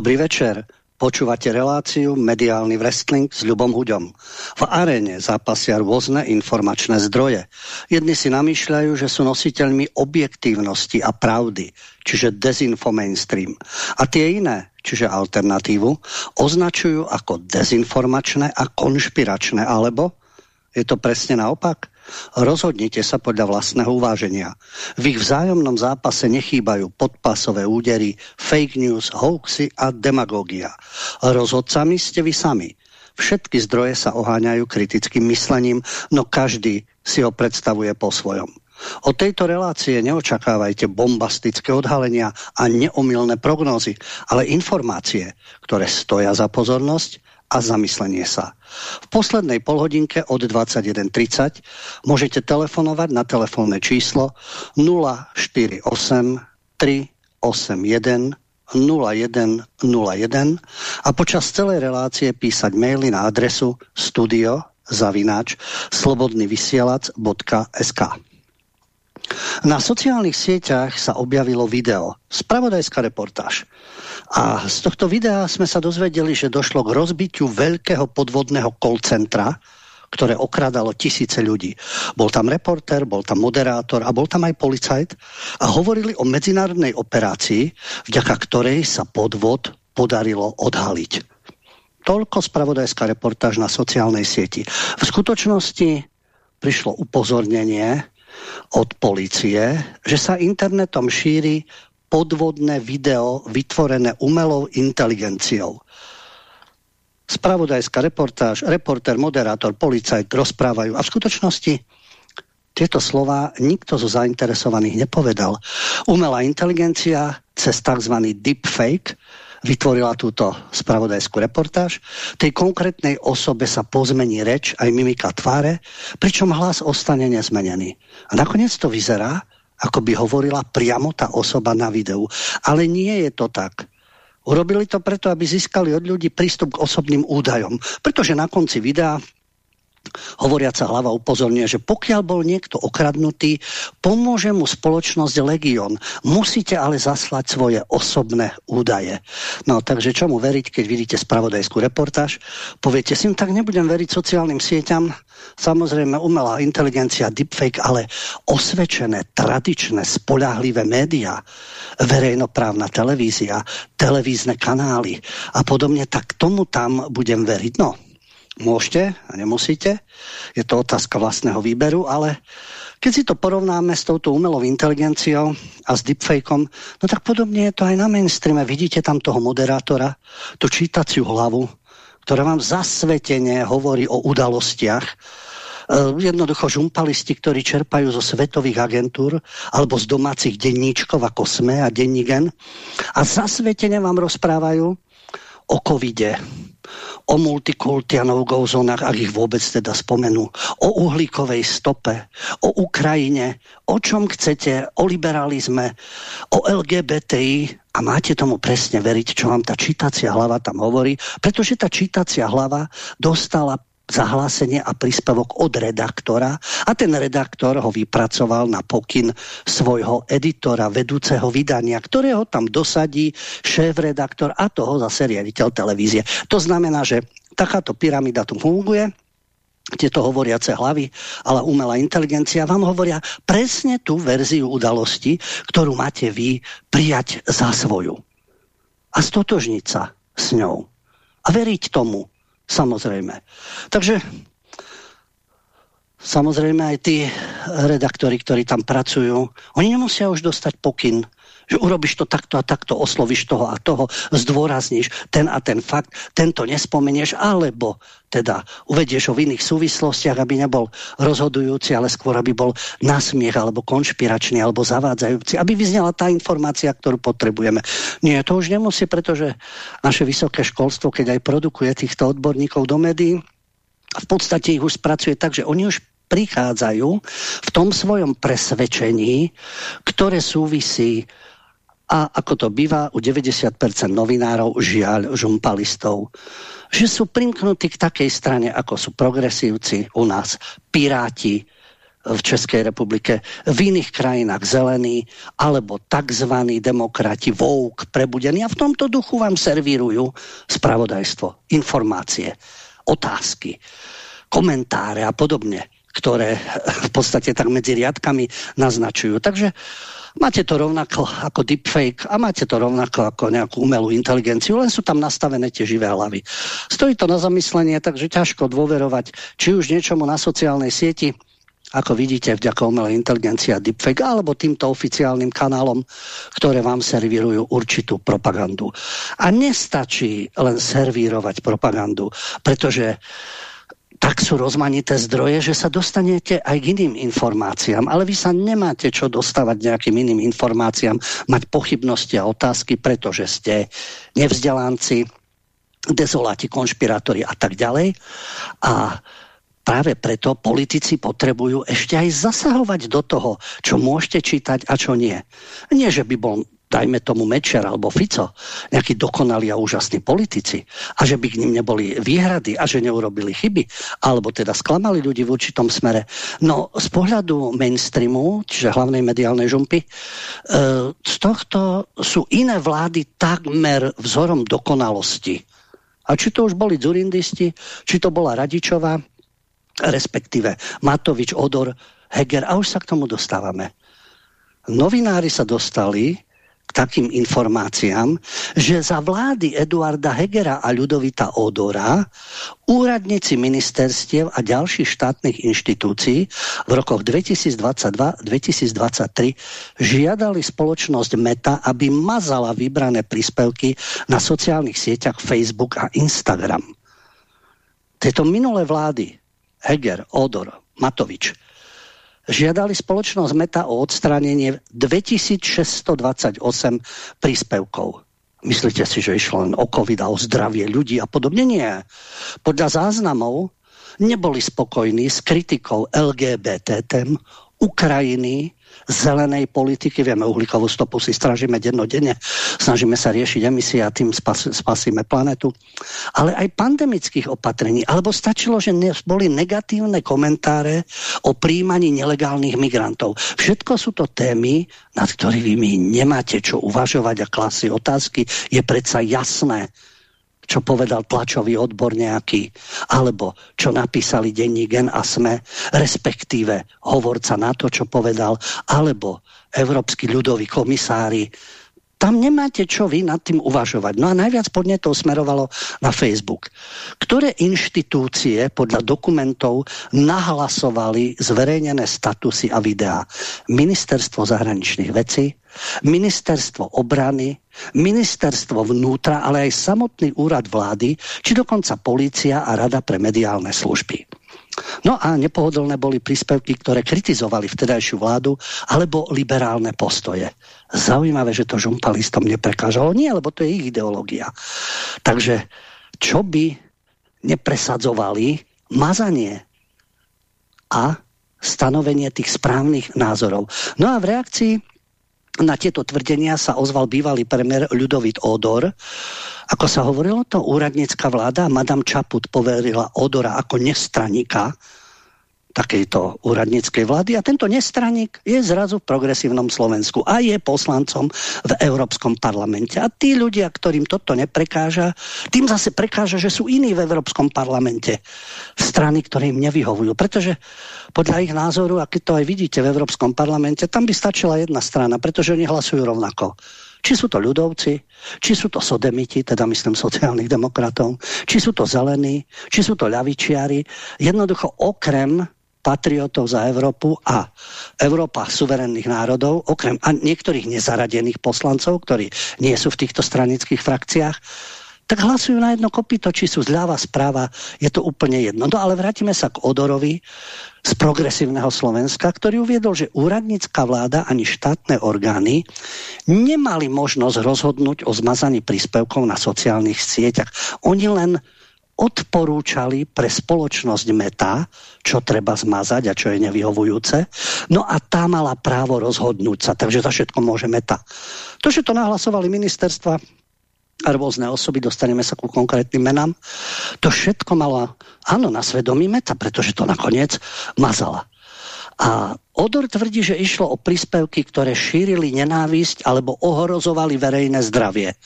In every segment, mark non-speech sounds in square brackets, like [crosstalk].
Dobrý večer. Počúvate reláciu Mediálny wrestling s Ľubom Huďom. V aréne zápasia rôzne informačné zdroje. Jedni si namýšľajú, že sú nositeľmi objektívnosti a pravdy, čiže dezinfo mainstream. A tie iné, čiže alternatívu, označujú ako dezinformačné a konšpiračné, alebo je to presne naopak? Rozhodnite sa podľa vlastného uváženia. V ich vzájomnom zápase nechýbajú podpasové údery, fake news, hoaxy a demagógia. Rozhodcami ste vy sami. Všetky zdroje sa oháňajú kritickým myslením, no každý si ho predstavuje po svojom. Od tejto relácie neočakávajte bombastické odhalenia a neomilné prognózy, ale informácie, ktoré stoja za pozornosť a zamyslenie sa. V poslednej polhodinke od 21.30 môžete telefonovať na telefónne číslo 048 381 0101 a počas celej relácie písať maily na adresu studio zavináč slobodnyvysielac.sk Na sociálnych sieťach sa objavilo video, spravodajská reportáž a z tohto videa sme sa dozvedeli, že došlo k rozbitiu veľkého podvodného call centra, ktoré okrádalo tisíce ľudí. Bol tam reporter, bol tam moderátor a bol tam aj policajt a hovorili o medzinárodnej operácii, vďaka ktorej sa podvod podarilo odhaliť. Toľko spravodajská reportáž na sociálnej sieti. V skutočnosti prišlo upozornenie od policie, že sa internetom šíri podvodné video vytvorené umelou inteligenciou. Spravodajská reportáž, reporter, moderátor, policajt rozprávajú a v skutočnosti tieto slova nikto zo zainteresovaných nepovedal. Umelá inteligencia cez tzv. deepfake vytvorila túto spravodajskú reportáž. Tej konkrétnej osobe sa pozmení reč aj mimika tváre, pričom hlas ostane nezmenený. A nakoniec to vyzerá, ako by hovorila priamo tá osoba na videu. Ale nie je to tak. Urobili to preto, aby získali od ľudí prístup k osobným údajom. Pretože na konci videa hovoriaca hlava upozorňuje, že pokiaľ bol niekto okradnutý, pomôže mu spoločnosť Legion. Musíte ale zaslať svoje osobné údaje. No takže čomu veriť, keď vidíte spravodajskú reportáž? Poviete si, no tak nebudem veriť sociálnym sieťam, samozrejme umelá inteligencia, deepfake, ale osvedčené, tradičné, spolahlivé médiá, verejnoprávna televízia, televízne kanály a podobne, tak tomu tam budem veriť. No, Môžete a nemusíte. Je to otázka vlastného výberu, ale keď si to porovnáme s touto umelou inteligenciou a s deepfakeom, no tak podobne je to aj na mainstreame. Vidíte tam toho moderátora, tú čítaciu hlavu, ktorá vám zasvetene hovorí o udalostiach, e, jednoducho žumpalisti, ktorí čerpajú zo svetových agentúr alebo z domácich denníčkov ako SME a Dennígen a zasvetene vám rozprávajú o covide, o multikulti a no ak ich vôbec teda spomenú, o uhlíkovej stope, o Ukrajine, o čom chcete, o liberalizme, o LGBTI a máte tomu presne veriť, čo vám tá čítacia hlava tam hovorí, pretože tá čítacia hlava dostala zahlásenie a príspevok od redaktora a ten redaktor ho vypracoval na pokyn svojho editora, vedúceho vydania, ktorého tam dosadí šéf-redaktor a toho zase riaditeľ televízie. To znamená, že takáto pyramída tu funguje, tieto hovoriace hlavy, ale umelá inteligencia vám hovoria presne tú verziu udalosti, ktorú máte vy prijať za svoju. A stotožniť sa s ňou. A veriť tomu, Samozrejme. Takže samozrejme aj tí redaktori, ktorí tam pracujú, oni nemusia už dostať pokyn, že urobíš to takto a takto, oslovíš toho a toho, zdôrazníš ten a ten fakt, tento nespomenieš, alebo teda uvedieš ho v iných súvislostiach, aby nebol rozhodujúci, ale skôr, aby bol nasmiech, alebo konšpiračný, alebo zavádzajúci, aby vyznala tá informácia, ktorú potrebujeme. Nie, to už nemusí, pretože naše vysoké školstvo, keď aj produkuje týchto odborníkov do médií, v podstate ich už spracuje tak, že oni už prichádzajú v tom svojom presvedčení, ktoré súvisí a ako to býva u 90% novinárov, žiaľ, žumpalistov, že sú primknutí k takej strane, ako sú progresívci u nás, piráti, v Českej republike, v iných krajinách zelení alebo tzv. demokrati, vouk, prebudení a v tomto duchu vám servírujú spravodajstvo, informácie, otázky, komentáre a podobne, ktoré v podstate tak medzi riadkami naznačujú. Takže máte to rovnako ako deepfake a máte to rovnako ako nejakú umelú inteligenciu, len sú tam nastavené tie živé hlavy. Stojí to na zamyslenie, takže ťažko dôverovať či už niečomu na sociálnej sieti, ako vidíte, vďaka umelej inteligencii a deepfake, alebo týmto oficiálnym kanálom, ktoré vám servírujú určitú propagandu. A nestačí len servírovať propagandu, pretože tak sú rozmanité zdroje, že sa dostanete aj k iným informáciám, ale vy sa nemáte čo dostávať nejakým iným informáciám, mať pochybnosti a otázky, pretože ste nevzdelanci, dezoláti, konšpirátori a tak ďalej. A práve preto politici potrebujú ešte aj zasahovať do toho, čo môžete čítať a čo nie. Nie, že by bol dajme tomu Mečer alebo Fico, nejakí dokonalí a úžasní politici a že by k ním neboli výhrady a že neurobili chyby, alebo teda sklamali ľudí v určitom smere. No z pohľadu mainstreamu, čiže hlavnej mediálnej žumpy, e, z tohto sú iné vlády takmer vzorom dokonalosti. A či to už boli Zurindisti, či to bola Radičová, respektíve Matovič, Odor, Heger a už sa k tomu dostávame. Novinári sa dostali k takým informáciám, že za vlády Eduarda Hegera a Ľudovita Odora úradníci ministerstiev a ďalších štátnych inštitúcií v rokoch 2022-2023 žiadali spoločnosť Meta, aby mazala vybrané príspevky na sociálnych sieťach Facebook a Instagram. Tieto minulé vlády Heger, Odor, Matovič žiadali spoločnosť Meta o odstránenie 2628 príspevkov. Myslíte si, že išlo len o COVID a o zdravie ľudí a podobne? Nie. Podľa záznamov neboli spokojní s kritikou LGBT tém, Ukrajiny, zelenej politiky, vieme, uhlíkovú stopu si stražíme dennodenne, snažíme sa riešiť emisie a tým spas, spasíme planetu, ale aj pandemických opatrení, alebo stačilo, že ne, boli negatívne komentáre o príjmaní nelegálnych migrantov. Všetko sú to témy, nad ktorými nemáte čo uvažovať a klasy otázky. Je predsa jasné, čo povedal tlačový odbor nejaký, alebo čo napísali denní Gen a SME, respektíve hovorca na to, čo povedal, alebo európsky ľudoví komisári. Tam nemáte čo vy nad tým uvažovať. No a najviac podnetov smerovalo na Facebook. Ktoré inštitúcie podľa dokumentov nahlasovali zverejnené statusy a videá? Ministerstvo zahraničných vecí, ministerstvo obrany, ministerstvo vnútra, ale aj samotný úrad vlády, či dokonca polícia a rada pre mediálne služby. No a nepohodlné boli príspevky, ktoré kritizovali vtedajšiu vládu alebo liberálne postoje. Zaujímavé, že to žumpalistom neprekážalo. Nie, lebo to je ich ideológia. Takže čo by nepresadzovali mazanie a stanovenie tých správnych názorov. No a v reakcii na tieto tvrdenia sa ozval bývalý premiér Ľudovit Odor. Ako sa hovorilo, to úradnícka vláda, Madame Čaput poverila Odora ako nestraníka takejto úradníckej vlády a tento nestraník je zrazu v progresívnom Slovensku a je poslancom v Európskom parlamente. A tí ľudia, ktorým toto neprekáža, tým zase prekáža, že sú iní v Európskom parlamente. Strany, ktoré im nevyhovujú. Pretože podľa ich názoru, a to aj vidíte v Európskom parlamente, tam by stačila jedna strana, pretože oni hlasujú rovnako. Či sú to ľudovci, či sú to sodemiti, teda myslím sociálnych demokratov, či sú to zelení, či sú to ľavičiari. Jednoducho okrem patriotov za Európu a Európa suverénnych národov, okrem a niektorých nezaradených poslancov, ktorí nie sú v týchto stranických frakciách, tak hlasujú na jedno kopito, či sú zľava, správa, je to úplne jedno. No ale vrátime sa k Odorovi z progresívneho Slovenska, ktorý uviedol, že úradnícka vláda ani štátne orgány nemali možnosť rozhodnúť o zmazaní príspevkov na sociálnych sieťach. Oni len odporúčali pre spoločnosť Meta, čo treba zmazať a čo je nevyhovujúce. No a tá mala právo rozhodnúť sa, takže za všetko môže Meta. To, že to nahlasovali ministerstva a rôzne osoby, dostaneme sa ku konkrétnym menám, to všetko mala, áno, na svedomí Meta, pretože to nakoniec mazala. A Odor tvrdí, že išlo o príspevky, ktoré šírili nenávisť alebo ohrozovali verejné zdravie.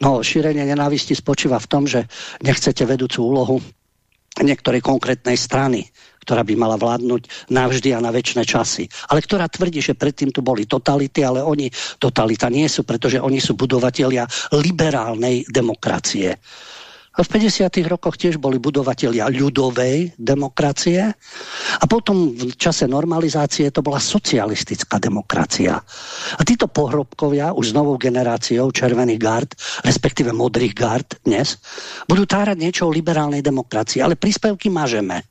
No, šírenie nenávisti spočíva v tom, že nechcete vedúcu úlohu niektorej konkrétnej strany, ktorá by mala vládnuť navždy a na väčšie časy. Ale ktorá tvrdí, že predtým tu boli totality, ale oni totalita nie sú, pretože oni sú budovatelia liberálnej demokracie. V 50. rokoch tiež boli budovatelia ľudovej demokracie a potom v čase normalizácie to bola socialistická demokracia. A títo pohrobkovia už s novou generáciou červených gard, respektíve modrých gard dnes, budú tárať niečo o liberálnej demokracii, ale príspevky mažeme.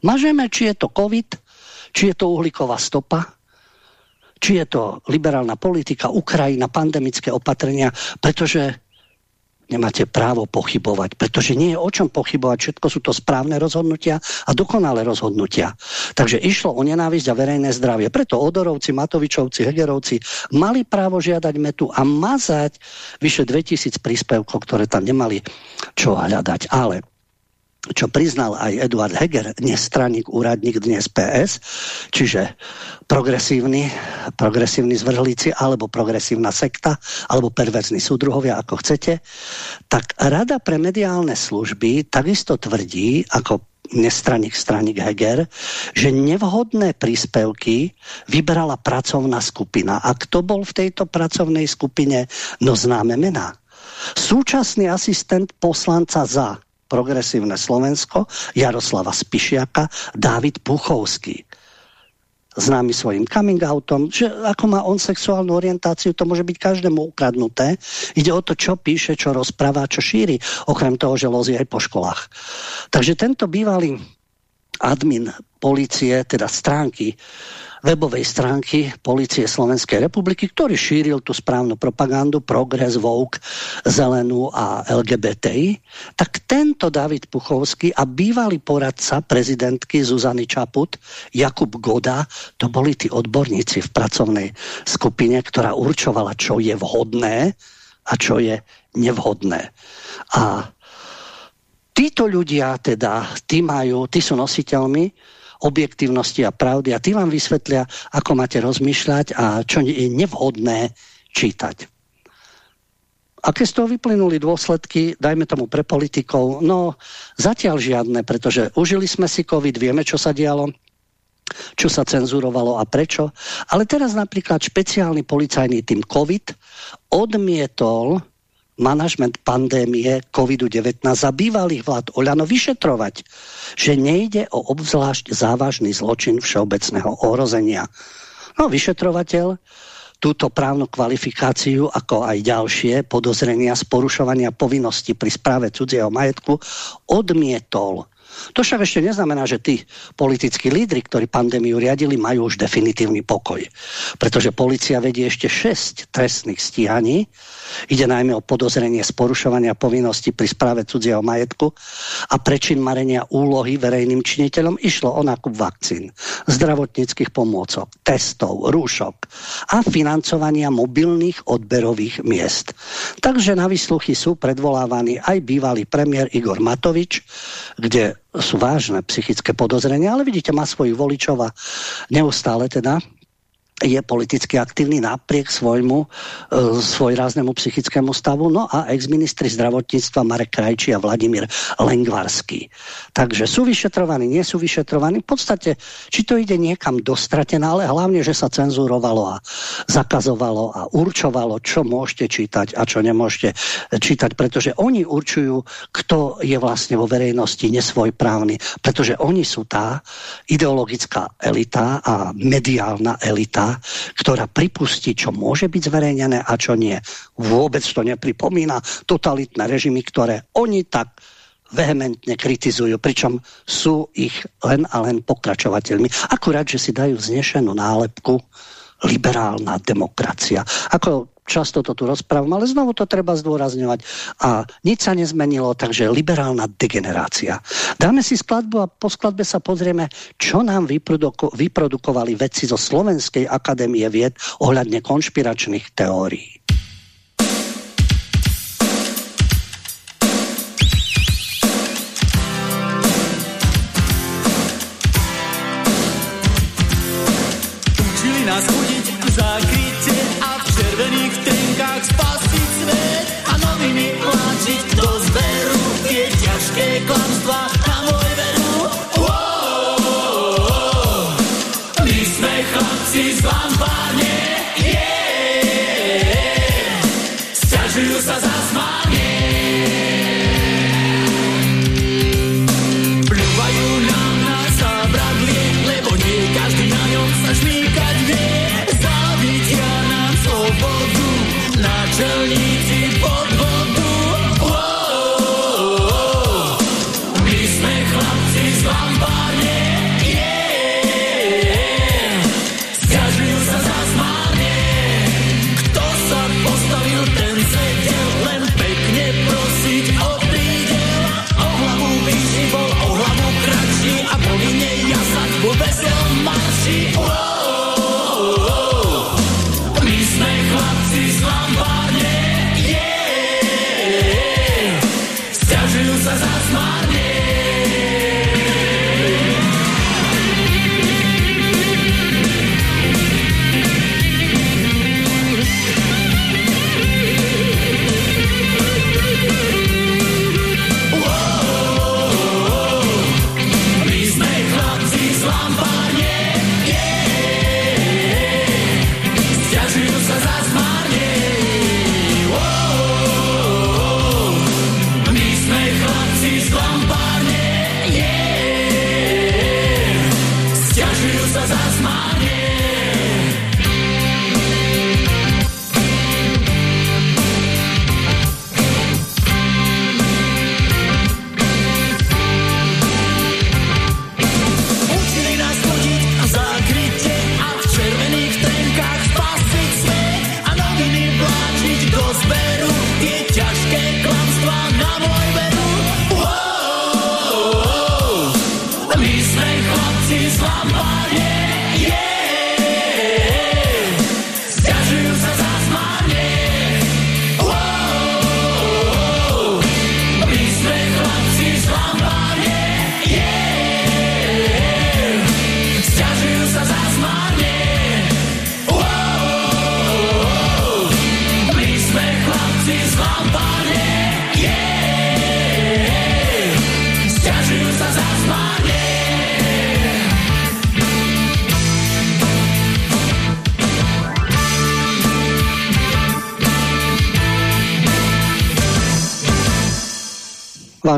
Mažeme, či je to COVID, či je to uhlíková stopa, či je to liberálna politika, Ukrajina, pandemické opatrenia, pretože nemáte právo pochybovať, pretože nie je o čom pochybovať, všetko sú to správne rozhodnutia a dokonalé rozhodnutia. Takže išlo o nenávisť a verejné zdravie. Preto Odorovci, Matovičovci, Hegerovci mali právo žiadať metu a mazať vyše 2000 príspevkov, ktoré tam nemali čo hľadať. Ale čo priznal aj Eduard Heger, dnes straník, úradník, dnes PS, čiže progresívny, progresívny zvrhlíci, alebo progresívna sekta, alebo perverzní súdruhovia, ako chcete, tak Rada pre mediálne služby takisto tvrdí, ako nestraník straník Heger, že nevhodné príspevky vybrala pracovná skupina. A kto bol v tejto pracovnej skupine? No známe mená. Súčasný asistent poslanca za progresívne Slovensko, Jaroslava Spišiaka, Dávid Puchovský známy svojim coming outom, že ako má on sexuálnu orientáciu, to môže byť každému ukradnuté. Ide o to, čo píše, čo rozpráva, čo šíri, okrem toho, že lozí aj po školách. Takže tento bývalý admin policie, teda stránky webovej stránky Polície Slovenskej republiky, ktorý šíril tú správnu propagandu, progres, Vogue, zelenú a LGBTI, tak tento David Puchovský a bývalý poradca prezidentky Zuzany Čaput, Jakub Goda, to boli tí odborníci v pracovnej skupine, ktorá určovala, čo je vhodné a čo je nevhodné. A títo ľudia teda, tí majú, tí sú nositeľmi objektivnosti a pravdy a tí vám vysvetlia, ako máte rozmýšľať a čo je nevhodné čítať. Aké z toho vyplynuli dôsledky, dajme tomu pre politikov? No, zatiaľ žiadne, pretože užili sme si COVID, vieme, čo sa dialo, čo sa cenzurovalo a prečo. Ale teraz napríklad špeciálny policajný tým COVID odmietol manažment pandémie COVID-19 za bývalých vlád Oľano vyšetrovať, že nejde o obzvlášť závažný zločin všeobecného ohrozenia. No, vyšetrovateľ túto právnu kvalifikáciu, ako aj ďalšie podozrenia z porušovania povinnosti pri správe cudzieho majetku, odmietol to však ešte neznamená, že tí politickí lídry, ktorí pandémiu riadili, majú už definitívny pokoj. Pretože policia vedie ešte 6 trestných stíhaní. Ide najmä o podozrenie z porušovania povinnosti pri správe cudzieho majetku a prečin marenia úlohy verejným činiteľom išlo o nákup vakcín, zdravotníckých pomôcok, testov, rúšok a financovania mobilných odberových miest. Takže na vysluchy sú predvolávaní aj bývalý premiér Igor Matovič, kde sú vážne psychické podozrenia, ale vidíte, má svojich voličov a neustále teda je politicky aktívny napriek svojmu, e, svojráznemu psychickému stavu. No a ex-ministri zdravotníctva Marek Krajčí a Vladimír Lengvarský. Takže sú vyšetrovaní, nie sú vyšetrovaní. V podstate, či to ide niekam dostratené, ale hlavne, že sa cenzurovalo a zakazovalo a určovalo, čo môžete čítať a čo nemôžete čítať, pretože oni určujú, kto je vlastne vo verejnosti nesvojprávny, pretože oni sú tá ideologická elita a mediálna elita, ktorá pripustí, čo môže byť zverejnené a čo nie. Vôbec to nepripomína totalitné režimy, ktoré oni tak vehementne kritizujú, pričom sú ich len a len pokračovateľmi. Akurát, že si dajú znešenú nálepku liberálna demokracia. Ako často to tu rozprávam, ale znovu to treba zdôrazňovať. A nič sa nezmenilo, takže liberálna degenerácia. Dáme si skladbu a po skladbe sa pozrieme, čo nám vyproduko vyprodukovali vedci zo Slovenskej akadémie vied ohľadne konšpiračných teórií červených tenkách spasiť svet a noviny mláčiť, do zberu. tie ťažké klamstvá na môj veru. Wow, my sme chlapci z vám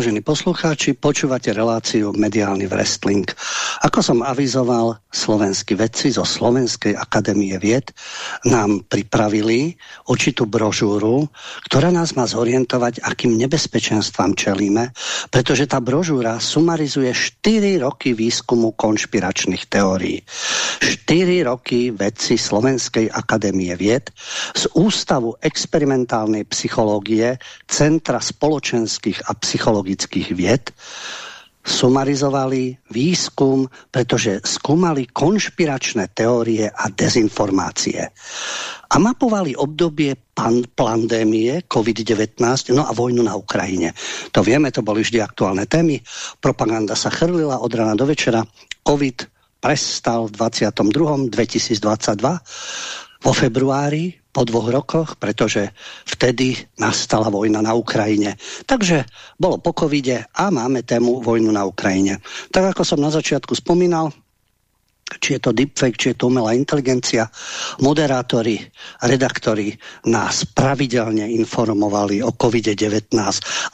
Vážení poslucháči, počúvate reláciu Mediálny wrestling. Ako som avizoval, slovenskí vedci zo Slovenskej akadémie vied nám pripravili určitú brožúru, ktorá nás má zorientovať, akým nebezpečenstvám čelíme, pretože tá brožúra sumarizuje 4 roky výskumu konšpiračných teórií. 4 roky vedci Slovenskej akadémie vied z Ústavu experimentálnej psychológie Centra spoločenských a psychologických vied, sumarizovali výskum, pretože skúmali konšpiračné teórie a dezinformácie. A mapovali obdobie pan pandémie COVID-19, no a vojnu na Ukrajine. To vieme, to boli vždy aktuálne témy. Propaganda sa chrlila od rana do večera. COVID prestal v 22. 2022 vo februári po dvoch rokoch, pretože vtedy nastala vojna na Ukrajine. Takže bolo po covide a máme tému vojnu na Ukrajine. Tak ako som na začiatku spomínal, či je to deepfake, či je to umelá inteligencia, moderátori, redaktori nás pravidelne informovali o COVID-19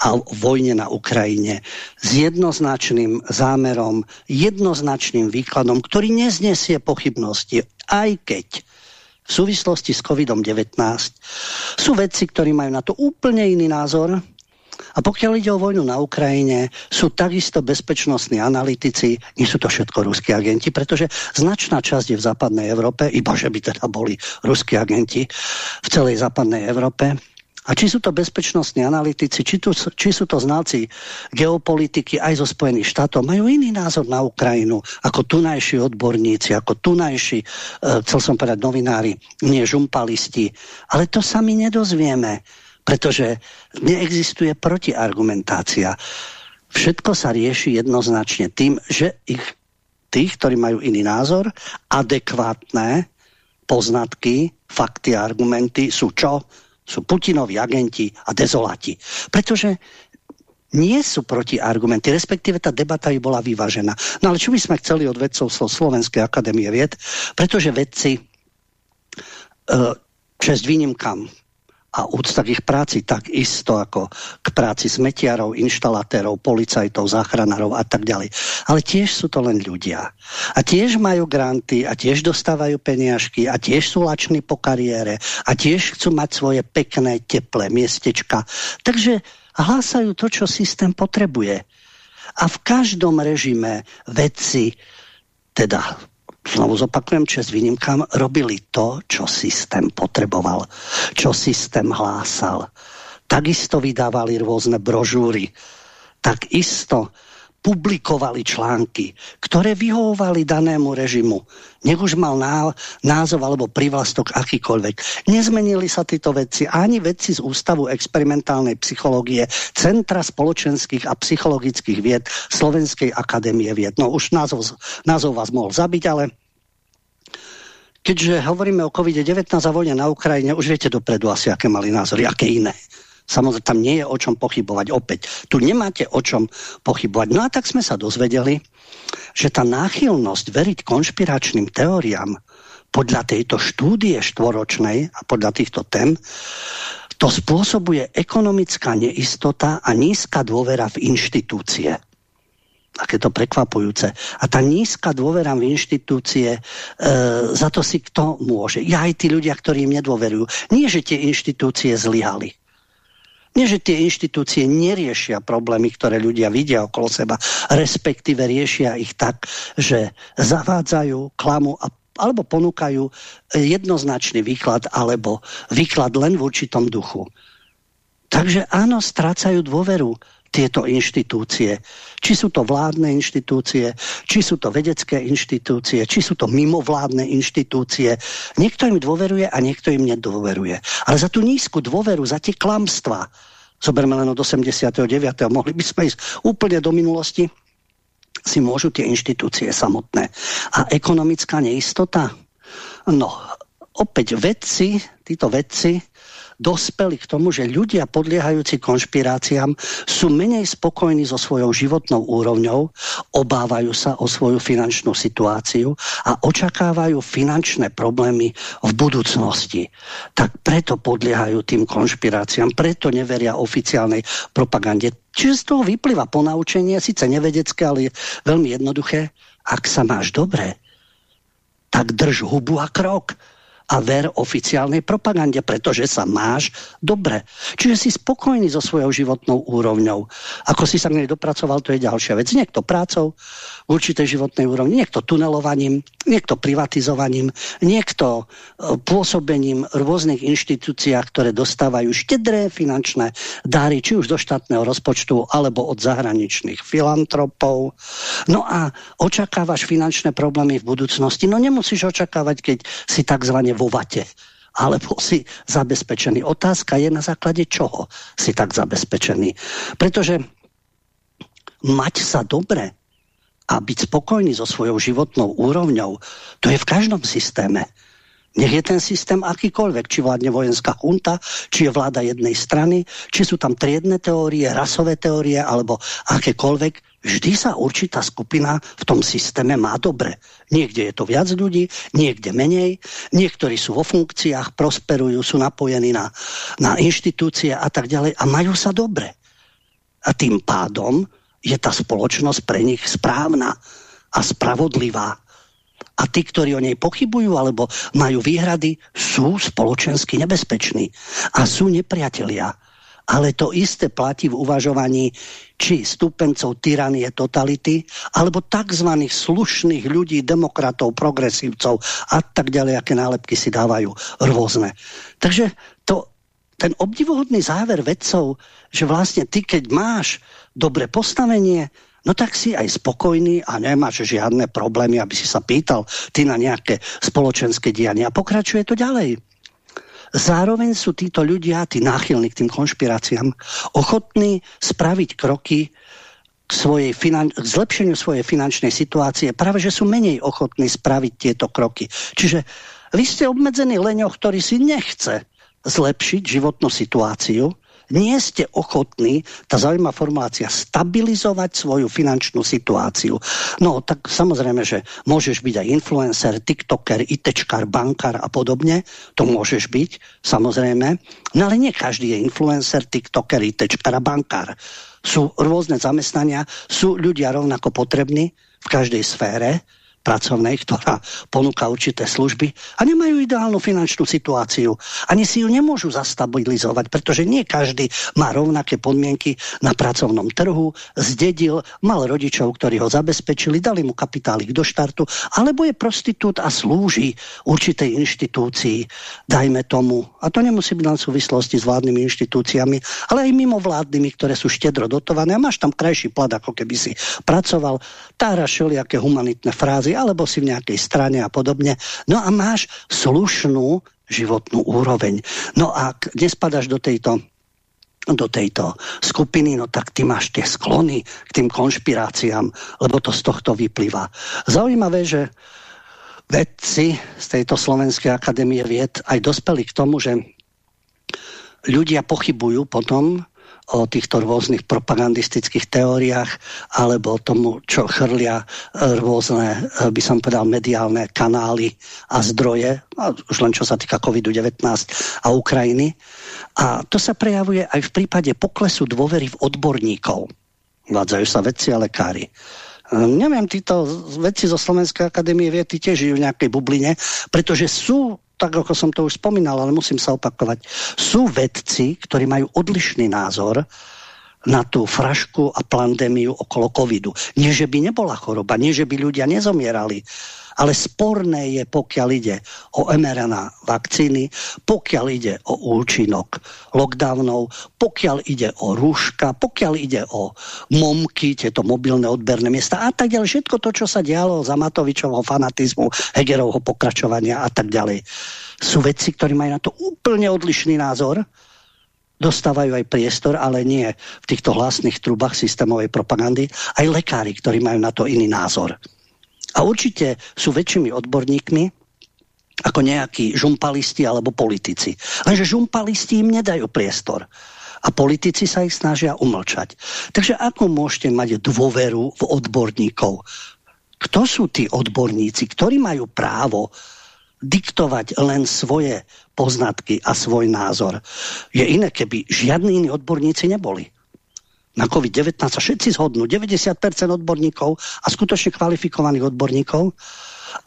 a o vojne na Ukrajine s jednoznačným zámerom, jednoznačným výkladom, ktorý neznesie pochybnosti, aj keď v súvislosti s COVID-19 sú vedci, ktorí majú na to úplne iný názor. A pokiaľ ide o vojnu na Ukrajine, sú takisto bezpečnostní analytici, nie sú to všetko ruskí agenti, pretože značná časť je v západnej Európe, iba že by teda boli ruskí agenti v celej západnej Európe, a či sú to bezpečnostní analytici, či, tu, či sú to znalci geopolitiky aj zo Spojených štátov, majú iný názor na Ukrajinu ako tunajší odborníci, ako tunajší, e, chcel som povedať novinári, nie žumpalisti. Ale to sa my nedozvieme, pretože neexistuje protiargumentácia. Všetko sa rieši jednoznačne tým, že ich tých, ktorí majú iný názor, adekvátne poznatky, fakty a argumenty sú čo? Sú Putinovi agenti a dezolati. Pretože nie sú proti argumenty, respektíve tá debata by bola vyvážená. No ale čo by sme chceli od vedcov Slovenskej akadémie vied? Pretože vedci, e, čest výnimkám, a úcta k ich práci tak isto ako k práci smetiarov, inštalatérov, policajtov, záchranárov a tak ďalej. Ale tiež sú to len ľudia. A tiež majú granty a tiež dostávajú peniažky a tiež sú lační po kariére a tiež chcú mať svoje pekné, teplé miestečka. Takže hlásajú to, čo systém potrebuje. A v každom režime vedci, teda znovu zopakujem, čes výnimkám, robili to, čo systém potreboval, čo systém hlásal. Takisto vydávali rôzne brožúry, takisto publikovali články, ktoré vyhovovali danému režimu. Nech už mal názov alebo privlastok akýkoľvek. Nezmenili sa títo veci. Ani vedci z Ústavu experimentálnej psychológie, Centra spoločenských a psychologických vied Slovenskej akadémie vied. No už názov, názov vás mohol zabiť, ale keďže hovoríme o COVID-19 a vojne na Ukrajine, už viete dopredu asi, aké mali názory, aké iné. Samozrejme, tam nie je o čom pochybovať. Opäť, tu nemáte o čom pochybovať. No a tak sme sa dozvedeli, že tá náchylnosť veriť konšpiračným teóriám podľa tejto štúdie štvoročnej a podľa týchto tém, to spôsobuje ekonomická neistota a nízka dôvera v inštitúcie. Aké to prekvapujúce. A tá nízka dôvera v inštitúcie, e, za to si kto môže? Ja aj tí ľudia, ktorí im nedôverujú. Nie, že tie inštitúcie zlyhali. Nie, že tie inštitúcie neriešia problémy, ktoré ľudia vidia okolo seba, respektíve riešia ich tak, že zavádzajú, klamu a alebo ponúkajú jednoznačný výklad alebo výklad len v určitom duchu. Takže áno, strácajú dôveru tieto inštitúcie. Či sú to vládne inštitúcie, či sú to vedecké inštitúcie, či sú to mimovládne inštitúcie. Niekto im dôveruje a niekto im nedôveruje. Ale za tú nízku dôveru, za tie klamstvá, zoberme len od 89. mohli by sme ísť úplne do minulosti, si môžu tie inštitúcie samotné. A ekonomická neistota? No, opäť vedci, títo vedci dospeli k tomu, že ľudia podliehajúci konšpiráciám sú menej spokojní so svojou životnou úrovňou, obávajú sa o svoju finančnú situáciu a očakávajú finančné problémy v budúcnosti. Tak preto podliehajú tým konšpiráciám, preto neveria oficiálnej propagande. Čiže z toho vyplýva ponaučenie, síce nevedecké, ale je veľmi jednoduché. Ak sa máš dobre, tak drž hubu a krok a ver oficiálnej propagande, pretože sa máš dobre. Čiže si spokojný so svojou životnou úrovňou. Ako si sa k nej dopracoval, to je ďalšia vec. Niekto prácou v určitej životnej úrovni, niekto tunelovaním, niekto privatizovaním, niekto e, pôsobením v rôznych inštitúciách, ktoré dostávajú štedré finančné dáry, či už do štátneho rozpočtu, alebo od zahraničných filantropov. No a očakávaš finančné problémy v budúcnosti? No nemusíš očakávať, keď si takzvané vo vate alebo si zabezpečený. Otázka je, na základe čoho si tak zabezpečený. Pretože mať sa dobre a byť spokojný so svojou životnou úrovňou, to je v každom systéme. Nech je ten systém akýkoľvek, či vládne vojenská chunta, či je vláda jednej strany, či sú tam triedne teórie, rasové teórie, alebo akékoľvek, vždy sa určitá skupina v tom systéme má dobre. Niekde je to viac ľudí, niekde menej, niektorí sú vo funkciách, prosperujú, sú napojení na, na inštitúcie a tak ďalej a majú sa dobre. A tým pádom je tá spoločnosť pre nich správna a spravodlivá. A tí, ktorí o nej pochybujú alebo majú výhrady, sú spoločensky nebezpeční a sú nepriatelia ale to isté platí v uvažovaní či stupencov tyranie totality, alebo tzv. slušných ľudí, demokratov, progresívcov a tak ďalej, aké nálepky si dávajú rôzne. Takže to, ten obdivuhodný záver vedcov, že vlastne ty, keď máš dobre postavenie, no tak si aj spokojný a nemáš žiadne problémy, aby si sa pýtal ty na nejaké spoločenské dianie. A pokračuje to ďalej. Zároveň sú títo ľudia, tí náchylní k tým konšpiráciám, ochotní spraviť kroky k, svojej finan- k zlepšeniu svojej finančnej situácie, práve že sú menej ochotní spraviť tieto kroky. Čiže Vy ste obmedzený leňoch, ktorý si nechce zlepšiť životnú situáciu, nie ste ochotní, tá zaujímavá formulácia, stabilizovať svoju finančnú situáciu. No, tak samozrejme, že môžeš byť aj influencer, tiktoker, itečkar, bankár a podobne, to môžeš byť, samozrejme, no ale nie každý je influencer, tiktoker, itečkar a bankár. Sú rôzne zamestnania, sú ľudia rovnako potrební v každej sfére, pracovnej, ktorá ponúka určité služby a nemajú ideálnu finančnú situáciu. Ani si ju nemôžu zastabilizovať, pretože nie každý má rovnaké podmienky na pracovnom trhu, zdedil, mal rodičov, ktorí ho zabezpečili, dali mu kapitálik do štartu, alebo je prostitút a slúži určitej inštitúcii, dajme tomu. A to nemusí byť len súvislosti s vládnymi inštitúciami, ale aj mimo vládnymi, ktoré sú štedro dotované a máš tam krajší plat, ako keby si pracoval, tára všelijaké humanitné frázy, alebo si v nejakej strane a podobne. No a máš slušnú životnú úroveň. No a ak nespadáš do tejto do tejto skupiny, no tak ty máš tie sklony k tým konšpiráciám, lebo to z tohto vyplýva. Zaujímavé, že vedci z tejto Slovenskej akadémie vied aj dospeli k tomu, že ľudia pochybujú potom o týchto rôznych propagandistických teóriách alebo tomu, čo chrlia e, rôzne, e, by som povedal, mediálne kanály a zdroje, už len čo sa týka COVID-19 a Ukrajiny. A to sa prejavuje aj v prípade poklesu dôvery v odborníkov. Vádzajú sa vedci a lekári. E, neviem, títo vedci zo Slovenskej akadémie viety tiež žijú v nejakej bubline, pretože sú tak ako som to už spomínal, ale musím sa opakovať. Sú vedci, ktorí majú odlišný názor na tú frašku a pandémiu okolo covidu. Nie, že by nebola choroba, nie, že by ľudia nezomierali, ale sporné je, pokiaľ ide o mRNA vakcíny, pokiaľ ide o účinok lockdownov, pokiaľ ide o rúška, pokiaľ ide o momky, tieto mobilné odberné miesta a tak ďalej. Všetko to, čo sa dialo za Matovičovho fanatizmu, Hegerovho pokračovania a tak ďalej. Sú vedci, ktorí majú na to úplne odlišný názor, dostávajú aj priestor, ale nie v týchto hlasných trubách systémovej propagandy, aj lekári, ktorí majú na to iný názor. A určite sú väčšími odborníkmi ako nejakí žumpalisti alebo politici. Lenže žumpalisti im nedajú priestor. A politici sa ich snažia umlčať. Takže ako môžete mať dôveru v odborníkov? Kto sú tí odborníci, ktorí majú právo diktovať len svoje poznatky a svoj názor? Je iné, keby žiadni iní odborníci neboli na COVID-19 sa všetci zhodnú, 90% odborníkov a skutočne kvalifikovaných odborníkov,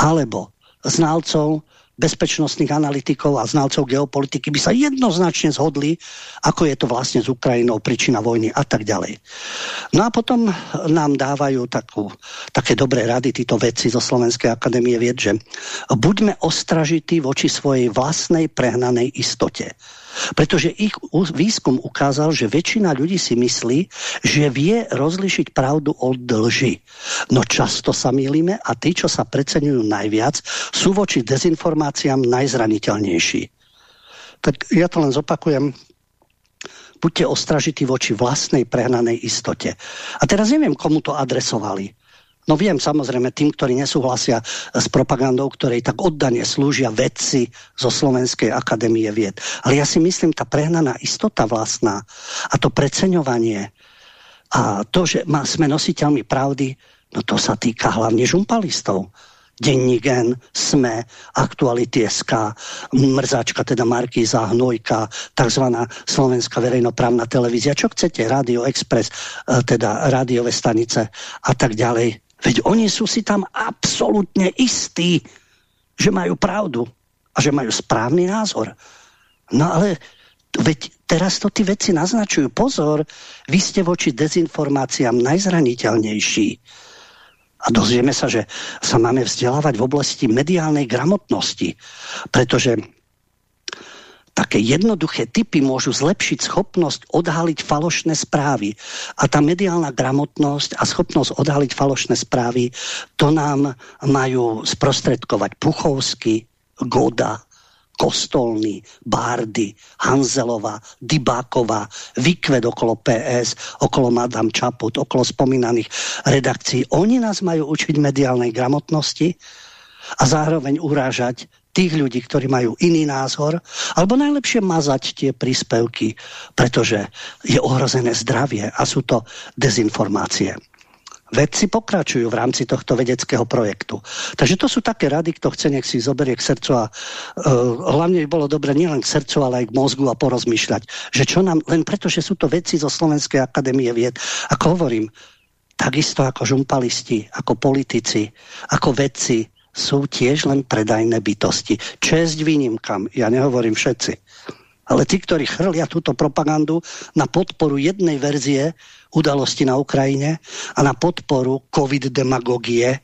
alebo znalcov, bezpečnostných analytikov a znalcov geopolitiky by sa jednoznačne zhodli, ako je to vlastne s Ukrajinou, príčina vojny a tak ďalej. No a potom nám dávajú takú, také dobré rady títo vedci zo Slovenskej akadémie vied, že buďme ostražití voči svojej vlastnej prehnanej istote. Pretože ich výskum ukázal, že väčšina ľudí si myslí, že vie rozlišiť pravdu od lži. No často sa milíme a tí, čo sa preceňujú najviac, sú voči dezinformáciám najzraniteľnejší. Tak ja to len zopakujem. Buďte ostražití voči vlastnej prehnanej istote. A teraz neviem, komu to adresovali. No viem samozrejme tým, ktorí nesúhlasia s propagandou, ktorej tak oddane slúžia vedci zo Slovenskej akadémie vied. Ale ja si myslím, tá prehnaná istota vlastná a to preceňovanie a to, že má, sme nositeľmi pravdy, no to sa týka hlavne žumpalistov. Denní gen, SME, Aktuality SK, Mrzačka, teda Markíza, Hnojka, tzv. Slovenská verejnoprávna televízia, čo chcete, Radio Express, e, teda rádiové stanice a tak ďalej. Veď oni sú si tam absolútne istí, že majú pravdu a že majú správny názor. No ale veď teraz to tí veci naznačujú. Pozor, vy ste voči dezinformáciám najzraniteľnejší. A dozvieme sa, že sa máme vzdelávať v oblasti mediálnej gramotnosti, pretože také jednoduché typy môžu zlepšiť schopnosť odhaliť falošné správy. A tá mediálna gramotnosť a schopnosť odhaliť falošné správy, to nám majú sprostredkovať Puchovsky, Goda, Kostolný, Bárdy, Hanzelová, Dybáková, Vykved okolo PS, okolo Madame Čaput, okolo spomínaných redakcií. Oni nás majú učiť mediálnej gramotnosti a zároveň urážať tých ľudí, ktorí majú iný názor, alebo najlepšie mazať tie príspevky, pretože je ohrozené zdravie a sú to dezinformácie. Vedci pokračujú v rámci tohto vedeckého projektu. Takže to sú také rady, kto chce, nech si zoberie k srdcu a uh, hlavne by bolo dobre nielen k srdcu, ale aj k mozgu a porozmýšľať, že čo nám, len preto, že sú to vedci zo Slovenskej akadémie vied, ako hovorím, takisto ako žumpalisti, ako politici, ako vedci, sú tiež len predajné bytosti. Česť výnimkam, ja nehovorím všetci. Ale tí, ktorí chrlia túto propagandu na podporu jednej verzie udalosti na Ukrajine a na podporu covid demagogie,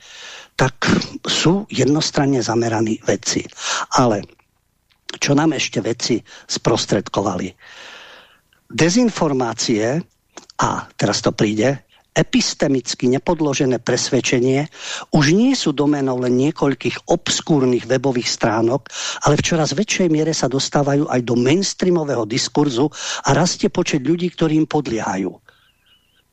tak sú jednostranne zameraní vedci. Ale čo nám ešte vedci sprostredkovali? Dezinformácie, a teraz to príde, epistemicky nepodložené presvedčenie už nie sú domenou len niekoľkých obskúrnych webových stránok, ale v čoraz väčšej miere sa dostávajú aj do mainstreamového diskurzu a rastie počet ľudí, ktorí im podliehajú.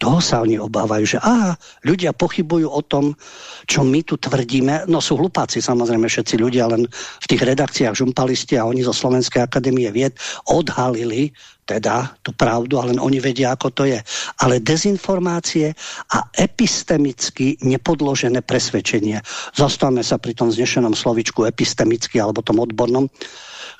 Toho sa oni obávajú, že aha, ľudia pochybujú o tom, čo my tu tvrdíme. No sú hlupáci samozrejme všetci ľudia, len v tých redakciách žumpalisti a oni zo Slovenskej akadémie vied odhalili teda tú pravdu, ale oni vedia, ako to je. Ale dezinformácie a epistemicky nepodložené presvedčenie. Zastavme sa pri tom znešenom slovičku epistemicky alebo tom odbornom.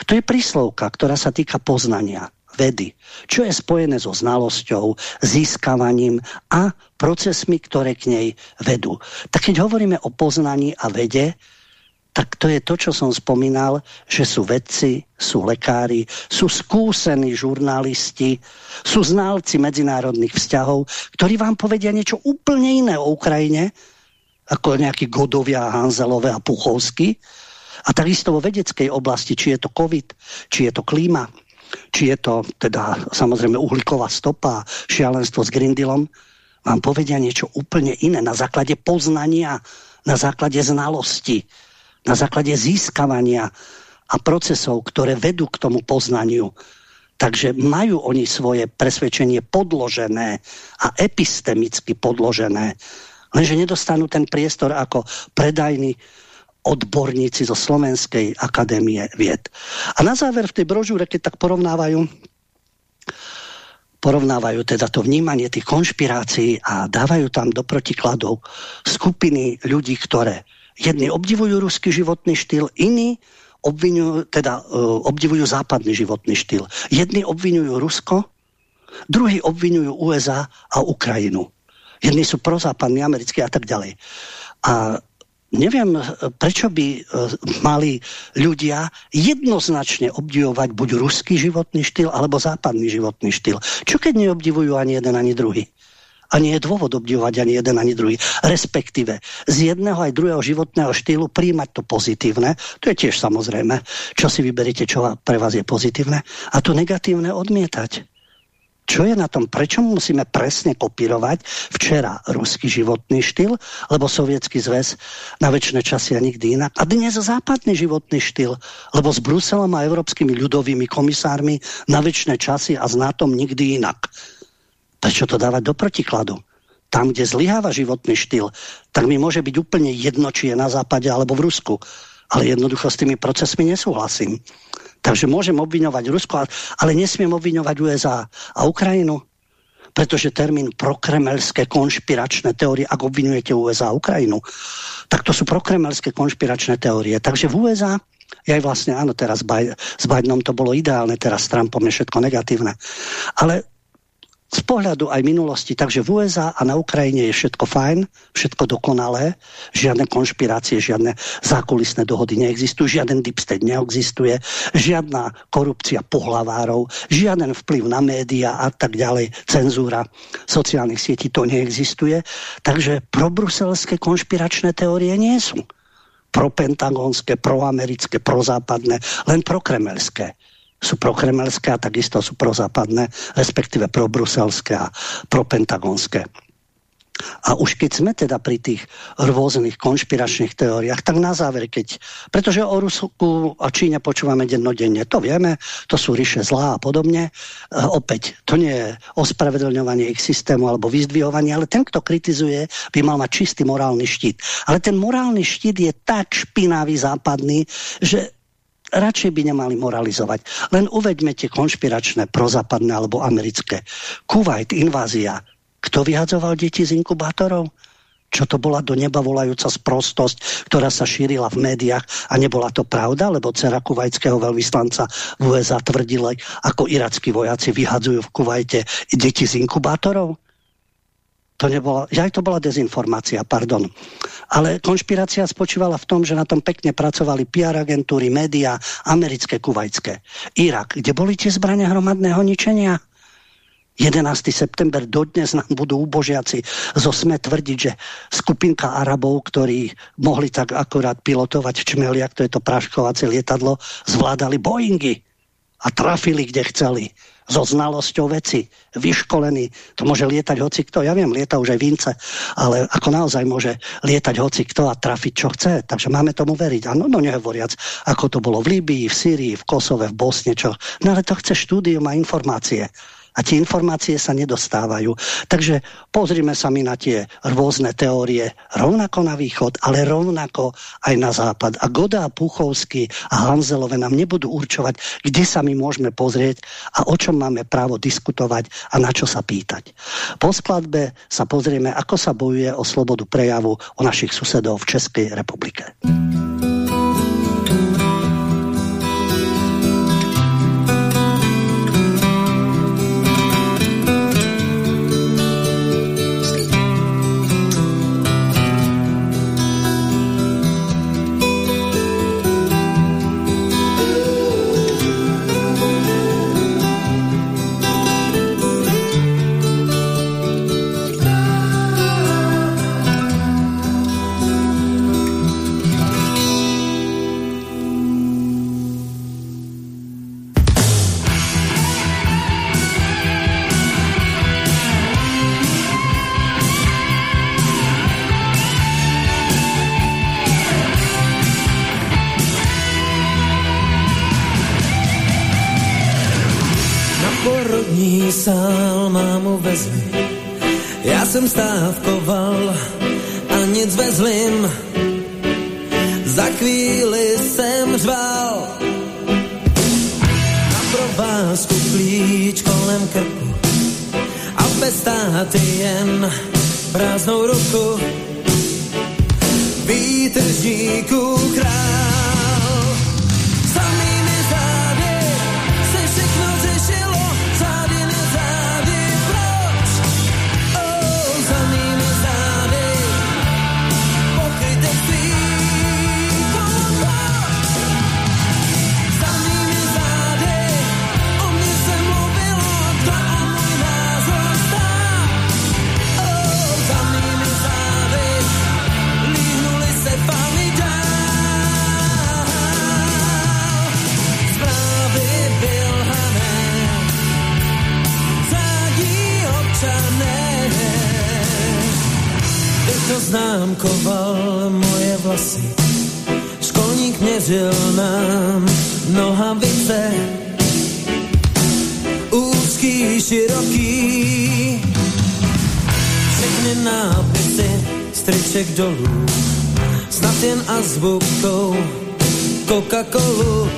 To je príslovka, ktorá sa týka poznania vedy, čo je spojené so znalosťou, získavaním a procesmi, ktoré k nej vedú. Tak keď hovoríme o poznaní a vede, tak to je to, čo som spomínal, že sú vedci, sú lekári, sú skúsení žurnalisti, sú znalci medzinárodných vzťahov, ktorí vám povedia niečo úplne iné o Ukrajine, ako nejakí Godovia, Hanzelové a Puchovsky. A takisto vo vedeckej oblasti, či je to COVID, či je to klíma, či je to teda samozrejme uhlíková stopa, šialenstvo s Grindilom, vám povedia niečo úplne iné na základe poznania, na základe znalosti na základe získavania a procesov, ktoré vedú k tomu poznaniu. Takže majú oni svoje presvedčenie podložené a epistemicky podložené, lenže nedostanú ten priestor ako predajní odborníci zo Slovenskej akadémie vied. A na záver v tej brožúre, keď tak porovnávajú porovnávajú teda to vnímanie tých konšpirácií a dávajú tam do protikladov skupiny ľudí, ktoré Jedni obdivujú ruský životný štýl, iní obvinujú, teda, uh, obdivujú západný životný štýl. Jedni obvinujú Rusko, druhí obvinujú USA a Ukrajinu. Jedni sú prozápadní, americkí a tak ďalej. A neviem, prečo by uh, mali ľudia jednoznačne obdivovať buď ruský životný štýl, alebo západný životný štýl. Čo keď neobdivujú ani jeden, ani druhý? a nie je dôvod obdivovať ani jeden, ani druhý. Respektíve z jedného aj druhého životného štýlu príjmať to pozitívne, to je tiež samozrejme, čo si vyberiete, čo pre vás je pozitívne, a to negatívne odmietať. Čo je na tom? Prečo musíme presne kopírovať včera ruský životný štýl, lebo sovietský zväz na väčšie časy a nikdy inak. A dnes západný životný štýl, lebo s Bruselom a európskymi ľudovými komisármi na väčšie časy a s NATO nikdy inak. Prečo to dávať do protikladu? Tam, kde zlyháva životný štýl, tak mi môže byť úplne jedno, či je na západe alebo v Rusku. Ale jednoducho s tými procesmi nesúhlasím. Takže môžem obviňovať Rusko, ale nesmiem obviňovať USA a Ukrajinu. Pretože termín prokremelské konšpiračné teórie, ak obvinujete USA a Ukrajinu, tak to sú prokremelské konšpiračné teórie. Takže v USA ja vlastne áno, teraz s Bidenom to bolo ideálne, teraz s Trumpom je všetko negatívne. Ale z pohľadu aj minulosti. Takže v USA a na Ukrajine je všetko fajn, všetko dokonalé, žiadne konšpirácie, žiadne zákulisné dohody neexistujú, žiaden deep state neexistuje, žiadna korupcia pohlavárov, žiaden vplyv na média a tak ďalej, cenzúra sociálnych sietí, to neexistuje. Takže probruselské konšpiračné teórie nie sú propentagonské, proamerické, prozápadné, len prokremelské sú prokremelské a takisto sú prozápadné, respektíve probruselské a propentagonské. A už keď sme teda pri tých rôznych konšpiračných teóriách, tak na záver, keď, pretože o Rusku a Číne počúvame dennodenne, to vieme, to sú ríše zlá a podobne, e, opäť, to nie je ospravedlňovanie ich systému alebo vyzdvihovanie, ale ten, kto kritizuje, by mal mať čistý morálny štít. Ale ten morálny štít je tak špinavý západný, že radšej by nemali moralizovať. Len uveďme tie konšpiračné, prozapadné alebo americké. Kuwait, invázia. Kto vyhadzoval deti z inkubátorov? Čo to bola do neba volajúca sprostosť, ktorá sa šírila v médiách a nebola to pravda, lebo dcera kuvajského veľvyslanca v USA tvrdila, ako irackí vojaci vyhadzujú v Kuvajte deti z inkubátorov? To nebola, že aj to bola dezinformácia, pardon. Ale konšpirácia spočívala v tom, že na tom pekne pracovali PR agentúry, médiá, americké, kuvajské. Irak, kde boli tie zbrania hromadného ničenia? 11. september dodnes nám budú úbožiaci zo SME tvrdiť, že skupinka Arabov, ktorí mohli tak akorát pilotovať čmeliak, to je to praškovacie lietadlo, zvládali Boeingy a trafili, kde chceli. So znalosťou veci, vyškolený, to môže lietať hoci kto, ja viem, lieta už aj Vince, ale ako naozaj môže lietať hoci kto a trafiť čo chce, takže máme tomu veriť. A no, no nehovoriac, ako to bolo v Líbii, v Sýrii, v Kosove, v Bosne, čo. No ale to chce štúdium a informácie a tie informácie sa nedostávajú. Takže pozrime sa mi na tie rôzne teórie rovnako na východ, ale rovnako aj na západ. A Goda a Puchovský a Hanzelové nám nebudú určovať, kde sa my môžeme pozrieť a o čom máme právo diskutovať a na čo sa pýtať. Po skladbe sa pozrieme, ako sa bojuje o slobodu prejavu o našich susedov v Českej republike. Známkoval moje vlasy. Školník měřil nám nohavice, úzký, široký. Všechny nápisy, striček dolů, snad jen azbukou Coca-Colu.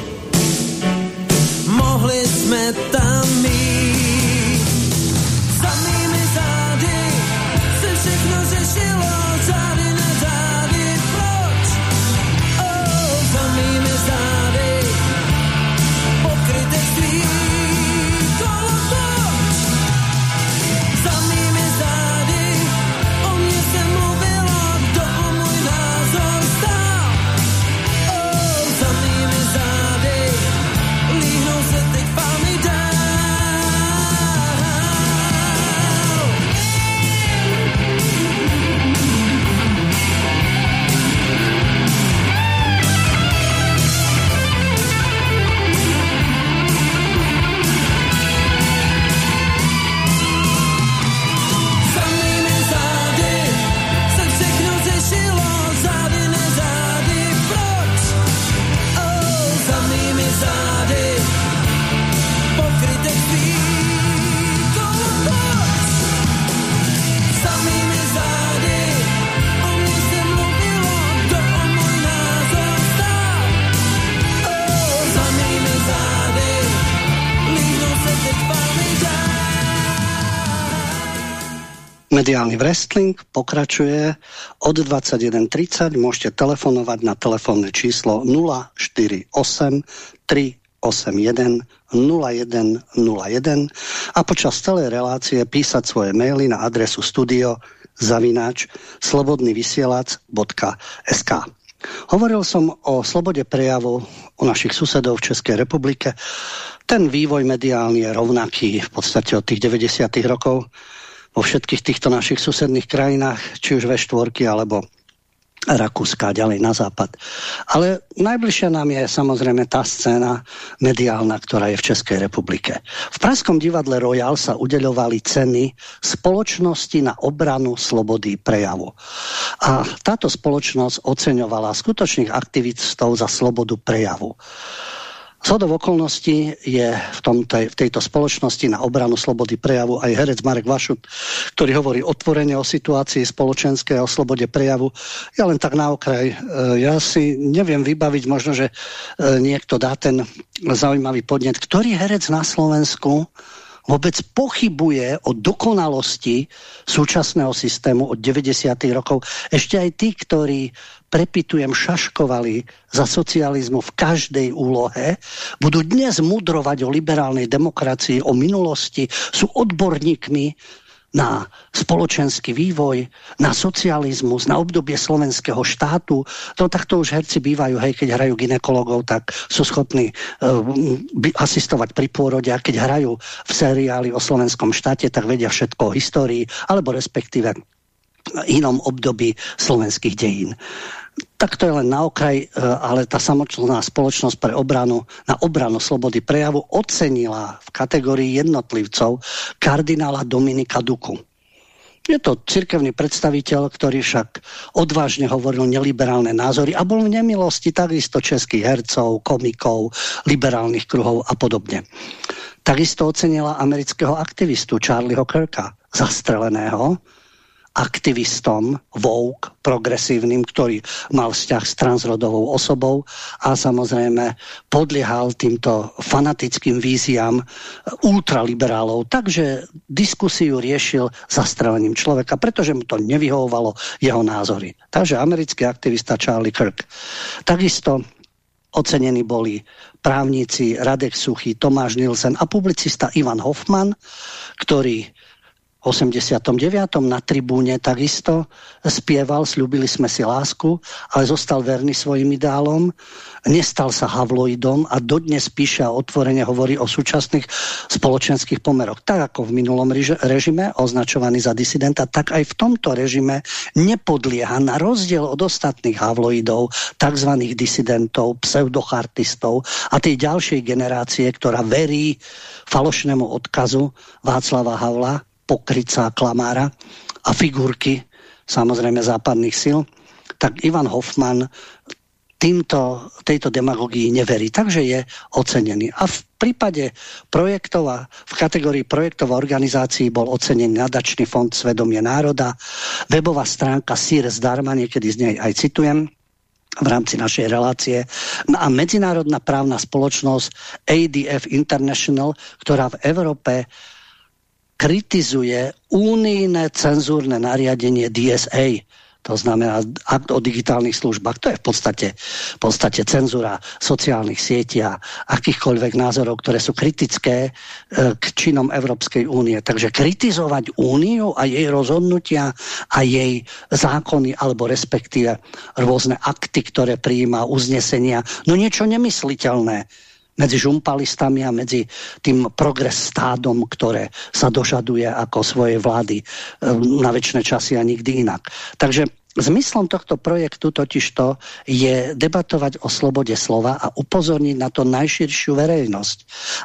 Mohli jsme tam mít za mými zády se všechno řešilo Mediálny wrestling pokračuje od 21.30. Môžete telefonovať na telefónne číslo 048 381 0101 a počas celej relácie písať svoje maily na adresu studio zavináč slobodnyvysielac.sk Hovoril som o slobode prejavu u našich susedov v Českej republike. Ten vývoj mediálny je rovnaký v podstate od tých 90. rokov vo všetkých týchto našich susedných krajinách, či už V4 alebo Rakúska ďalej na západ. Ale najbližšia nám je samozrejme tá scéna mediálna, ktorá je v Českej republike. V Pražskom divadle Royal sa udeľovali ceny spoločnosti na obranu slobody prejavu. A táto spoločnosť oceňovala skutočných aktivistov za slobodu prejavu. Zhodov okolností je v, tomto, v tejto spoločnosti na obranu slobody prejavu aj herec Marek Vašut, ktorý hovorí otvorene o situácii spoločenskej o slobode prejavu. Ja len tak na okraj. E, ja si neviem vybaviť, možno, že e, niekto dá ten zaujímavý podnet. Ktorý herec na Slovensku vôbec pochybuje o dokonalosti súčasného systému od 90. rokov. Ešte aj tí, ktorí prepitujem, šaškovali za socializmu v každej úlohe, budú dnes mudrovať o liberálnej demokracii, o minulosti, sú odborníkmi na spoločenský vývoj, na socializmus, na obdobie slovenského štátu. To takto už herci bývajú, hej, keď hrajú ginekologov, tak sú schopní uh, asistovať pri pôrode a keď hrajú v seriáli o slovenskom štáte, tak vedia všetko o histórii, alebo respektíve inom období slovenských dejín tak to je len na okraj, e, ale tá samotná spoločnosť pre obranu, na obranu slobody prejavu ocenila v kategórii jednotlivcov kardinála Dominika Duku. Je to cirkevný predstaviteľ, ktorý však odvážne hovoril neliberálne názory a bol v nemilosti takisto českých hercov, komikov, liberálnych kruhov a podobne. Takisto ocenila amerického aktivistu Charlieho Kirka, zastreleného, aktivistom Vogue, progresívnym, ktorý mal vzťah s transrodovou osobou a samozrejme podliehal týmto fanatickým víziám ultraliberálov. Takže diskusiu riešil zastrelením človeka, pretože mu to nevyhovovalo jeho názory. Takže americký aktivista Charlie Kirk. Takisto ocenení boli právnici Radek Suchy, Tomáš Nielsen a publicista Ivan Hoffman, ktorý 89. na tribúne takisto spieval, slúbili sme si lásku, ale zostal verný svojim ideálom, nestal sa havloidom a dodnes píše a otvorene hovorí o súčasných spoločenských pomeroch. Tak ako v minulom režime, označovaný za disidenta, tak aj v tomto režime nepodlieha na rozdiel od ostatných havloidov, tzv. disidentov, pseudochartistov a tej ďalšej generácie, ktorá verí falošnému odkazu Václava Havla, pokryca klamára a figurky samozrejme západných sil, tak Ivan Hoffman týmto, tejto demagógii neverí, takže je ocenený. A v prípade projektov a v kategórii projektov a organizácií bol ocenený nadačný fond Svedomie národa, webová stránka Sir zdarma, niekedy z nej aj citujem, v rámci našej relácie. No a medzinárodná právna spoločnosť ADF International, ktorá v Európe kritizuje únijné cenzúrne nariadenie DSA, to znamená akt o digitálnych službách. To je v podstate, v podstate cenzúra sociálnych sietí a akýchkoľvek názorov, ktoré sú kritické e, k činom Európskej únie. Takže kritizovať úniu a jej rozhodnutia a jej zákony alebo respektíve rôzne akty, ktoré prijíma, uznesenia, no niečo nemysliteľné medzi žumpalistami a medzi tým progres stádom, ktoré sa dožaduje ako svoje vlády eh, na väčšie časy a nikdy inak. Takže Zmyslom tohto projektu totižto je debatovať o slobode slova a upozorniť na to najširšiu verejnosť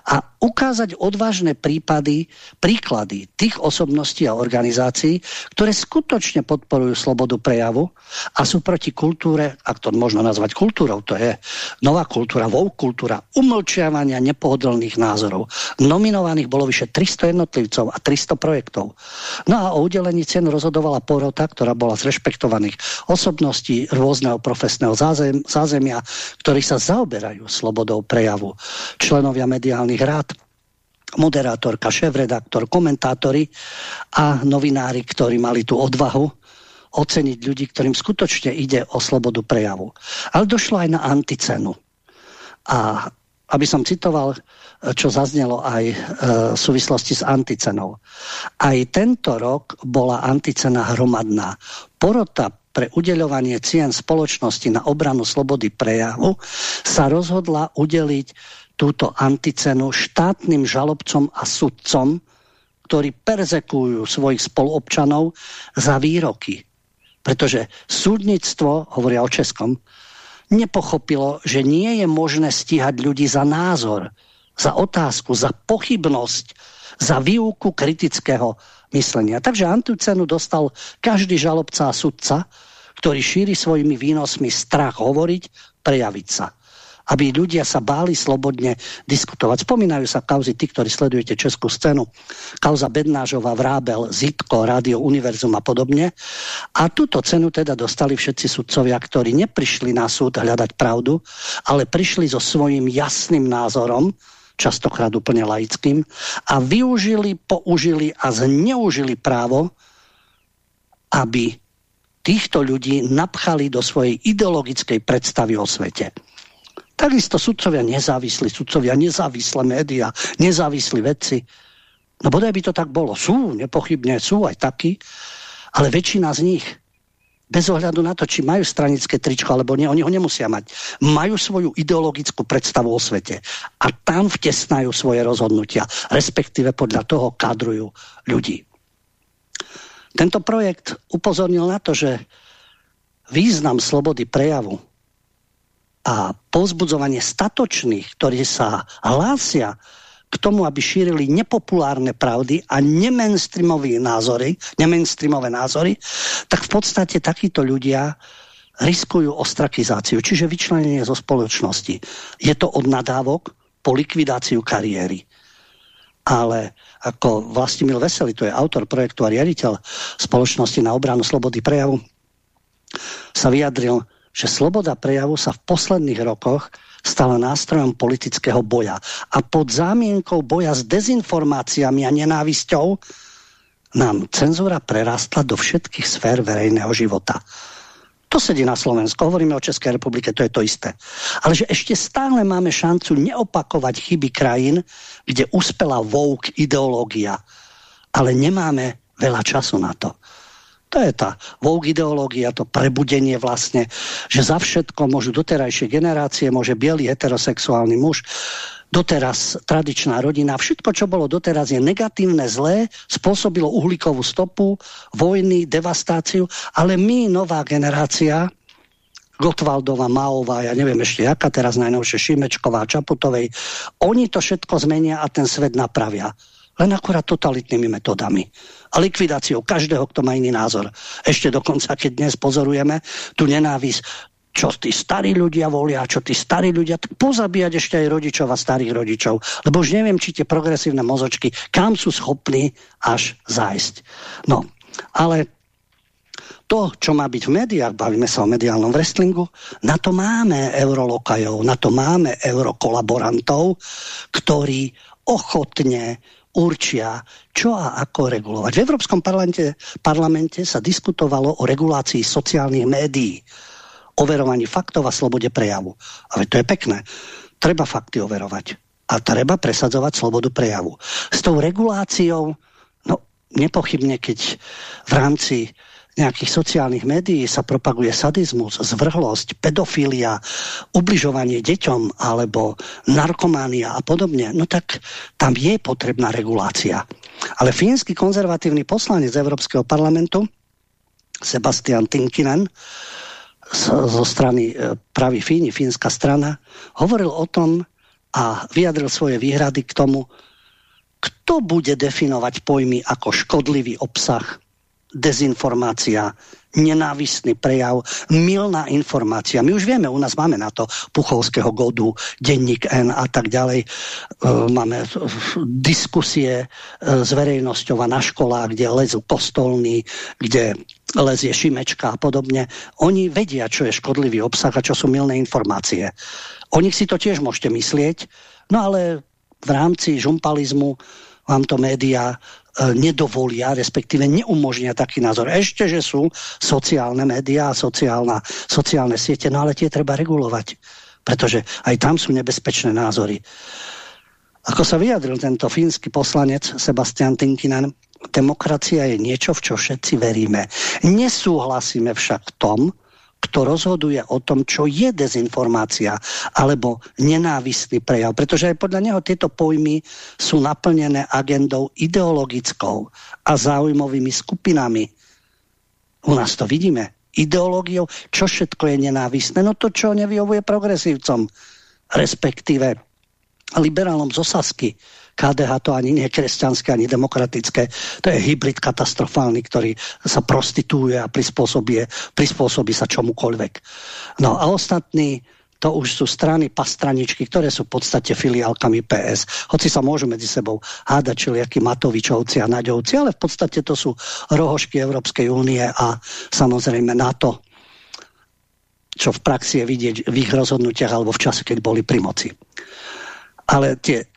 a ukázať odvážne prípady, príklady tých osobností a organizácií, ktoré skutočne podporujú slobodu prejavu a sú proti kultúre, ak to možno nazvať kultúrou, to je nová kultúra, woke kultúra, umlčiavania nepohodlných názorov. Nominovaných bolo vyše 300 jednotlivcov a 300 projektov. No a o udelení cien rozhodovala porota, ktorá bola zrešpektovaná talentovaných osobností rôzneho profesného zázem, zázemia, ktorí sa zaoberajú slobodou prejavu. Členovia mediálnych rád, moderátorka, šéf-redaktor, komentátori a novinári, ktorí mali tú odvahu oceniť ľudí, ktorým skutočne ide o slobodu prejavu. Ale došlo aj na anticenu. A aby som citoval, čo zaznelo aj e, v súvislosti s anticenou. Aj tento rok bola anticena hromadná. Porota pre udeľovanie cien spoločnosti na obranu slobody prejavu sa rozhodla udeliť túto anticenu štátnym žalobcom a sudcom, ktorí perzekujú svojich spoluobčanov za výroky. Pretože súdnictvo, hovoria o Českom, nepochopilo, že nie je možné stíhať ľudí za názor, za otázku, za pochybnosť, za výuku kritického myslenia. Takže anticenu dostal každý žalobca a sudca, ktorý šíri svojimi výnosmi strach hovoriť, prejaviť sa aby ľudia sa báli slobodne diskutovať. Spomínajú sa kauzy tí, ktorí sledujete českú scénu. Kauza Bednážova, Vrábel, Zitko, Rádio Univerzum a podobne. A túto cenu teda dostali všetci sudcovia, ktorí neprišli na súd hľadať pravdu, ale prišli so svojím jasným názorom, častokrát úplne laickým, a využili, použili a zneužili právo, aby týchto ľudí napchali do svojej ideologickej predstavy o svete. Takisto sudcovia nezávislí, sudcovia nezávislé médiá, nezávislí vedci. No bodaj by to tak bolo. Sú, nepochybne sú aj takí, ale väčšina z nich, bez ohľadu na to, či majú stranické tričko alebo nie, oni ho nemusia mať. Majú svoju ideologickú predstavu o svete a tam vtesnajú svoje rozhodnutia, respektíve podľa toho kadrujú ľudí. Tento projekt upozornil na to, že význam slobody prejavu a povzbudzovanie statočných, ktorí sa hlásia k tomu, aby šírili nepopulárne pravdy a nemenstreamové názory, nemenstreamové názory, tak v podstate takíto ľudia riskujú ostrakizáciu, čiže vyčlenenie zo spoločnosti. Je to od nadávok po likvidáciu kariéry. Ale ako Vlastimil Veselý, to je autor projektu a riaditeľ spoločnosti na obranu slobody prejavu, sa vyjadril, že sloboda prejavu sa v posledných rokoch stala nástrojom politického boja. A pod zámienkou boja s dezinformáciami a nenávisťou nám cenzúra prerastla do všetkých sfér verejného života. To sedí na Slovensku. Hovoríme o Českej republike, to je to isté. Ale že ešte stále máme šancu neopakovať chyby krajín, kde uspela woke ideológia. Ale nemáme veľa času na to. To je tá vogue ideológia, to prebudenie vlastne, že za všetko môžu doterajšie generácie, môže biely heterosexuálny muž, doteraz tradičná rodina, všetko, čo bolo doteraz je negatívne, zlé, spôsobilo uhlíkovú stopu, vojny, devastáciu, ale my, nová generácia, Gotwaldova, Maová, ja neviem ešte jaká, teraz najnovšie Šimečková, Čaputovej, oni to všetko zmenia a ten svet napravia. Len akurát totalitnými metodami a likvidáciou každého, kto má iný názor. Ešte dokonca, keď dnes pozorujeme tú nenávisť, čo tí starí ľudia volia, čo tí starí ľudia, tak pozabíjať ešte aj rodičov a starých rodičov. Lebo už neviem, či tie progresívne mozočky, kam sú schopní až zájsť. No, ale to, čo má byť v médiách, bavíme sa o mediálnom wrestlingu, na to máme eurolokajov, na to máme eurokolaborantov, ktorí ochotne určia, čo a ako regulovať. V Európskom parlamente, parlamente sa diskutovalo o regulácii sociálnych médií, overovaní faktov a slobode prejavu. Ale to je pekné. Treba fakty overovať. A treba presadzovať slobodu prejavu. S tou reguláciou, no nepochybne, keď v rámci nejakých sociálnych médií sa propaguje sadizmus, zvrhlosť, pedofília, ubližovanie deťom alebo narkománia a podobne, no tak tam je potrebná regulácia. Ale fínsky konzervatívny poslanec Európskeho parlamentu Sebastian Tinkinen zo strany e, Pravý Fíni, fínska strana, hovoril o tom a vyjadril svoje výhrady k tomu, kto bude definovať pojmy ako škodlivý obsah, dezinformácia, nenávistný prejav, milná informácia. My už vieme, u nás máme na to Puchovského godu, denník N a tak ďalej. E, máme diskusie e, s verejnosťou a na školách, kde lezú kostolní, kde lezie Šimečka a podobne. Oni vedia, čo je škodlivý obsah a čo sú milné informácie. O nich si to tiež môžete myslieť, no ale v rámci žumpalizmu vám to médiá e, nedovolia, respektíve neumožnia taký názor. Ešte, že sú sociálne médiá a sociálne siete, no ale tie treba regulovať, pretože aj tam sú nebezpečné názory. Ako sa vyjadril tento fínsky poslanec Sebastian Tinkinen, demokracia je niečo, v čo všetci veríme. Nesúhlasíme však v tom, kto rozhoduje o tom, čo je dezinformácia alebo nenávistný prejav. Pretože aj podľa neho tieto pojmy sú naplnené agendou ideologickou a záujmovými skupinami. U nás to vidíme. Ideológiou, čo všetko je nenávistné. No to, čo nevyhovuje progresívcom, respektíve liberálom z Osasky. KDH to ani nie kresťanské, ani demokratické. To je hybrid katastrofálny, ktorý sa prostituuje a prispôsobí, sa čomukoľvek. No a ostatní to už sú strany pastraničky, ktoré sú v podstate filiálkami PS. Hoci sa môžu medzi sebou hádať čiliakí Matovičovci a Naďovci, ale v podstate to sú rohošky Európskej únie a samozrejme NATO, čo v praxi je vidieť v ich rozhodnutiach alebo v čase, keď boli pri moci. Ale tie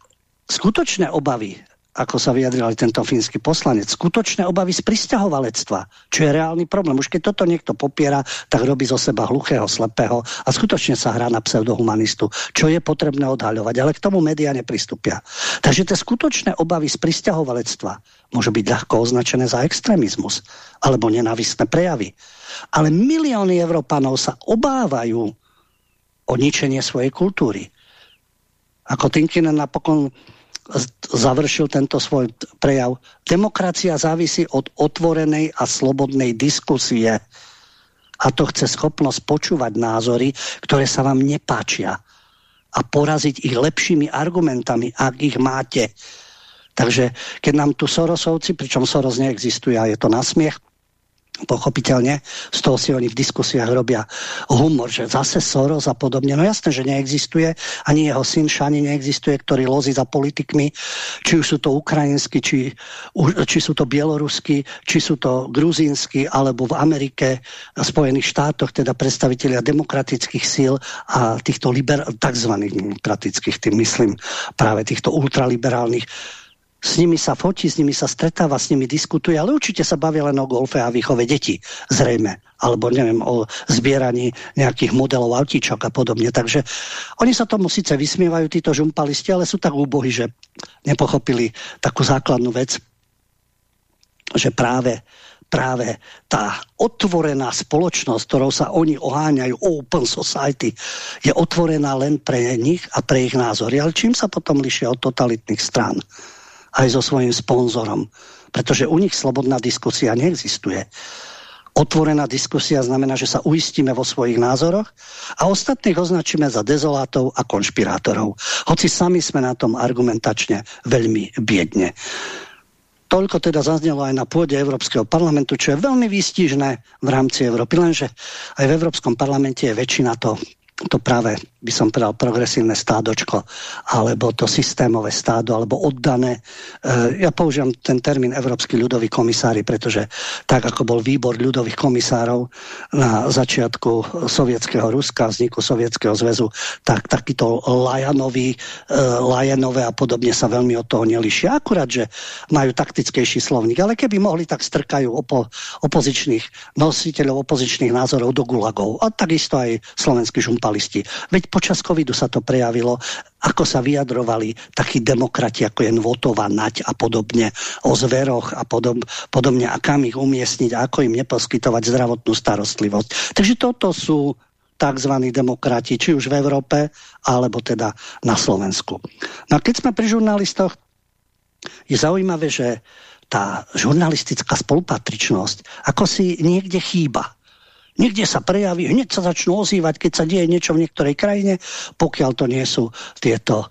skutočné obavy, ako sa vyjadril aj tento fínsky poslanec, skutočné obavy z pristahovalectva, čo je reálny problém. Už keď toto niekto popiera, tak robí zo seba hluchého, slepého a skutočne sa hrá na pseudohumanistu, čo je potrebné odhaľovať, ale k tomu médiá nepristupia. Takže tie skutočné obavy z pristahovalectva môžu byť ľahko označené za extrémizmus alebo nenávistné prejavy. Ale milióny Európanov sa obávajú o ničenie svojej kultúry ako Tinkinen napokon završil tento svoj prejav. Demokracia závisí od otvorenej a slobodnej diskusie. A to chce schopnosť počúvať názory, ktoré sa vám nepáčia a poraziť ich lepšími argumentami, ak ich máte. Takže keď nám tu Sorosovci, pričom Soros neexistuje a je to nasmiech, pochopiteľne, z toho si oni v diskusiách robia humor, že zase Soros a podobne. No jasné, že neexistuje, ani jeho syn Šani neexistuje, ktorý lozí za politikmi, či už sú to ukrajinskí, či, či sú to bielorusky, či sú to gruzínsky, alebo v Amerike, Spojených štátoch, teda predstavitelia demokratických síl a týchto liber, tzv. demokratických, tým myslím práve týchto ultraliberálnych s nimi sa fotí, s nimi sa stretáva, s nimi diskutuje, ale určite sa bavia len o golfe a výchove detí, zrejme. Alebo neviem, o zbieraní nejakých modelov autíčok a podobne. Takže oni sa tomu síce vysmievajú, títo žumpalisti, ale sú tak úbohy, že nepochopili takú základnú vec, že práve práve tá otvorená spoločnosť, ktorou sa oni oháňajú, open society, je otvorená len pre nich a pre ich názory. Ale čím sa potom lišia od totalitných strán? Aj so svojím sponzorom. Pretože u nich slobodná diskusia neexistuje. Otvorená diskusia znamená, že sa uistíme vo svojich názoroch a ostatných označíme za dezolátov a konšpirátorov. Hoci sami sme na tom argumentačne veľmi biedne. Toľko teda zaznelo aj na pôde Európskeho parlamentu, čo je veľmi výstižné v rámci Európy, lenže aj v Európskom parlamente je väčšina to to práve by som povedal progresívne stádočko, alebo to systémové stádo, alebo oddané. E, ja používam ten termín Európsky ľudový komisári, pretože tak ako bol výbor ľudových komisárov na začiatku sovietského Ruska, vzniku sovietského zväzu, tak takýto Lajanovi, e, Lajanové a podobne sa veľmi od toho nelišia. Akurát, že majú taktickejší slovník, ale keby mohli, tak strkajú opo opozičných nositeľov opozičných názorov do gulagov. A takisto aj slovenský žumpalisti. Veď počas covidu sa to prejavilo, ako sa vyjadrovali takí demokrati, ako je Nvotova, Nať a podobne, o zveroch a podob, podobne, a kam ich umiestniť, a ako im neposkytovať zdravotnú starostlivosť. Takže toto sú tzv. demokrati, či už v Európe, alebo teda na Slovensku. No a keď sme pri žurnalistoch, je zaujímavé, že tá žurnalistická spolupatričnosť ako si niekde chýba. Niekde sa prejaví, hneď sa začnú ozývať, keď sa deje niečo v niektorej krajine, pokiaľ to nie sú tieto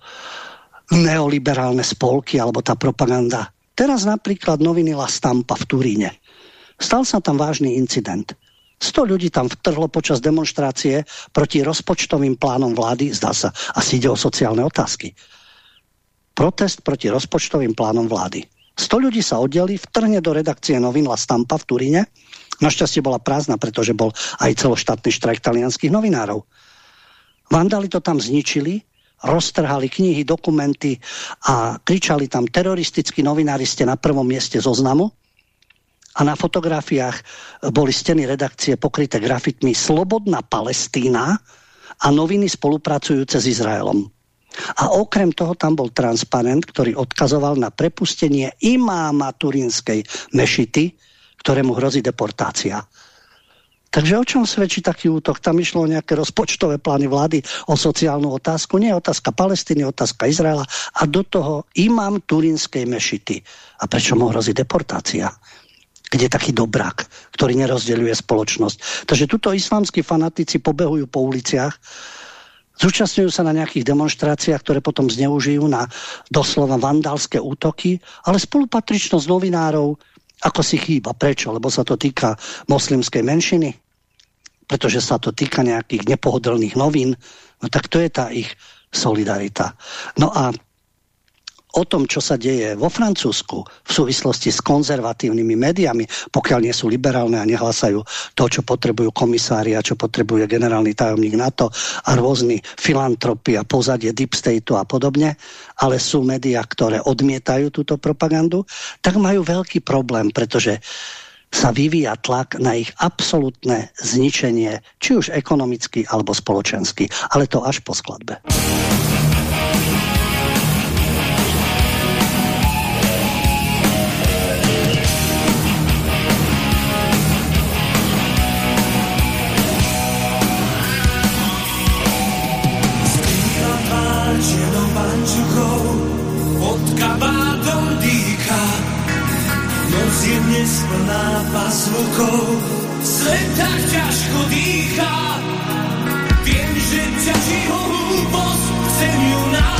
neoliberálne spolky alebo tá propaganda. Teraz napríklad noviny La Stampa v Turíne. Stal sa tam vážny incident. 100 ľudí tam vtrhlo počas demonstrácie proti rozpočtovým plánom vlády, zdá sa, asi ide o sociálne otázky. Protest proti rozpočtovým plánom vlády. 100 ľudí sa oddeli, vtrhne do redakcie novín La Stampa v Turíne Našťastie bola prázdna, pretože bol aj celoštátny štrajk talianských novinárov. Vandali to tam zničili, roztrhali knihy, dokumenty a kričali tam teroristickí novinári ste na prvom mieste zoznamu a na fotografiách boli steny redakcie pokryté grafitmi Slobodná Palestína a noviny spolupracujúce s Izraelom. A okrem toho tam bol transparent, ktorý odkazoval na prepustenie imáma turínskej mešity, ktorému hrozí deportácia. Takže o čom svedčí taký útok? Tam išlo o nejaké rozpočtové plány vlády, o sociálnu otázku. Nie otázka Palestíny, otázka Izraela. A do toho imám turínskej mešity. A prečo mu hrozí deportácia? kde je taký dobrák, ktorý nerozdeľuje spoločnosť. Takže tuto islamskí fanatici pobehujú po uliciach, zúčastňujú sa na nejakých demonstráciách, ktoré potom zneužijú na doslova vandalské útoky, ale spolupatričnosť novinárov ako si chýba. Prečo? Lebo sa to týka moslimskej menšiny? Pretože sa to týka nejakých nepohodlných novín? No tak to je tá ich solidarita. No a o tom, čo sa deje vo Francúzsku v súvislosti s konzervatívnymi médiami, pokiaľ nie sú liberálne a nehlasajú to, čo potrebujú komisári a čo potrebuje generálny tajomník NATO a rôzni filantropi a pozadie Deep Stateu a podobne, ale sú médiá, ktoré odmietajú túto propagandu, tak majú veľký problém, pretože sa vyvíja tlak na ich absolútne zničenie, či už ekonomicky alebo spoločensky, ale to až po skladbe. Plná paslukou, svet tak ťažko dýchá. Viem, že ťaží ho hlúposť, chcem ju nájsť.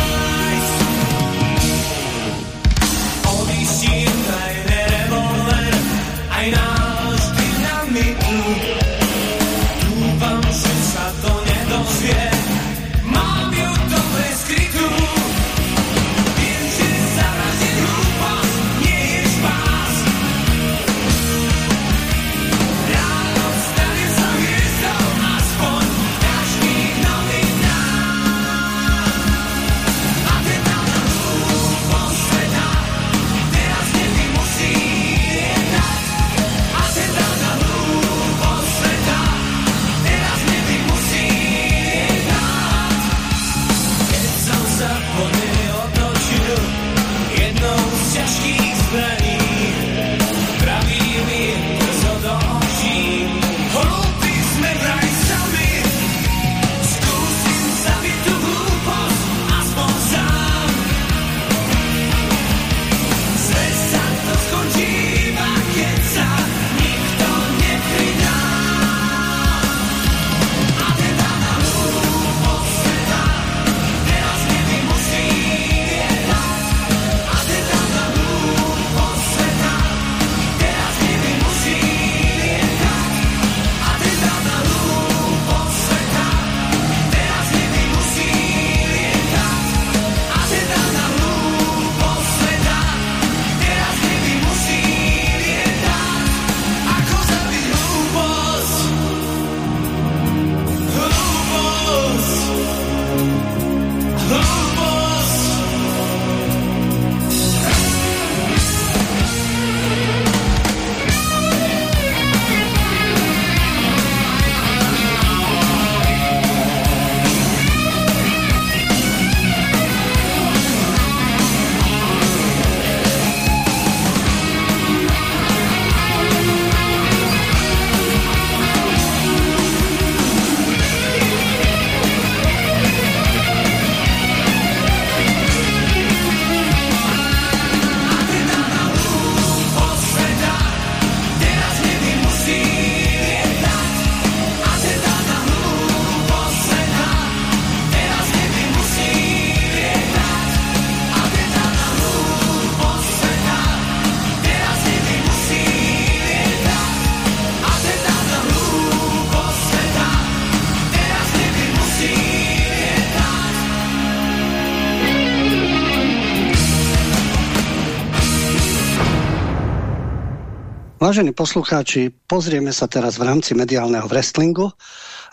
Vážení poslucháči, pozrieme sa teraz v rámci mediálneho wrestlingu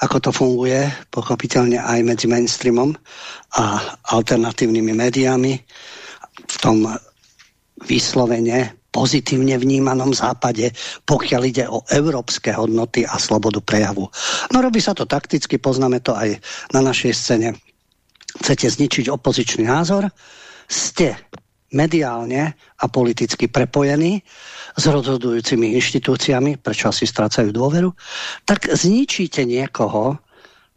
ako to funguje, pochopiteľne aj medzi mainstreamom a alternatívnymi médiami v tom vyslovene pozitívne vnímanom západe, pokiaľ ide o európske hodnoty a slobodu prejavu. No robí sa to takticky, poznáme to aj na našej scéne. Chcete zničiť opozičný názor? Ste mediálne a politicky prepojení s rozhodujúcimi inštitúciami, prečo asi strácajú dôveru, tak zničíte niekoho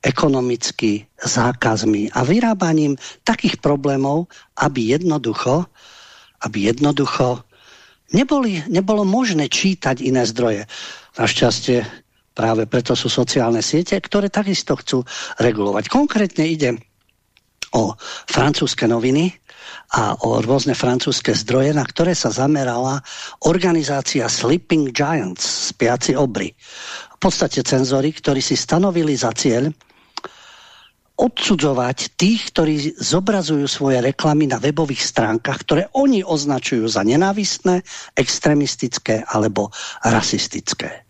ekonomicky, zákazmi a vyrábaním takých problémov, aby jednoducho, aby jednoducho neboli, nebolo možné čítať iné zdroje. Našťastie práve preto sú sociálne siete, ktoré takisto chcú regulovať. Konkrétne ide o francúzske noviny, a o rôzne francúzske zdroje, na ktoré sa zamerala organizácia Sleeping Giants, spiaci obry. V podstate cenzory, ktorí si stanovili za cieľ odsudzovať tých, ktorí zobrazujú svoje reklamy na webových stránkach, ktoré oni označujú za nenávistné, extremistické alebo rasistické.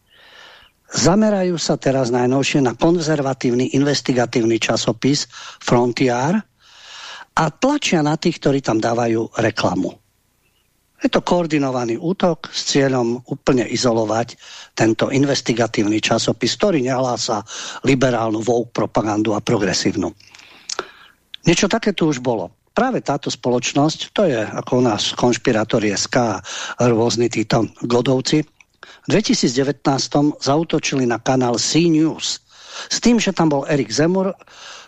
Zamerajú sa teraz najnovšie na konzervatívny investigatívny časopis Frontier, a tlačia na tých, ktorí tam dávajú reklamu. Je to koordinovaný útok s cieľom úplne izolovať tento investigatívny časopis, ktorý nehlása liberálnu vouk propagandu a progresívnu. Niečo také tu už bolo. Práve táto spoločnosť, to je ako u nás konšpirátori SK a rôzni títo godovci, v 2019 zautočili na kanál C-News s tým, že tam bol Erik Zemur,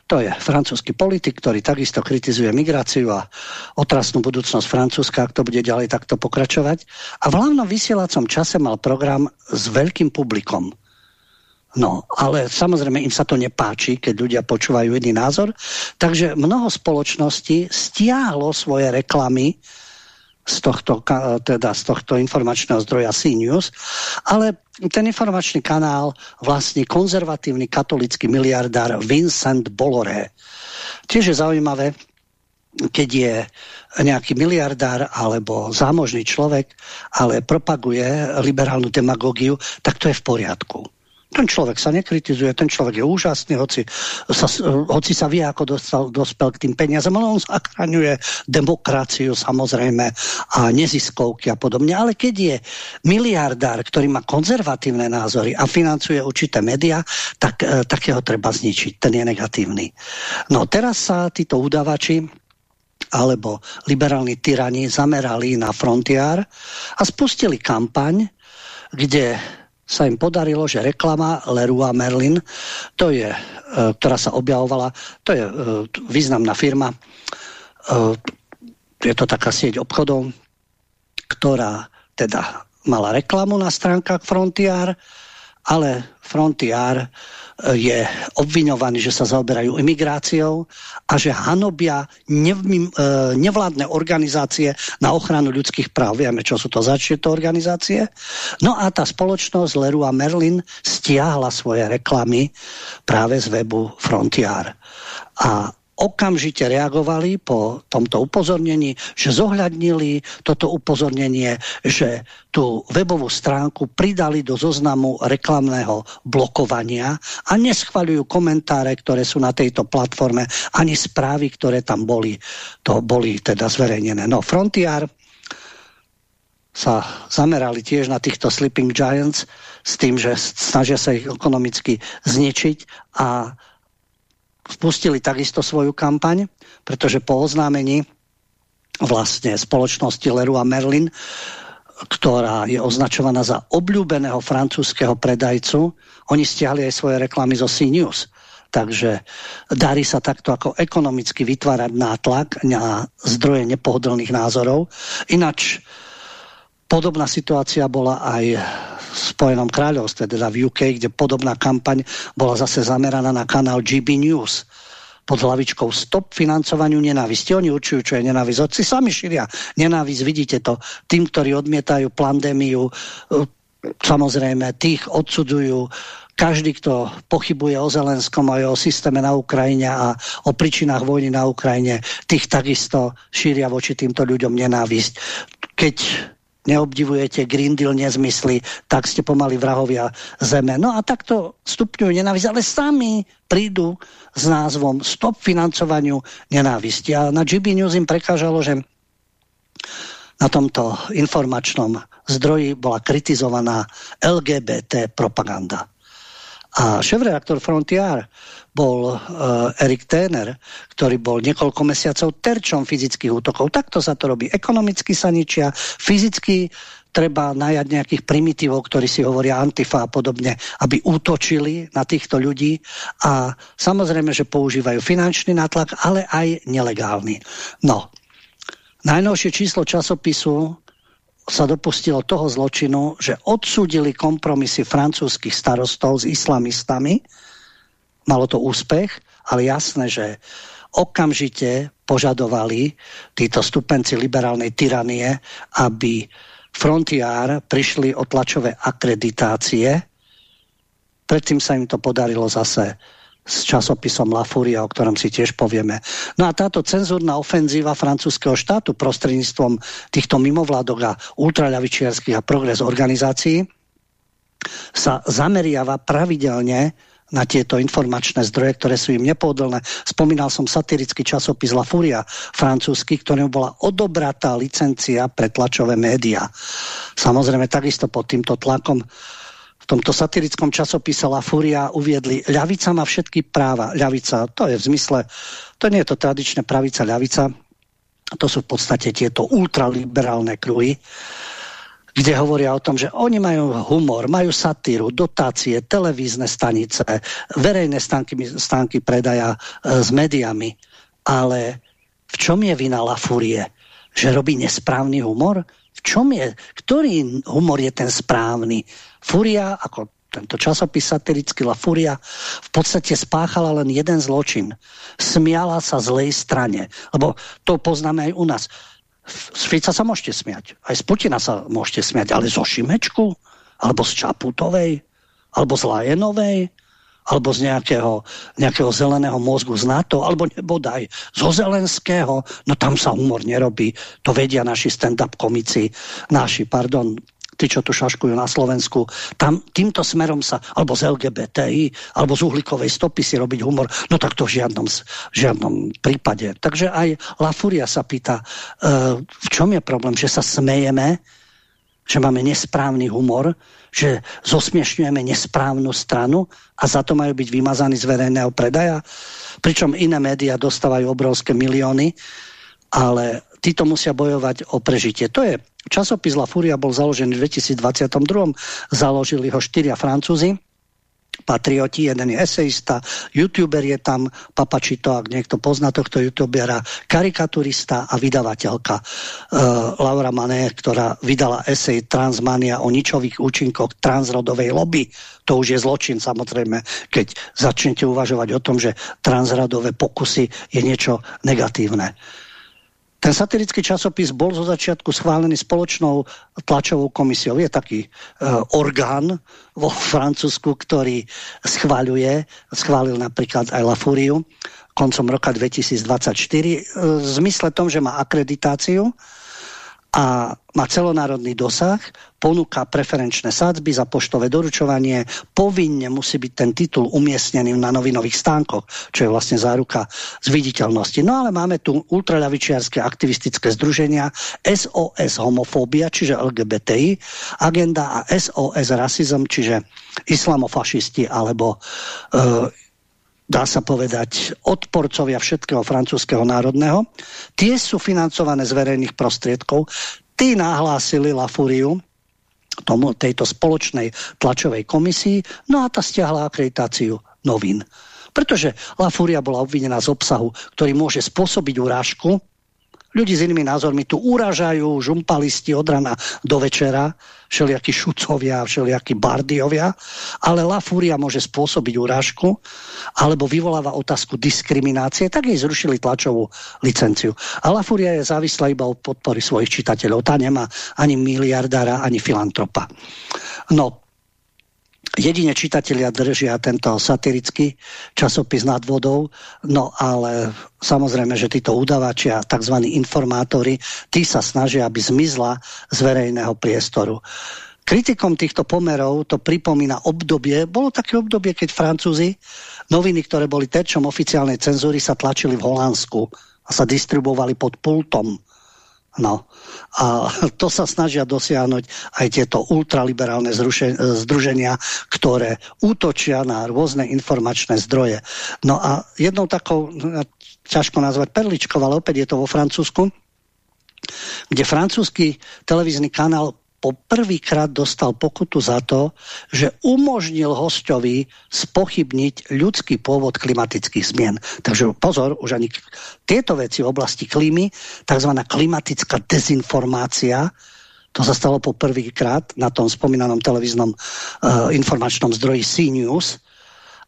to je francúzsky politik, ktorý takisto kritizuje migráciu a otrasnú budúcnosť Francúzska, ak to bude ďalej takto pokračovať. A v hlavnom vysielacom čase mal program s veľkým publikom. No, ale samozrejme im sa to nepáči, keď ľudia počúvajú iný názor. Takže mnoho spoločností stiahlo svoje reklamy z tohto, teda z tohto informačného zdroja CNews, ale ten informačný kanál vlastní konzervatívny katolický miliardár Vincent Bolloré. Tiež je zaujímavé, keď je nejaký miliardár alebo zámožný človek, ale propaguje liberálnu demagógiu, tak to je v poriadku. Ten človek sa nekritizuje, ten človek je úžasný, hoci sa, hoci sa vie, ako dostal, dospel k tým peniazom, ale on zachraňuje demokraciu samozrejme a neziskovky a podobne. Ale keď je miliardár, ktorý má konzervatívne názory a financuje určité médiá, tak e, takého treba zničiť. Ten je negatívny. No teraz sa títo udavači alebo liberálni tyrani zamerali na frontiár a spustili kampaň, kde sa im podarilo, že reklama Leroy Merlin, to je, e, ktorá sa objavovala, to je e, významná firma, e, je to taká sieť obchodov, ktorá teda mala reklamu na stránkach Frontier, ale Frontier je obviňovaný, že sa zaoberajú imigráciou a že hanobia e, nevládne organizácie na ochranu ľudských práv. Vieme, čo sú to začíto organizácie. No a tá spoločnosť Leroy Merlin stiahla svoje reklamy práve z webu Frontier. A okamžite reagovali po tomto upozornení, že zohľadnili toto upozornenie, že tú webovú stránku pridali do zoznamu reklamného blokovania a neschvaľujú komentáre, ktoré sú na tejto platforme, ani správy, ktoré tam boli, to boli teda zverejnené. No Frontier sa zamerali tiež na týchto Sleeping Giants s tým, že snažia sa ich ekonomicky zničiť a spustili takisto svoju kampaň, pretože po oznámení vlastne spoločnosti Leroy Merlin, ktorá je označovaná za obľúbeného francúzského predajcu, oni stiahli aj svoje reklamy zo CNews. Takže darí sa takto ako ekonomicky vytvárať nátlak na zdroje nepohodlných názorov. Ináč podobná situácia bola aj Spojenom kráľovstve, teda v UK, kde podobná kampaň bola zase zameraná na kanál GB News pod hlavičkou Stop financovaniu nenávisti. Oni určujú, čo je nenávisť. Hoci sami šíria nenávisť, vidíte to. Tým, ktorí odmietajú pandémiu, e, samozrejme, tých odsudzujú každý, kto pochybuje o Zelenskom a o systéme na Ukrajine a o príčinách vojny na Ukrajine, tých takisto šíria voči týmto ľuďom nenávisť. Keď neobdivujete Green Deal nezmysly, tak ste pomaly vrahovia zeme. No a takto stupňujú nenávisť, ale sami prídu s názvom Stop financovaniu nenávisti. A na GB News im prekážalo, že na tomto informačnom zdroji bola kritizovaná LGBT propaganda. A šéf-redaktor Frontier bol uh, Erik Téner, ktorý bol niekoľko mesiacov terčom fyzických útokov. Takto sa to robí. Ekonomicky sa ničia, fyzicky treba najať nejakých primitívov, ktorí si hovoria antifa a podobne, aby útočili na týchto ľudí a samozrejme, že používajú finančný nátlak, ale aj nelegálny. No, najnovšie číslo časopisu sa dopustilo toho zločinu, že odsúdili kompromisy francúzskych starostov s islamistami. Malo to úspech, ale jasné, že okamžite požadovali títo stupenci liberálnej tyranie, aby Frontier prišli o tlačové akreditácie. Predtým sa im to podarilo zase s časopisom La Furia, o ktorom si tiež povieme. No a táto cenzúrna ofenzíva francúzského štátu prostredníctvom týchto mimovládok a ultraľavičiarských a progres organizácií sa zameriava pravidelne na tieto informačné zdroje, ktoré sú im nepodolné. Spomínal som satirický časopis La Furia, francúzsky, ktorým bola odobratá licencia pre tlačové médiá. Samozrejme, takisto pod týmto tlakom v tomto satirickom časopise La Furia uviedli, ľavica má všetky práva. Ľavica, to je v zmysle, to nie je to tradičné pravica, ľavica, to sú v podstate tieto ultraliberálne kruhy, kde hovoria o tom, že oni majú humor, majú satíru, dotácie, televízne stanice, verejné stánky, stánky predaja e, s médiami. Ale v čom je vina La Furie? Že robí nesprávny humor? V čom je? Ktorý humor je ten správny? Furia, ako tento časopis satirický La Furia, v podstate spáchala len jeden zločin. Smiala sa zlej strane. Lebo to poznáme aj u nás. Z Fica sa môžete smiať. Aj z Putina sa môžete smiať. Ale zo Šimečku? Alebo z Čaputovej? Alebo z Lajenovej? Alebo z nejakého, nejakého zeleného mozgu z NATO, alebo nebodaj zo Zelenského, no tam sa humor nerobí. To vedia naši stand-up komici, naši, pardon, tí, čo tu šaškujú na Slovensku, tam týmto smerom sa, alebo z LGBTI, alebo z uhlíkovej stopy si robiť humor, no tak to v žiadnom, žiadnom prípade. Takže aj La Furia sa pýta, uh, v čom je problém, že sa smejeme, že máme nesprávny humor, že zosmiešňujeme nesprávnu stranu a za to majú byť vymazaní z verejného predaja, pričom iné médiá dostávajú obrovské milióny, ale títo musia bojovať o prežitie. To je Časopis La Furia bol založený v 2022. Založili ho štyria Francúzi, patrioti, jeden je eseista, youtuber je tam, Papačito, ak niekto pozná tohto youtubera, karikaturista a vydavateľka uh, Laura Mané, ktorá vydala esej Transmania o ničových účinkoch transrodovej lobby. To už je zločin samozrejme, keď začnete uvažovať o tom, že transrodové pokusy je niečo negatívne. Ten satirický časopis bol zo začiatku schválený spoločnou tlačovou komisiou. Je taký e, orgán vo Francúzsku, ktorý schváľuje, schválil napríklad aj La Furiu koncom roka 2024 e, v zmysle tom, že má akreditáciu a má celonárodný dosah, ponúka preferenčné sádzby za poštové doručovanie, povinne musí byť ten titul umiestnený na novinových stánkoch, čo je vlastne záruka z viditeľnosti. No ale máme tu ultraľavičiarske aktivistické združenia SOS homofóbia, čiže LGBTI, agenda a SOS rasizm, čiže islamofašisti alebo uh, dá sa povedať, odporcovia všetkého francúzského národného. Tie sú financované z verejných prostriedkov. Tí nahlásili La Furiu, tomu, tejto spoločnej tlačovej komisii, no a tá stiahla akreditáciu novín. Pretože La Furia bola obvinená z obsahu, ktorý môže spôsobiť urážku, Ľudí s inými názormi tu uražajú, žumpalisti od rana do večera, všelijakí šucovia, všelijakí bardiovia, ale La Furia môže spôsobiť urážku alebo vyvoláva otázku diskriminácie, tak jej zrušili tlačovú licenciu. A La Furia je závislá iba od podpory svojich čitateľov. Tá nemá ani miliardára, ani filantropa. No, Jedine čitatelia držia tento satirický časopis nad vodou, no ale samozrejme, že títo udavači a tzv. informátori, tí sa snažia, aby zmizla z verejného priestoru. Kritikom týchto pomerov to pripomína obdobie, bolo také obdobie, keď Francúzi, noviny, ktoré boli terčom oficiálnej cenzúry, sa tlačili v Holandsku a sa distribuovali pod pultom No. A [laughs] to sa snažia dosiahnuť aj tieto ultraliberálne združenia, ktoré útočia na rôzne informačné zdroje. No a jednou takou, ťažko nazvať perličkou, ale opäť je to vo Francúzsku, kde francúzsky televízny kanál po prvýkrát dostal pokutu za to, že umožnil hostovi spochybniť ľudský pôvod klimatických zmien. Takže pozor, už ani tieto veci v oblasti klímy, tzv. klimatická dezinformácia, to sa stalo po prvýkrát na tom spomínanom televíznom uh, informačnom zdroji CNews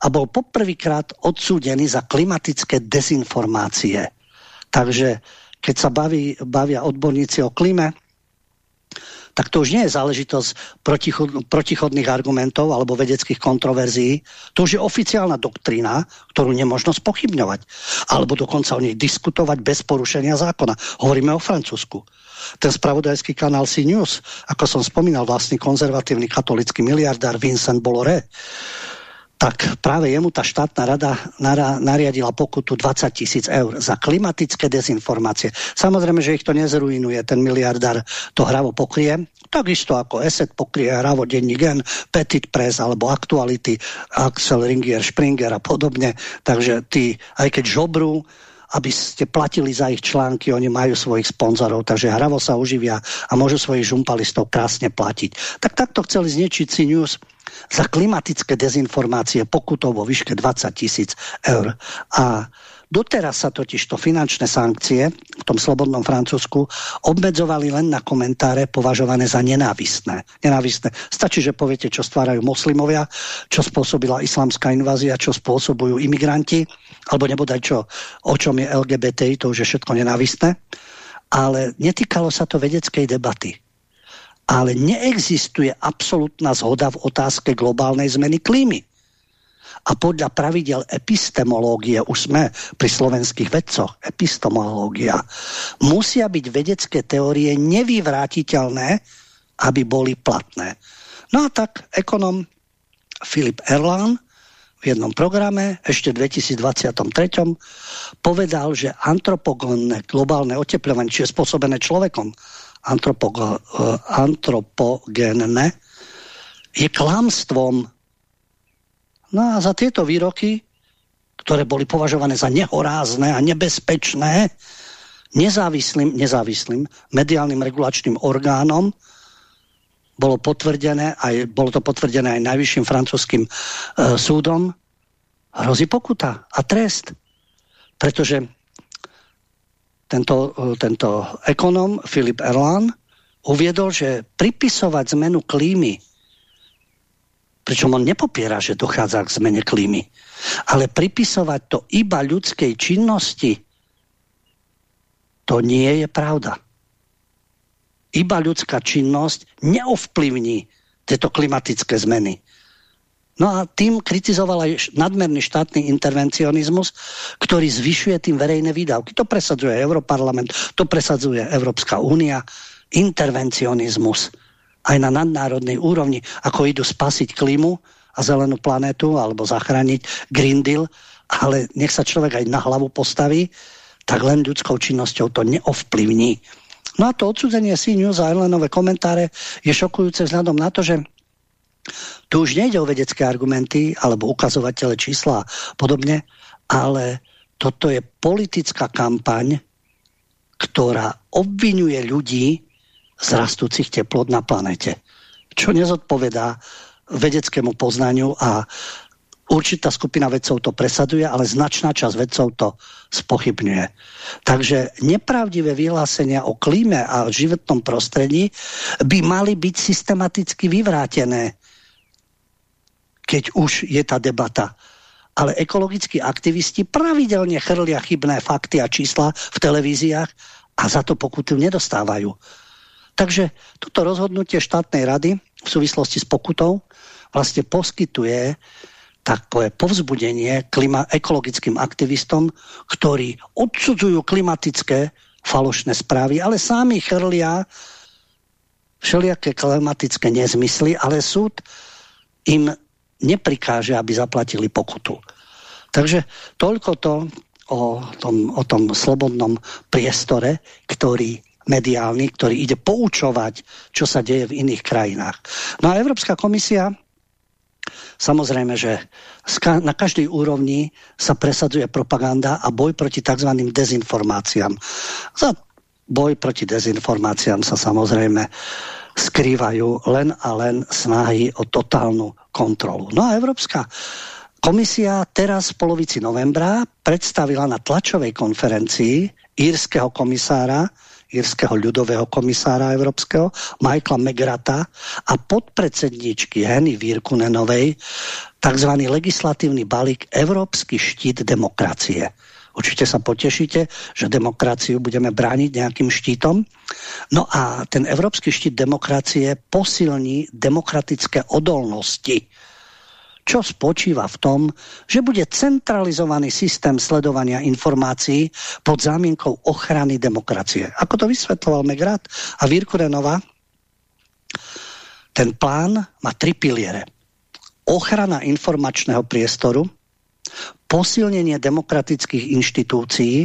a bol poprvýkrát odsúdený za klimatické dezinformácie. Takže keď sa baví, bavia odborníci o klíme, tak to už nie je záležitosť protichod, protichodných argumentov alebo vedeckých kontroverzií. To už je oficiálna doktrína, ktorú nemôžno spochybňovať. Alebo dokonca o nej diskutovať bez porušenia zákona. Hovoríme o Francúzsku. Ten spravodajský kanál CNews, ako som spomínal, vlastný konzervatívny katolický miliardár Vincent Bolloré, tak práve jemu tá štátna rada nariadila pokutu 20 tisíc eur za klimatické dezinformácie. Samozrejme, že ich to nezruinuje, ten miliardár to hravo pokrie, takisto ako ESET pokrie hravo denní gen, Petit Press alebo Aktuality, Axel Ringier, Springer a podobne. Takže tí, aj keď žobrú, aby ste platili za ich články, oni majú svojich sponzorov, takže hravo sa uživia a môžu svojich žumpalistov krásne platiť. Tak takto chceli zničiť si news za klimatické dezinformácie pokutou vo výške 20 tisíc eur. A Doteraz sa totiž to finančné sankcie v tom slobodnom Francúzsku obmedzovali len na komentáre považované za nenávistné. nenávistné. Stačí, že poviete, čo stvárajú moslimovia, čo spôsobila islamská invázia, čo spôsobujú imigranti, alebo nebodaj čo, o čom je LGBT, to už je všetko nenávistné. Ale netýkalo sa to vedeckej debaty ale neexistuje absolútna zhoda v otázke globálnej zmeny klímy. A podľa pravidel epistemológie, už sme pri slovenských vedcoch, epistemológia, musia byť vedecké teórie nevyvrátiteľné, aby boli platné. No a tak ekonom Filip Erlán v jednom programe ešte v 2023 povedal, že antropogónne globálne oteplovanie, čiže spôsobené človekom, antropogénne, je klamstvom. No a za tieto výroky, ktoré boli považované za nehorázne a nebezpečné, nezávislým, nezávislým mediálnym regulačným orgánom bolo potvrdené, aj, bolo to potvrdené aj najvyšším francúzským e, súdom, hrozí pokuta a trest. Pretože tento, e, tento ekonom Filip Erlán uviedol, že pripisovať zmenu klímy, pričom on nepopiera, že dochádza k zmene klímy, ale pripisovať to iba ľudskej činnosti, to nie je pravda. Iba ľudská činnosť neovplyvní tieto klimatické zmeny. No a tým kritizoval aj nadmerný štátny intervencionizmus, ktorý zvyšuje tým verejné výdavky. To presadzuje Europarlament, to presadzuje Európska únia, intervencionizmus aj na nadnárodnej úrovni, ako idú spasiť klímu a zelenú planetu alebo zachrániť Green Deal, ale nech sa človek aj na hlavu postaví, tak len ľudskou činnosťou to neovplyvní. No a to odsudzenie C-News a Elenové komentáre je šokujúce vzhľadom na to, že tu už nejde o vedecké argumenty alebo ukazovatele čísla a podobne, ale toto je politická kampaň, ktorá obvinuje ľudí z rastúcich teplot na planete. Čo nezodpovedá vedeckému poznaniu a určitá skupina vedcov to presaduje, ale značná časť vedcov to spochybňuje. Takže nepravdivé vyhlásenia o klíme a životnom prostredí by mali byť systematicky vyvrátené keď už je tá debata. Ale ekologickí aktivisti pravidelne chrlia chybné fakty a čísla v televíziách a za to pokutu nedostávajú. Takže toto rozhodnutie štátnej rady v súvislosti s pokutou vlastne poskytuje takové povzbudenie klima, ekologickým aktivistom, ktorí odsudzujú klimatické falošné správy, ale sami chrlia všelijaké klimatické nezmysly, ale súd im neprikáže, aby zaplatili pokutu. Takže toľko to o tom, o tom slobodnom priestore, ktorý mediálny, ktorý ide poučovať, čo sa deje v iných krajinách. No a Európska komisia Samozrejme, že na každej úrovni sa presadzuje propaganda a boj proti tzv. dezinformáciám. Za boj proti dezinformáciám sa samozrejme skrývajú len a len snahy o totálnu kontrolu. No a Európska komisia teraz v polovici novembra predstavila na tlačovej konferencii írskeho komisára írskeho ľudového komisára európskeho, Michaela Megrata a podpredsedničky Henny Virkunenovej tzv. legislatívny balík Európsky štít demokracie. Určite sa potešíte, že demokraciu budeme brániť nejakým štítom. No a ten Európsky štít demokracie posilní demokratické odolnosti čo spočíva v tom, že bude centralizovaný systém sledovania informácií pod zámienkou ochrany demokracie. Ako to vysvetloval Megrat a Virkurenova, ten plán má tri piliere. Ochrana informačného priestoru, posilnenie demokratických inštitúcií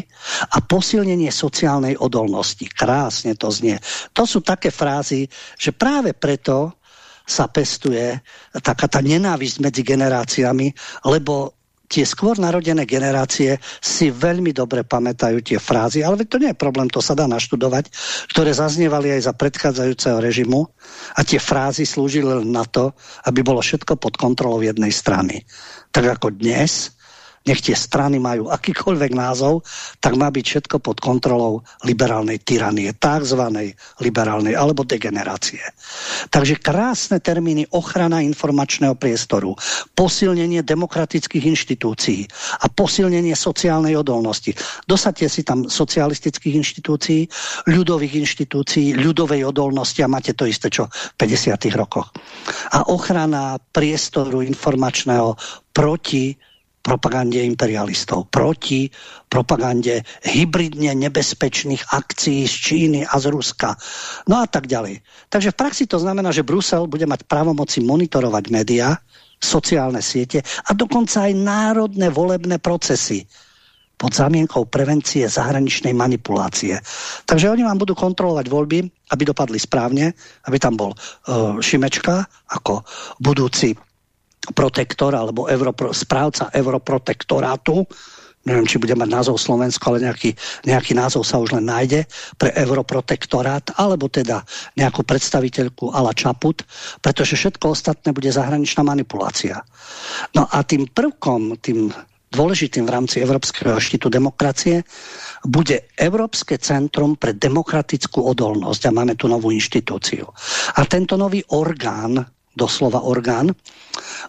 a posilnenie sociálnej odolnosti. Krásne to znie. To sú také frázy, že práve preto sa pestuje taká tá nenávisť medzi generáciami, lebo tie skôr narodené generácie si veľmi dobre pamätajú tie frázy, ale to nie je problém, to sa dá naštudovať, ktoré zaznievali aj za predchádzajúceho režimu a tie frázy slúžili len na to, aby bolo všetko pod kontrolou jednej strany. Tak ako dnes nech tie strany majú akýkoľvek názov, tak má byť všetko pod kontrolou liberálnej tyranie, tzv. liberálnej alebo degenerácie. Takže krásne termíny ochrana informačného priestoru, posilnenie demokratických inštitúcií a posilnenie sociálnej odolnosti. Dosadte si tam socialistických inštitúcií, ľudových inštitúcií, ľudovej odolnosti a máte to isté, čo v 50. rokoch. A ochrana priestoru informačného proti propagande imperialistov, proti propagande hybridne nebezpečných akcií z Číny a z Ruska. No a tak ďalej. Takže v praxi to znamená, že Brusel bude mať právomoci monitorovať médiá, sociálne siete a dokonca aj národné volebné procesy pod zámienkou prevencie zahraničnej manipulácie. Takže oni vám budú kontrolovať voľby, aby dopadli správne, aby tam bol uh, Šimečka ako budúci protektor alebo Europro, správca Europrotektorátu, neviem, či bude mať názov Slovensko, ale nejaký, nejaký názov sa už len nájde pre Europrotektorát, alebo teda nejakú predstaviteľku ala Čaput, pretože všetko ostatné bude zahraničná manipulácia. No a tým prvkom, tým dôležitým v rámci Európskeho štítu demokracie bude Európske centrum pre demokratickú odolnosť a máme tu novú inštitúciu. A tento nový orgán doslova orgán,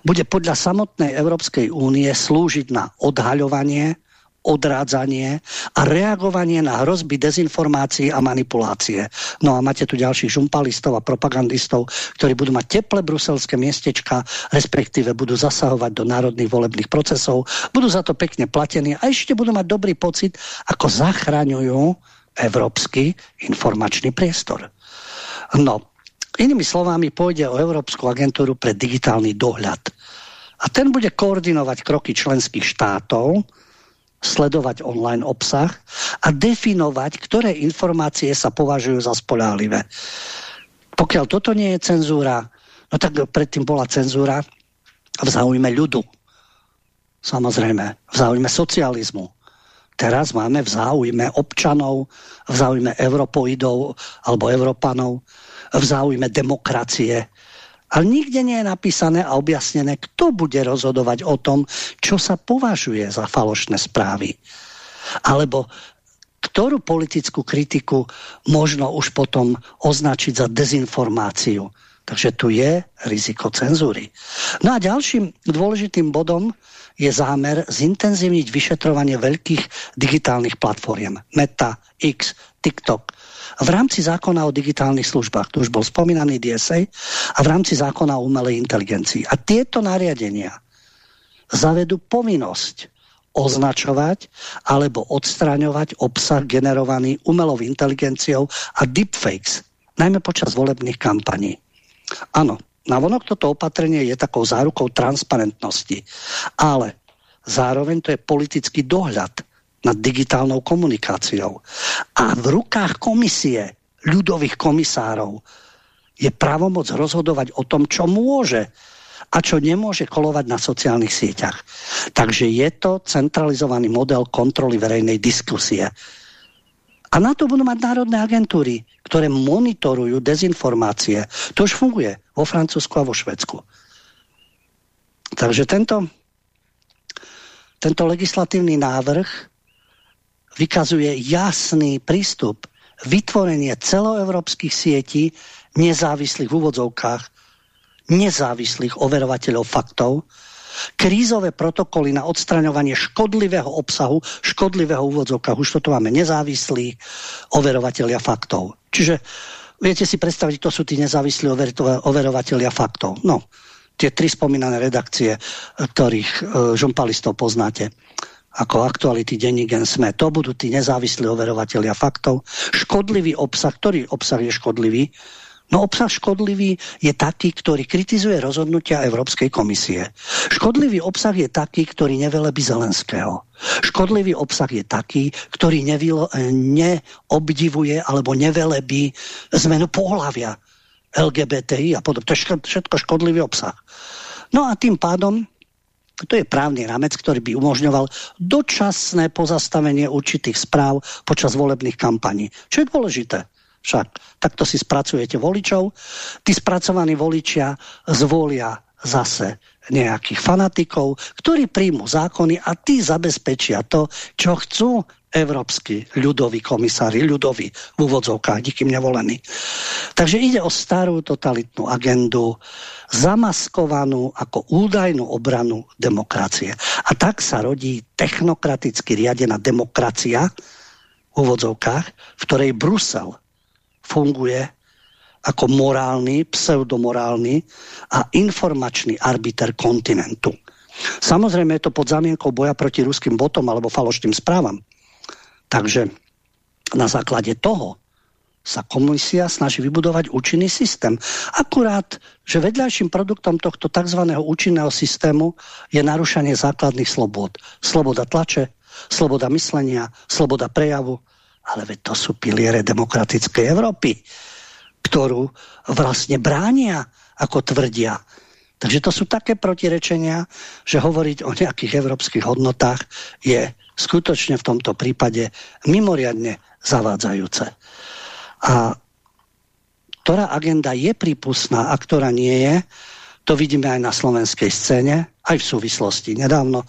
bude podľa samotnej Európskej únie slúžiť na odhaľovanie, odrádzanie a reagovanie na hrozby dezinformácií a manipulácie. No a máte tu ďalších žumpalistov a propagandistov, ktorí budú mať teple bruselské miestečka, respektíve budú zasahovať do národných volebných procesov, budú za to pekne platení a ešte budú mať dobrý pocit, ako zachraňujú európsky informačný priestor. No, Inými slovami pôjde o Európsku agentúru pre digitálny dohľad. A ten bude koordinovať kroky členských štátov, sledovať online obsah a definovať, ktoré informácie sa považujú za spoláhlivé. Pokiaľ toto nie je cenzúra, no tak predtým bola cenzúra v záujme ľudu. Samozrejme, v záujme socializmu. Teraz máme v záujme občanov, v záujme europoidov alebo Európanov, v záujme demokracie. Ale nikde nie je napísané a objasnené, kto bude rozhodovať o tom, čo sa považuje za falošné správy. Alebo ktorú politickú kritiku možno už potom označiť za dezinformáciu. Takže tu je riziko cenzúry. No a ďalším dôležitým bodom je zámer zintenzívniť vyšetrovanie veľkých digitálnych platform. Meta, X, TikTok, v rámci zákona o digitálnych službách, to už bol spomínaný DSA, a v rámci zákona o umelej inteligencii. A tieto nariadenia zavedú povinnosť označovať alebo odstraňovať obsah generovaný umelou inteligenciou a deepfakes, najmä počas volebných kampaní. Áno, navonok toto opatrenie je takou zárukou transparentnosti, ale zároveň to je politický dohľad nad digitálnou komunikáciou. A v rukách komisie ľudových komisárov je právomoc rozhodovať o tom, čo môže a čo nemôže kolovať na sociálnych sieťach. Takže je to centralizovaný model kontroly verejnej diskusie. A na to budú mať národné agentúry, ktoré monitorujú dezinformácie. To už funguje vo Francúzsku a vo Švedsku. Takže tento, tento legislatívny návrh vykazuje jasný prístup vytvorenie celoevropských sietí nezávislých v úvodzovkách nezávislých overovateľov faktov, krízové protokoly na odstraňovanie škodlivého obsahu, škodlivého úvodzovka, už toto máme nezávislí overovateľia faktov. Čiže viete si predstaviť, to sú tí nezávislí overovateľia faktov. No, tie tri spomínané redakcie, ktorých e, žurnalistov poznáte ako aktuality, denní gen sme. To budú tí nezávislí overovateľia faktov. Škodlivý obsah, ktorý obsah je škodlivý, No obsah škodlivý je taký, ktorý kritizuje rozhodnutia Európskej komisie. Škodlivý obsah je taký, ktorý nevelebí Zelenského. Škodlivý obsah je taký, ktorý nevilo, neobdivuje alebo nevelebí zmenu pohľavia LGBTI a podobne. To je všetko škodlivý obsah. No a tým pádom to je právny rámec, ktorý by umožňoval dočasné pozastavenie určitých správ počas volebných kampaní. Čo je dôležité? Však takto si spracujete voličov. Tí spracovaní voličia zvolia zase nejakých fanatikov, ktorí príjmu zákony a tí zabezpečia to, čo chcú európsky ľudoví komisári, ľudoví v úvodzovkách, nikým nevolení. Takže ide o starú totalitnú agendu, zamaskovanú ako údajnú obranu demokracie. A tak sa rodí technokraticky riadená demokracia v úvodzovkách, v ktorej Brusel funguje ako morálny, pseudomorálny a informačný arbiter kontinentu. Samozrejme je to pod zamienkou boja proti ruským botom alebo falošným správam. Takže na základe toho sa komisia snaží vybudovať účinný systém. Akurát, že vedľajším produktom tohto tzv. účinného systému je narušanie základných slobod. Sloboda tlače, sloboda myslenia, sloboda prejavu, ale veď to sú piliere demokratickej Európy, ktorú vlastne bránia, ako tvrdia. Takže to sú také protirečenia, že hovoriť o nejakých európskych hodnotách je skutočne v tomto prípade mimoriadne zavádzajúce. A ktorá agenda je prípustná a ktorá nie je, to vidíme aj na slovenskej scéne, aj v súvislosti. Nedávno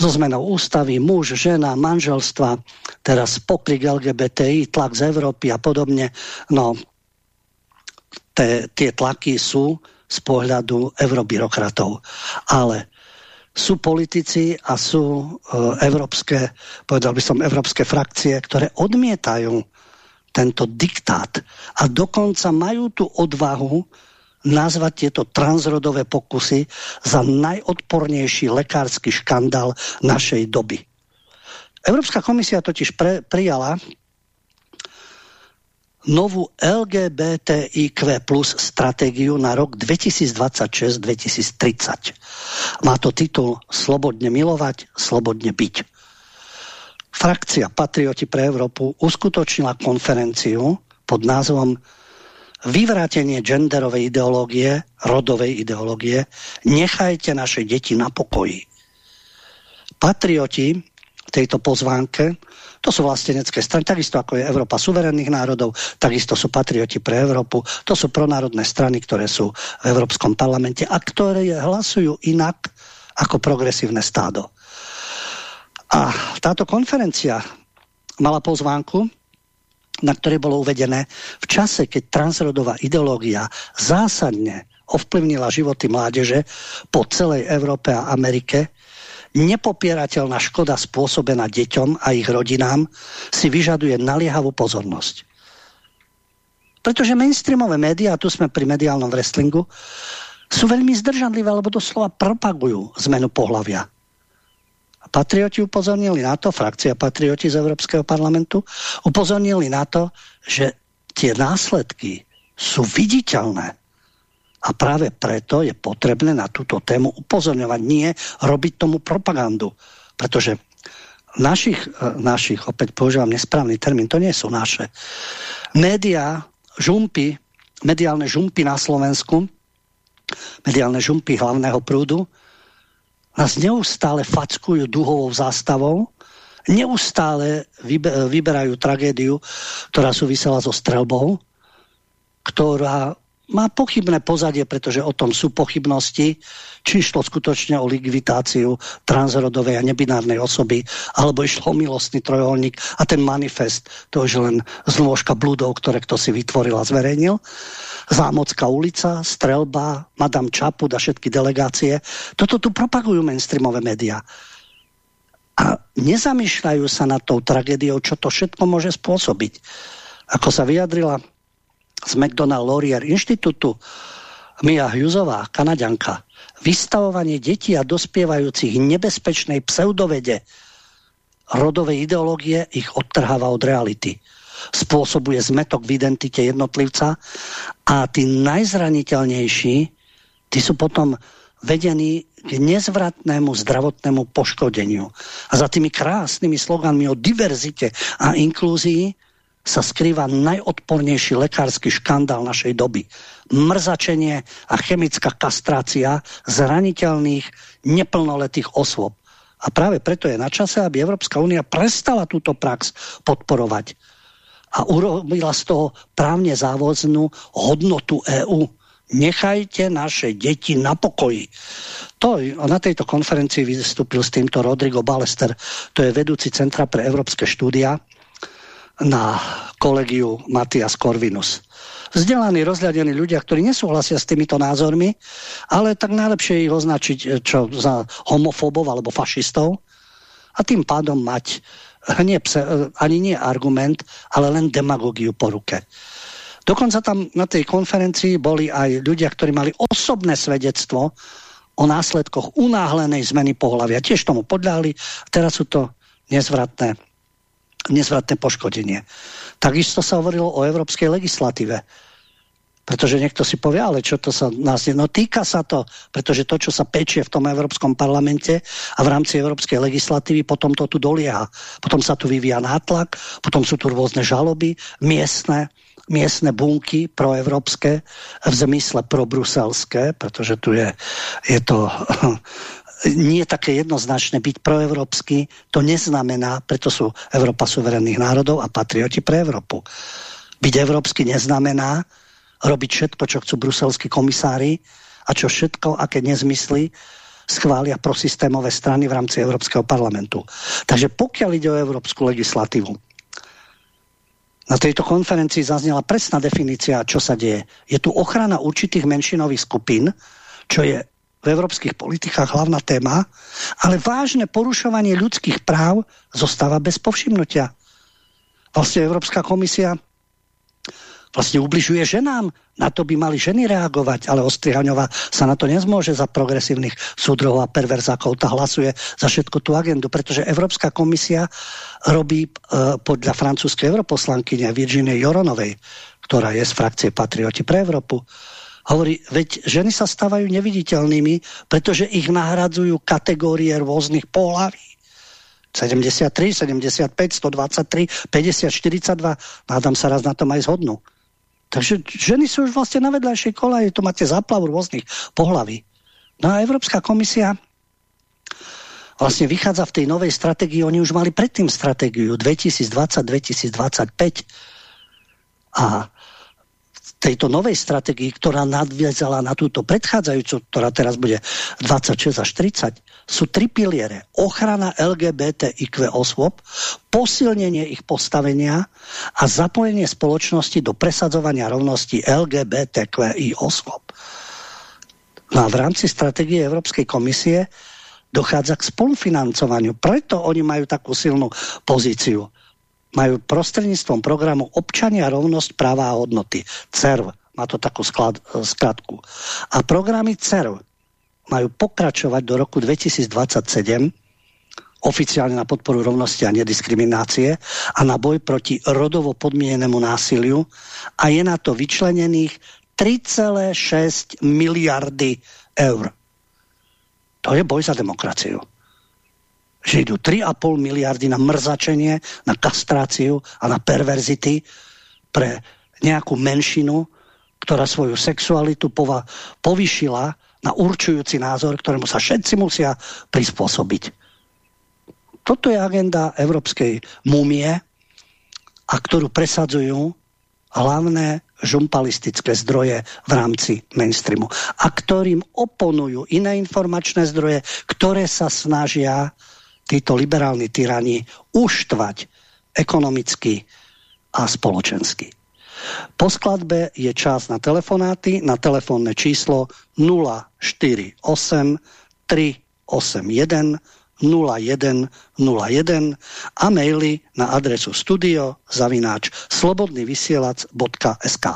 so zmenou ústavy, muž, žena, manželstva, teraz pokrik LGBTI, tlak z Európy a podobne. No, te, tie tlaky sú z pohľadu eurobyrokratov. Ale sú politici a sú e, európske, povedal by som, európske frakcie, ktoré odmietajú tento diktát a dokonca majú tú odvahu nazvať tieto transrodové pokusy za najodpornejší lekársky škandál našej doby. Európska komisia totiž pre, prijala novú LGBTIQ plus stratégiu na rok 2026-2030. Má to titul Slobodne milovať, slobodne byť. Frakcia Patrioti pre Európu uskutočnila konferenciu pod názvom vyvrátenie genderovej ideológie, rodovej ideológie, nechajte naše deti na pokoji. Patrioti tejto pozvánke, to sú vlastenecké strany, takisto ako je Európa suverénnych národov, takisto sú patrioti pre Európu, to sú pronárodné strany, ktoré sú v Európskom parlamente a ktoré hlasujú inak ako progresívne stádo. A táto konferencia mala pozvánku na ktorej bolo uvedené, v čase, keď transrodová ideológia zásadne ovplyvnila životy mládeže po celej Európe a Amerike, nepopierateľná škoda spôsobená deťom a ich rodinám si vyžaduje naliehavú pozornosť. Pretože mainstreamové médiá, tu sme pri mediálnom wrestlingu, sú veľmi zdržanlivé, alebo doslova propagujú zmenu pohľavia. Patrioti upozornili na to, frakcia patrioti z Európskeho parlamentu, upozornili na to, že tie následky sú viditeľné. A práve preto je potrebné na túto tému upozorňovať, nie robiť tomu propagandu. Pretože našich, našich, opäť používam nesprávny termín, to nie sú naše. Média, žumpy, mediálne žumpy na Slovensku mediálne žumpy hlavného prúdu, nás neustále fackujú duhovou zástavou, neustále vyberajú tragédiu, ktorá súvisela so strelbou, ktorá má pochybné pozadie, pretože o tom sú pochybnosti, či išlo skutočne o likvidáciu transrodovej a nebinárnej osoby, alebo išlo o milostný trojuholník a ten manifest, to je len zložka blúdov, ktoré kto si vytvoril a zverejnil. Zámocká ulica, Strelba, Madame Čaput a všetky delegácie. Toto tu propagujú mainstreamové médiá. A nezamýšľajú sa nad tou tragédiou, čo to všetko môže spôsobiť. Ako sa vyjadrila z McDonald Laurier Inštitútu Mia Hughesová, kanadianka, vystavovanie detí a dospievajúcich nebezpečnej pseudovede rodovej ideológie ich odtrháva od reality. Spôsobuje zmetok v identite jednotlivca a tí najzraniteľnejší, tí sú potom vedení k nezvratnému zdravotnému poškodeniu. A za tými krásnymi sloganmi o diverzite a inklúzii sa skrýva najodpornejší lekársky škandál našej doby. Mrzačenie a chemická kastrácia zraniteľných neplnoletých osôb. A práve preto je na čase, aby Európska únia prestala túto prax podporovať a urobila z toho právne závoznú hodnotu EÚ. Nechajte naše deti na pokoji. To, na tejto konferencii vystúpil s týmto Rodrigo Balester, to je vedúci Centra pre európske štúdia na kolegiu Matias Corvinus. Vzdelaní, rozhľadení ľudia, ktorí nesúhlasia s týmito názormi, ale tak najlepšie ich označiť čo za homofóbov alebo fašistov a tým pádom mať nie, ani nie argument, ale len demagogiu po ruke. Dokonca tam na tej konferencii boli aj ľudia, ktorí mali osobné svedectvo o následkoch unáhlenej zmeny pohľavia. Tiež tomu podľahli. Teraz sú to nezvratné, nezvratné poškodenie. Takisto sa hovorilo o európskej legislatíve pretože niekto si povie, ale čo to sa nás... No týka sa to, pretože to, čo sa pečie v tom Európskom parlamente a v rámci európskej legislatívy, potom to tu dolieha. Potom sa tu vyvíja nátlak, potom sú tu rôzne žaloby, miestne, miestne bunky proevropské, v zmysle probruselské, pretože tu je, je to [laughs] nie také jednoznačné byť proevropský, to neznamená, preto sú Európa suverénnych národov a patrioti pre Európu. Byť európsky neznamená, robiť všetko, čo chcú bruselskí komisári a čo všetko, aké nezmysly schvália prosystémové strany v rámci Európskeho parlamentu. Takže pokiaľ ide o európsku legislatívu, na tejto konferencii zaznela presná definícia, čo sa deje. Je tu ochrana určitých menšinových skupín, čo je v európskych politikách hlavná téma, ale vážne porušovanie ľudských práv zostáva bez povšimnutia. Vlastne Európska komisia vlastne ubližuje ženám. Na to by mali ženy reagovať, ale Ostrihaňová sa na to nezmôže za progresívnych súdrov a perverzákov. Tá hlasuje za všetko tú agendu, pretože Európska komisia robí e, podľa francúzskej europoslankyne Virginie Joronovej, ktorá je z frakcie Patrioti pre Európu, hovorí, veď ženy sa stávajú neviditeľnými, pretože ich nahradzujú kategórie rôznych pohlaví. 73, 75, 123, 50, 42. Nádam sa raz na tom aj zhodnú. Takže ženy sú už vlastne na vedľajšej kolaji, tu máte záplavu rôznych pohlaví. No a Európska komisia vlastne vychádza v tej novej stratégii, oni už mali predtým stratégiu 2020-2025 a tejto novej stratégii, ktorá nadviazala na túto predchádzajúcu, ktorá teraz bude 26 až 30, sú tri piliere. Ochrana LGBTIQ osôb, posilnenie ich postavenia a zapojenie spoločnosti do presadzovania rovnosti LGBTQI osôb. No a v rámci stratégie Európskej komisie dochádza k spolufinancovaniu. Preto oni majú takú silnú pozíciu. Majú prostredníctvom programu Občania, rovnosť, práva a hodnoty. CERV, má to takú sklad, skratku. A programy CERV majú pokračovať do roku 2027 oficiálne na podporu rovnosti a nediskriminácie a na boj proti rodovo podmienenému násiliu a je na to vyčlenených 3,6 miliardy eur. To je boj za demokraciu. Že idú 3,5 miliardy na mrzačenie, na kastráciu a na perverzity pre nejakú menšinu, ktorá svoju sexualitu pova, povyšila na určujúci názor, ktorému sa všetci musia prispôsobiť. Toto je agenda európskej mumie, a ktorú presadzujú hlavné žumpalistické zdroje v rámci mainstreamu a ktorým oponujú iné informačné zdroje, ktoré sa snažia títo liberálni tyrani uštvať ekonomicky a spoločensky. Po skladbe je čas na telefonáty na telefónne číslo 048 381 0101 a maily na adresu studio zavináč slobodnyvysielac.sk.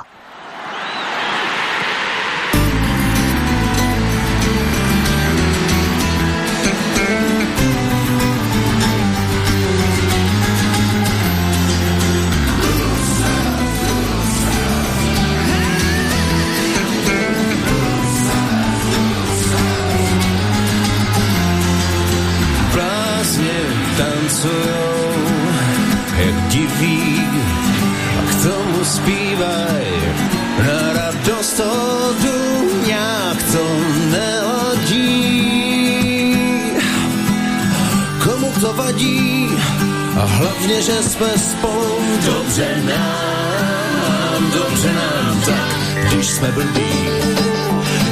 hlavně, že jsme spolu. Dobře nám, dobře nám tak, když jsme blbí.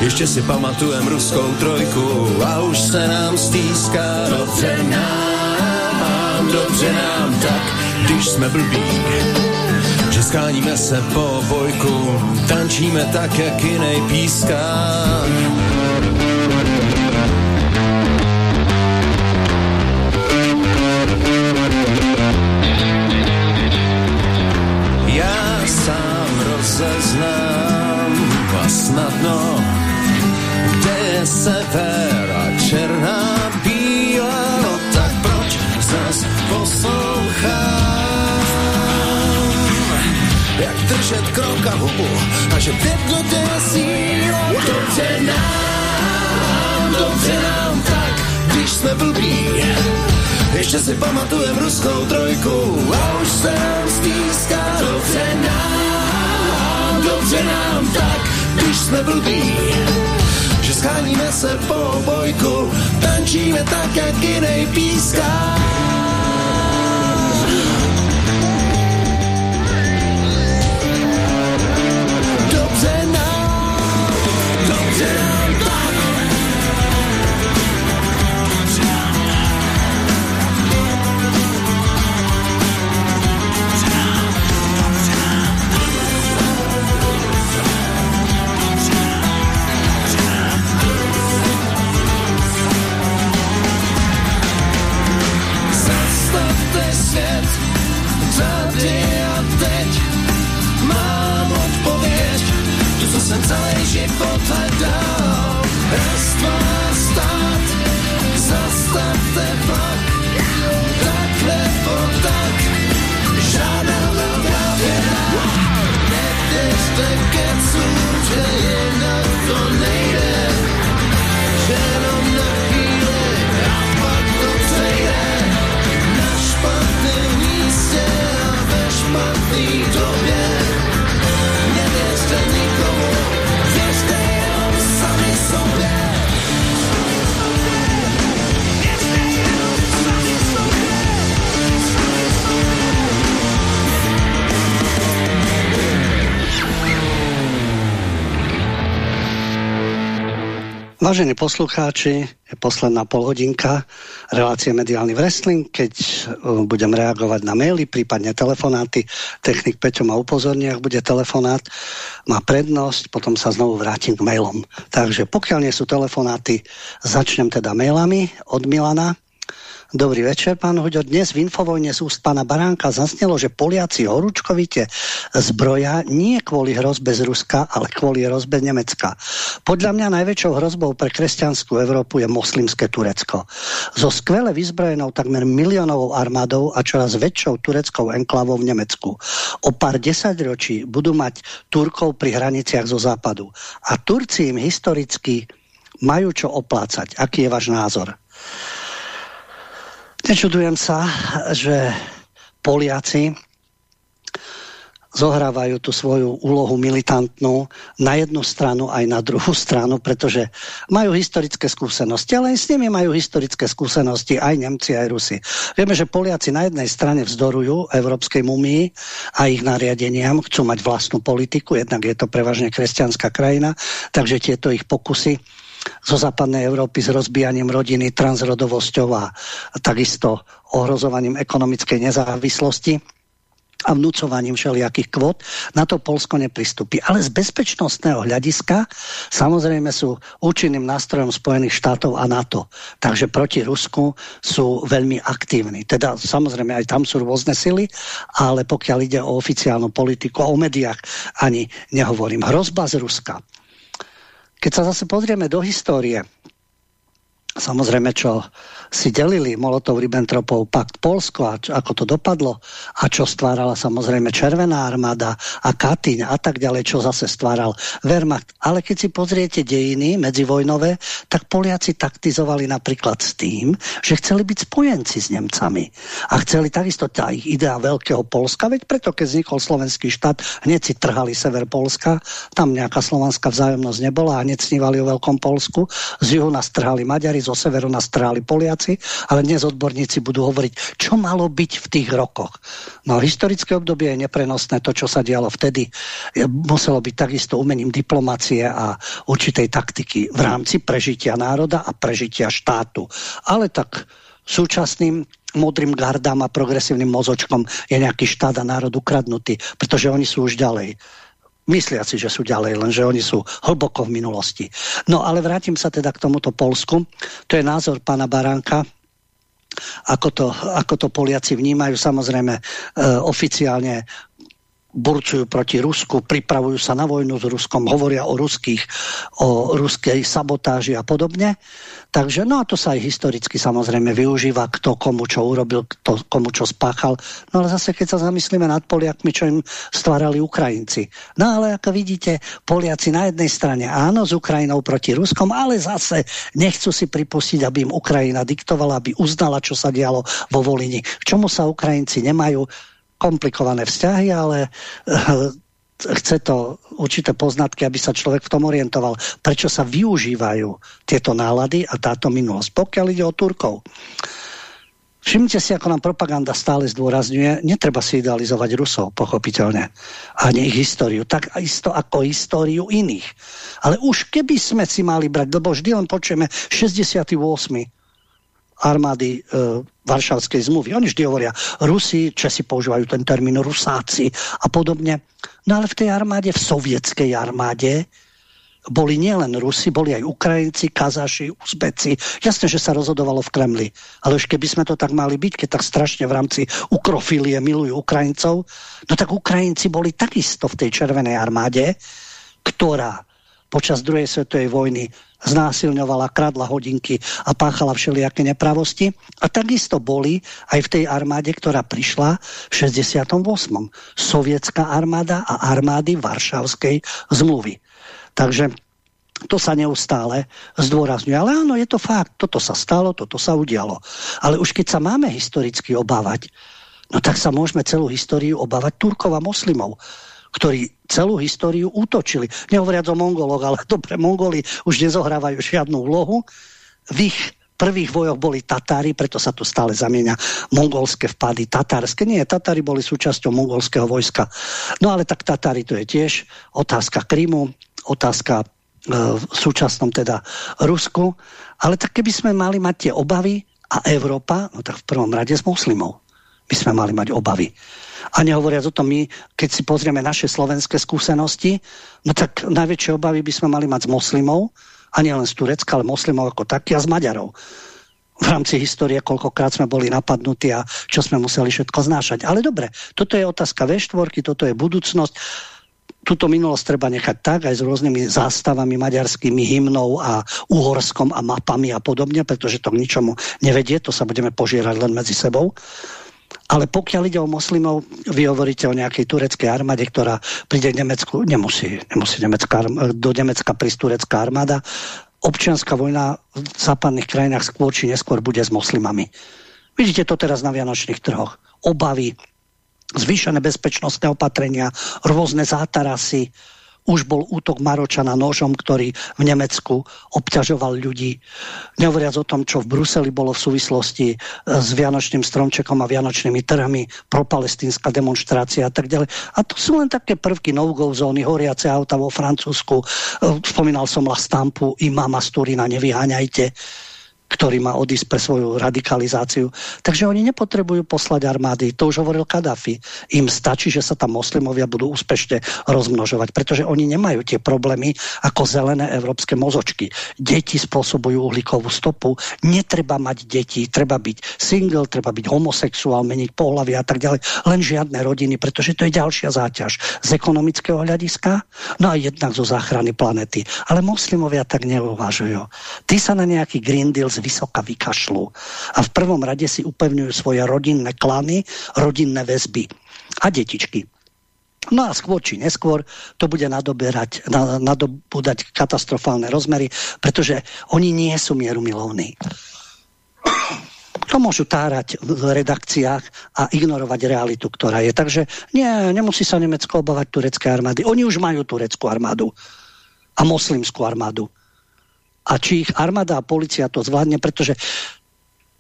Ještě si pamatujem ruskou trojku a už se nám stýská. Dobře nám, dobře nám tak, když jsme blbí. Že skáníme se po bojku, tančíme tak, jak jinej píská. Znám a snadno, kde je sever a černá bílá, no tak proč zas poslouchám? Jak držet krok a hubu a že v jednotě je síla, dobře nám, dobře nám tak, když jsme blbí, ještě si pamatujem ruskou trojku a už se nám stýská dobře nám nám tak, když jsme blbí, že scháníme se po bojku, tančíme tak, jak jinej píská. Vážení poslucháči, je posledná polhodinka relácie Mediálny wrestling, keď uh, budem reagovať na maily, prípadne telefonáty. Technik Peťo ma upozorní, ak bude telefonát, má prednosť, potom sa znovu vrátim k mailom. Takže pokiaľ nie sú telefonáty, začnem teda mailami od Milana. Dobrý večer, pán Huďo. Dnes v Infovojne z úst pána Baránka zasnelo, že Poliaci horúčkovite zbroja nie kvôli hrozbe z Ruska, ale kvôli hrozbe Nemecka. Podľa mňa najväčšou hrozbou pre kresťanskú Európu je moslimské Turecko. So skvele vyzbrojenou takmer miliónovou armádou a čoraz väčšou tureckou enklavou v Nemecku. O pár desaťročí budú mať Turkov pri hraniciach zo západu. A Turci im historicky majú čo oplácať. Aký je váš názor? Nečudujem sa, že Poliaci zohrávajú tú svoju úlohu militantnú na jednu stranu aj na druhú [laughs] stranu, pretože majú historické skúsenosti, ale aj s nimi majú historické skúsenosti aj Nemci, aj Rusi. Vieme, že Poliaci na jednej strane vzdorujú Európskej mumii a ich nariadeniam, chcú mať vlastnú politiku, jednak je to prevažne kresťanská krajina, takže tieto ich pokusy zo západnej Európy s rozbijaním rodiny, transrodovosťou a takisto ohrozovaním ekonomickej nezávislosti a vnúcovaním všelijakých kvót, na to Polsko nepristúpi. Ale z bezpečnostného hľadiska samozrejme sú účinným nástrojom Spojených štátov a NATO. Takže proti Rusku sú veľmi aktívni. Teda samozrejme aj tam sú rôzne sily, ale pokiaľ ide o oficiálnu politiku a o médiách, ani nehovorím. Hrozba z Ruska keď sa zase pozrieme do histórie, samozrejme, čo si delili Molotov-Ribbentropov pakt Polsko a ako to dopadlo a čo stvárala samozrejme Červená armáda a Katyň a tak ďalej, čo zase stváral Wehrmacht. Ale keď si pozriete dejiny medzivojnové, tak Poliaci taktizovali napríklad s tým, že chceli byť spojenci s Nemcami a chceli takisto tá ich idea veľkého Polska, veď preto keď vznikol slovenský štát, hneď si trhali sever Polska, tam nejaká slovanská vzájomnosť nebola a hneď snívali o veľkom Polsku, z juhu nás trhali Maďari, zo severu nás trhali Poliaci veci, ale dnes odborníci budú hovoriť, čo malo byť v tých rokoch. No historické obdobie je neprenosné, to, čo sa dialo vtedy, muselo byť takisto umením diplomácie a určitej taktiky v rámci prežitia národa a prežitia štátu. Ale tak súčasným modrým gardám a progresívnym mozočkom je nejaký štát a národ ukradnutý, pretože oni sú už ďalej myslia si, že sú ďalej, lenže oni sú hlboko v minulosti. No ale vrátim sa teda k tomuto Polsku. To je názor pána Baránka, ako to, ako to Poliaci vnímajú. Samozrejme, e, oficiálne burcujú proti Rusku, pripravujú sa na vojnu s Ruskom, hovoria o ruských, o ruskej sabotáži a podobne. Takže no a to sa aj historicky samozrejme využíva, kto komu čo urobil, kto komu čo spáchal. No ale zase keď sa zamyslíme nad Poliakmi, čo im stvárali Ukrajinci. No ale ako vidíte, Poliaci na jednej strane áno s Ukrajinou proti Ruskom, ale zase nechcú si pripustiť, aby im Ukrajina diktovala, aby uznala, čo sa dialo vo Volini. K čomu sa Ukrajinci nemajú komplikované vzťahy, ale chce to určité poznatky, aby sa človek v tom orientoval. Prečo sa využívajú tieto nálady a táto minulosť, pokiaľ ide o Turkov. Všimnite si, ako nám propaganda stále zdôrazňuje, netreba si idealizovať Rusov, pochopiteľne, ani ich históriu, tak isto ako históriu iných. Ale už keby sme si mali brať, lebo vždy len počujeme 68 armády e, Varšavskej zmluvy. Oni vždy hovoria Rusi, Česi používajú ten termín Rusáci a podobne. No ale v tej armáde, v sovietskej armáde, boli nielen Rusi, boli aj Ukrajinci, Kazaši, Uzbeci. Jasné, že sa rozhodovalo v Kremli. Ale už keby sme to tak mali byť, keď tak strašne v rámci ukrofilie milujú Ukrajincov, no tak Ukrajinci boli takisto v tej Červenej armáde, ktorá počas druhej svetovej vojny znásilňovala, kradla hodinky a páchala všelijaké nepravosti. A takisto boli aj v tej armáde, ktorá prišla v 68. Sovietská armáda a armády Varšavskej zmluvy. Takže to sa neustále zdôrazňuje. Ale áno, je to fakt. Toto sa stalo, toto sa udialo. Ale už keď sa máme historicky obávať, no tak sa môžeme celú históriu obávať Turkov a moslimov ktorí celú históriu útočili. Nehovoriac o Mongoloch, ale dobre, Mongoli už nezohrávajú žiadnu úlohu. V ich prvých vojoch boli Tatári, preto sa tu stále zamieňa mongolské vpady, tatárske. Nie, Tatári boli súčasťou mongolského vojska. No ale tak Tatári to je tiež otázka Krymu, otázka e, v súčasnom teda Rusku. Ale tak keby sme mali mať tie obavy a Európa, no tak v prvom rade s muslimov by sme mali mať obavy. A nehovoriac o tom my, keď si pozrieme naše slovenské skúsenosti, no tak najväčšie obavy by sme mali mať z moslimov, a nie len z Turecka, ale moslimov ako taký a z Maďarov. v rámci histórie, koľkokrát sme boli napadnutí a čo sme museli všetko znášať. Ale dobre, toto je otázka V4, toto je budúcnosť. Tuto minulosť treba nechať tak, aj s rôznymi zástavami maďarskými hymnou a uhorskom a mapami a podobne, pretože to k ničomu nevedie, to sa budeme požierať len medzi sebou. Ale pokiaľ ide o moslimov, vy hovoríte o nejakej tureckej armáde, ktorá príde v Nemecku, nemusí, nemusí Nemecka, do Nemecka prísť turecká armáda občianská vojna v západných krajinách skôr či neskôr bude s moslimami. Vidíte to teraz na Vianočných trhoch. Obavy, zvýšené bezpečnostné opatrenia, rôzne zátarasy, už bol útok Maročana nožom, ktorý v Nemecku obťažoval ľudí. Nehovoriac o tom, čo v Bruseli bolo v súvislosti e, s Vianočným stromčekom a Vianočnými trhmi, propalestínska demonstrácia a tak ďalej. A to sú len také prvky no-go zóny, horiace auta vo Francúzsku. E, spomínal som La Stampu, imama z Turína, nevyháňajte ktorý má odísť pre svoju radikalizáciu. Takže oni nepotrebujú poslať armády, to už hovoril Kadafi. Im stačí, že sa tam moslimovia budú úspešne rozmnožovať, pretože oni nemajú tie problémy ako zelené európske mozočky. Deti spôsobujú uhlíkovú stopu, netreba mať deti, treba byť single, treba byť homosexuál, meniť pohľavy a tak ďalej. Len žiadne rodiny, pretože to je ďalšia záťaž z ekonomického hľadiska, no a jednak zo záchrany planety. Ale moslimovia tak neuvažujú. Ty sa na nejaký Green Deal vysoka vykašľú. A v prvom rade si upevňujú svoje rodinné klany, rodinné väzby a detičky. No a skôr či neskôr to bude nadoberať, nadobúdať katastrofálne rozmery, pretože oni nie sú mierumilovní. To môžu tárať v redakciách a ignorovať realitu, ktorá je. Takže nie, nemusí sa Nemecko obávať turecké armády. Oni už majú tureckú armádu a moslimskú armádu a či ich armáda a policia to zvládne, pretože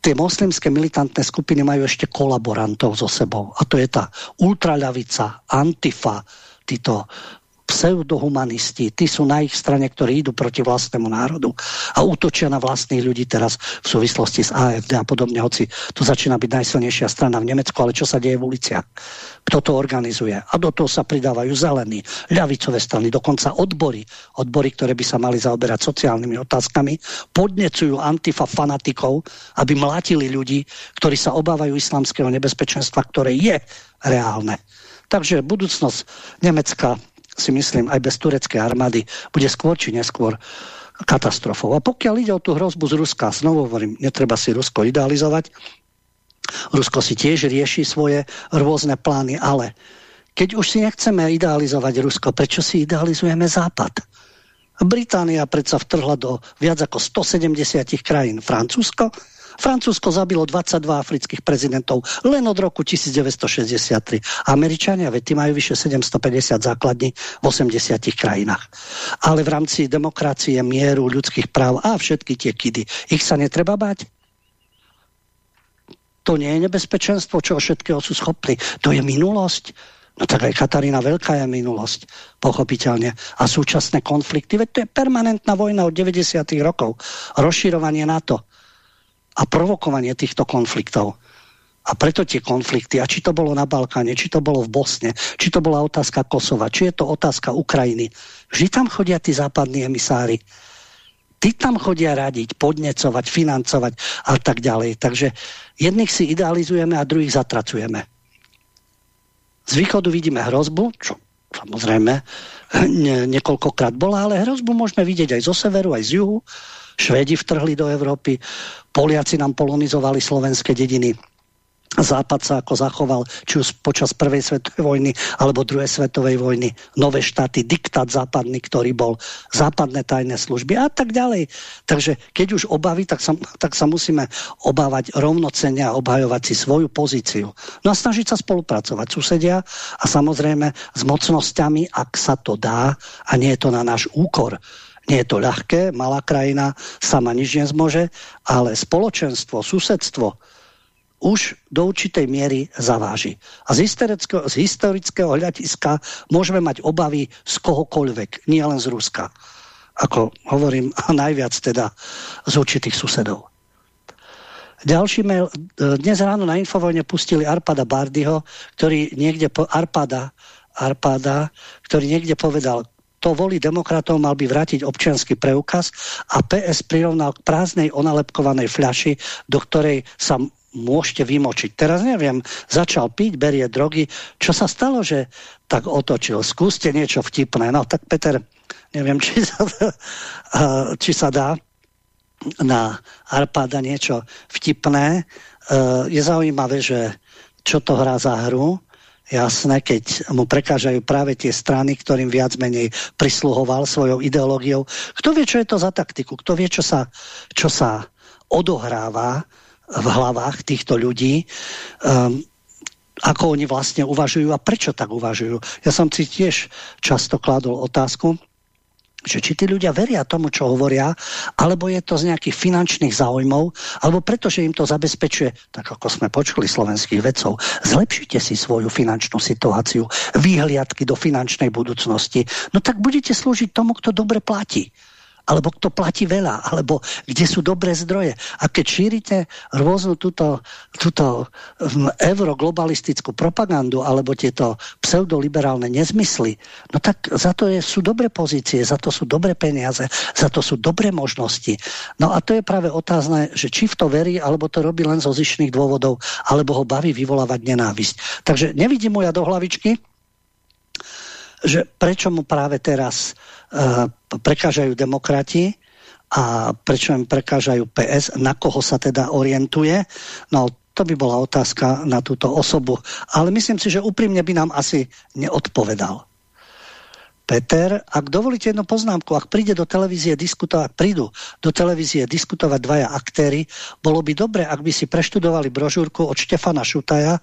tie moslimské militantné skupiny majú ešte kolaborantov so sebou. A to je tá ultraľavica, antifa, títo pseudohumanisti, tí sú na ich strane, ktorí idú proti vlastnému národu a útočia na vlastných ľudí teraz v súvislosti s AFD a podobne, hoci to začína byť najsilnejšia strana v Nemecku, ale čo sa deje v uliciach? Kto to organizuje? A do toho sa pridávajú zelení, ľavicové strany, dokonca odbory, odbory, ktoré by sa mali zaoberať sociálnymi otázkami, podnecujú antifa fanatikov, aby mlátili ľudí, ktorí sa obávajú islamského nebezpečenstva, ktoré je reálne. Takže budúcnosť Nemecka si myslím, aj bez tureckej armády bude skôr či neskôr katastrofou. A pokiaľ ide o tú hrozbu z Ruska, znovu hovorím, netreba si Rusko idealizovať. Rusko si tiež rieši svoje rôzne plány, ale keď už si nechceme idealizovať Rusko, prečo si idealizujeme Západ? Británia predsa vtrhla do viac ako 170 krajín. Francúzsko Francúzsko zabilo 22 afrických prezidentov len od roku 1963. Američania, veď tí majú vyše 750 základní v 80 krajinách. Ale v rámci demokracie, mieru, ľudských práv a všetky tie kidy, ich sa netreba bať? To nie je nebezpečenstvo, čo všetkého sú schopní. To je minulosť. No tak aj Katarína Veľká je minulosť, pochopiteľne. A súčasné konflikty, veď to je permanentná vojna od 90. rokov. Rozširovanie NATO a provokovanie týchto konfliktov. A preto tie konflikty, a či to bolo na Balkáne, či to bolo v Bosne, či to bola otázka Kosova, či je to otázka Ukrajiny, vždy tam chodia tí západní emisári. Tí tam chodia radiť, podnecovať, financovať a tak ďalej. Takže jedných si idealizujeme a druhých zatracujeme. Z východu vidíme hrozbu, čo samozrejme niekoľkokrát bola, ale hrozbu môžeme vidieť aj zo severu, aj z juhu Švédi vtrhli do Európy, Poliaci nám polonizovali slovenské dediny. Západ sa ako zachoval, či už počas prvej svetovej vojny alebo druhej svetovej vojny, nové štáty, diktát západný, ktorý bol, západné tajné služby a tak ďalej. Takže keď už obavy, tak sa, tak sa musíme obávať rovnocene a obhajovať si svoju pozíciu. No a snažiť sa spolupracovať susedia a samozrejme s mocnosťami, ak sa to dá a nie je to na náš úkor nie je to ľahké, malá krajina sama nič nezmôže, ale spoločenstvo, susedstvo už do určitej miery zaváži. A z historického, z historického hľadiska môžeme mať obavy z kohokoľvek, nie len z Ruska. Ako hovorím, najviac teda z určitých susedov. Ďalší mail. Dnes ráno na Infovojne pustili Arpada Bardyho, ktorý niekde po, Arpada, Arpada, ktorý niekde povedal, kto volí demokratov, mal by vrátiť občianský preukaz a PS prirovnal k prázdnej onalepkovanej fľaši, do ktorej sa môžete vymočiť. Teraz neviem, začal piť, berie drogy. Čo sa stalo, že tak otočil? Skúste niečo vtipné. No tak Peter, neviem, [laughs] či sa, či sa dá na Arpada niečo vtipné. Je zaujímavé, že čo to hrá za hru. Jasné, keď mu prekážajú práve tie strany, ktorým viac menej prisluhoval svojou ideológiou. Kto vie, čo je to za taktiku? Kto vie, čo sa, čo sa odohráva v hlavách týchto ľudí, um, ako oni vlastne uvažujú a prečo tak uvažujú. Ja som si tiež často kladol otázku, že či tí ľudia veria tomu, čo hovoria, alebo je to z nejakých finančných záujmov, alebo preto, že im to zabezpečuje, tak ako sme počuli slovenských vedcov, zlepšite si svoju finančnú situáciu, výhliadky do finančnej budúcnosti, no tak budete slúžiť tomu, kto dobre platí alebo kto platí veľa, alebo kde sú dobré zdroje. A keď šírite rôznu túto, túto hm, euroglobalistickú propagandu alebo tieto pseudoliberálne nezmysly, no tak za to je, sú dobré pozície, za to sú dobré peniaze, za to sú dobré možnosti. No a to je práve otázne, že či v to verí, alebo to robí len zo zišných dôvodov, alebo ho baví vyvolávať nenávisť. Takže nevidím mu ja do hlavičky, že prečo mu práve teraz uh, prekážajú demokrati a prečo im prekážajú PS, na koho sa teda orientuje. No to by bola otázka na túto osobu. Ale myslím si, že úprimne by nám asi neodpovedal. Peter, ak dovolíte jednu poznámku, ak príde do televízie diskutovať, prídu do televízie diskutovať dvaja aktéry, bolo by dobre, ak by si preštudovali brožúrku od Štefana Šutaja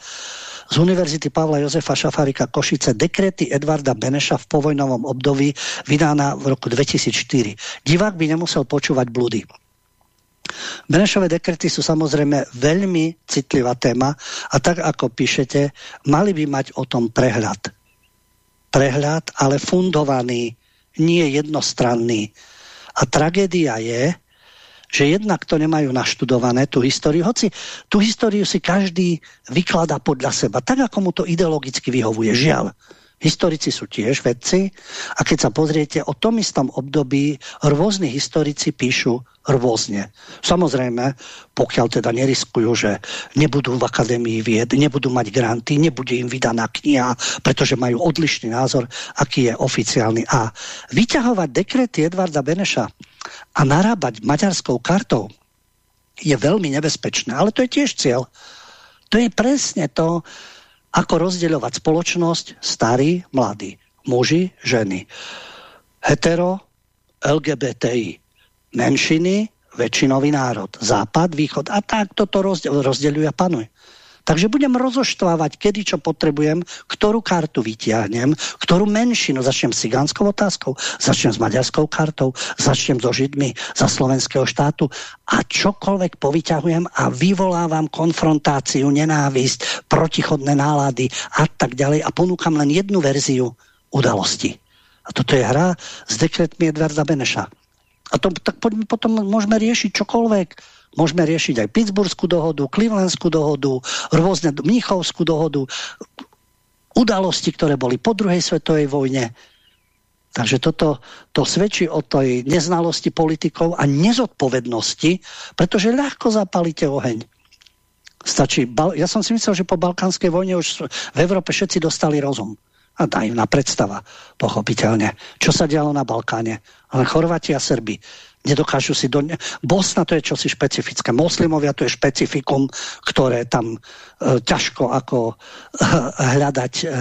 z Univerzity Pavla Jozefa Šafárika Košice dekrety Edvarda Beneša v povojnovom období vydána v roku 2004. Divák by nemusel počúvať blúdy. Benešové dekrety sú samozrejme veľmi citlivá téma a tak ako píšete, mali by mať o tom prehľad. Prehľad, ale fundovaný, nie jednostranný. A tragédia je, že jednak to nemajú naštudované, tú históriu, hoci tú históriu si každý vykladá podľa seba, tak ako mu to ideologicky vyhovuje. Žiaľ, historici sú tiež vedci a keď sa pozriete, o tom istom období rôzni historici píšu rôzne. Samozrejme, pokiaľ teda neriskujú, že nebudú v akadémii vied, nebudú mať granty, nebude im vydaná kniha, pretože majú odlišný názor, aký je oficiálny. A vyťahovať dekrety Edvarda Beneša a narábať maďarskou kartou je veľmi nebezpečné. Ale to je tiež cieľ. To je presne to, ako rozdeľovať spoločnosť starí, mladí, muži, ženy, hetero, LGBTI, menšiny, väčšinový národ, západ, východ a tak toto rozdeľuje a panuje. Takže budem rozoštvávať, kedy čo potrebujem, ktorú kartu vytiahnem, ktorú menšinu, začnem s cigánskou otázkou, začnem s maďarskou kartou, začnem so Židmi za slovenského štátu a čokoľvek povyťahujem a vyvolávam konfrontáciu, nenávisť, protichodné nálady a tak ďalej a ponúkam len jednu verziu udalosti. A toto je hra s dekretmi Edvarda Beneša. A to, tak poďme, potom môžeme riešiť čokoľvek Môžeme riešiť aj Pittsburghskú dohodu, Clevelandskú dohodu, rôzne Mnichovskú dohodu, udalosti, ktoré boli po druhej svetovej vojne. Takže toto to svedčí o tej neznalosti politikov a nezodpovednosti, pretože ľahko zapalíte oheň. Stačí, ja som si myslel, že po balkánskej vojne už v Európe všetci dostali rozum. A na predstava, pochopiteľne. Čo sa dialo na Balkáne? Ale Chorváti a Srbi nedokážu si do... Bosna to je čosi špecifické, moslimovia to je špecifikum, ktoré tam e, ťažko ako e, [laughs] hľadať, e,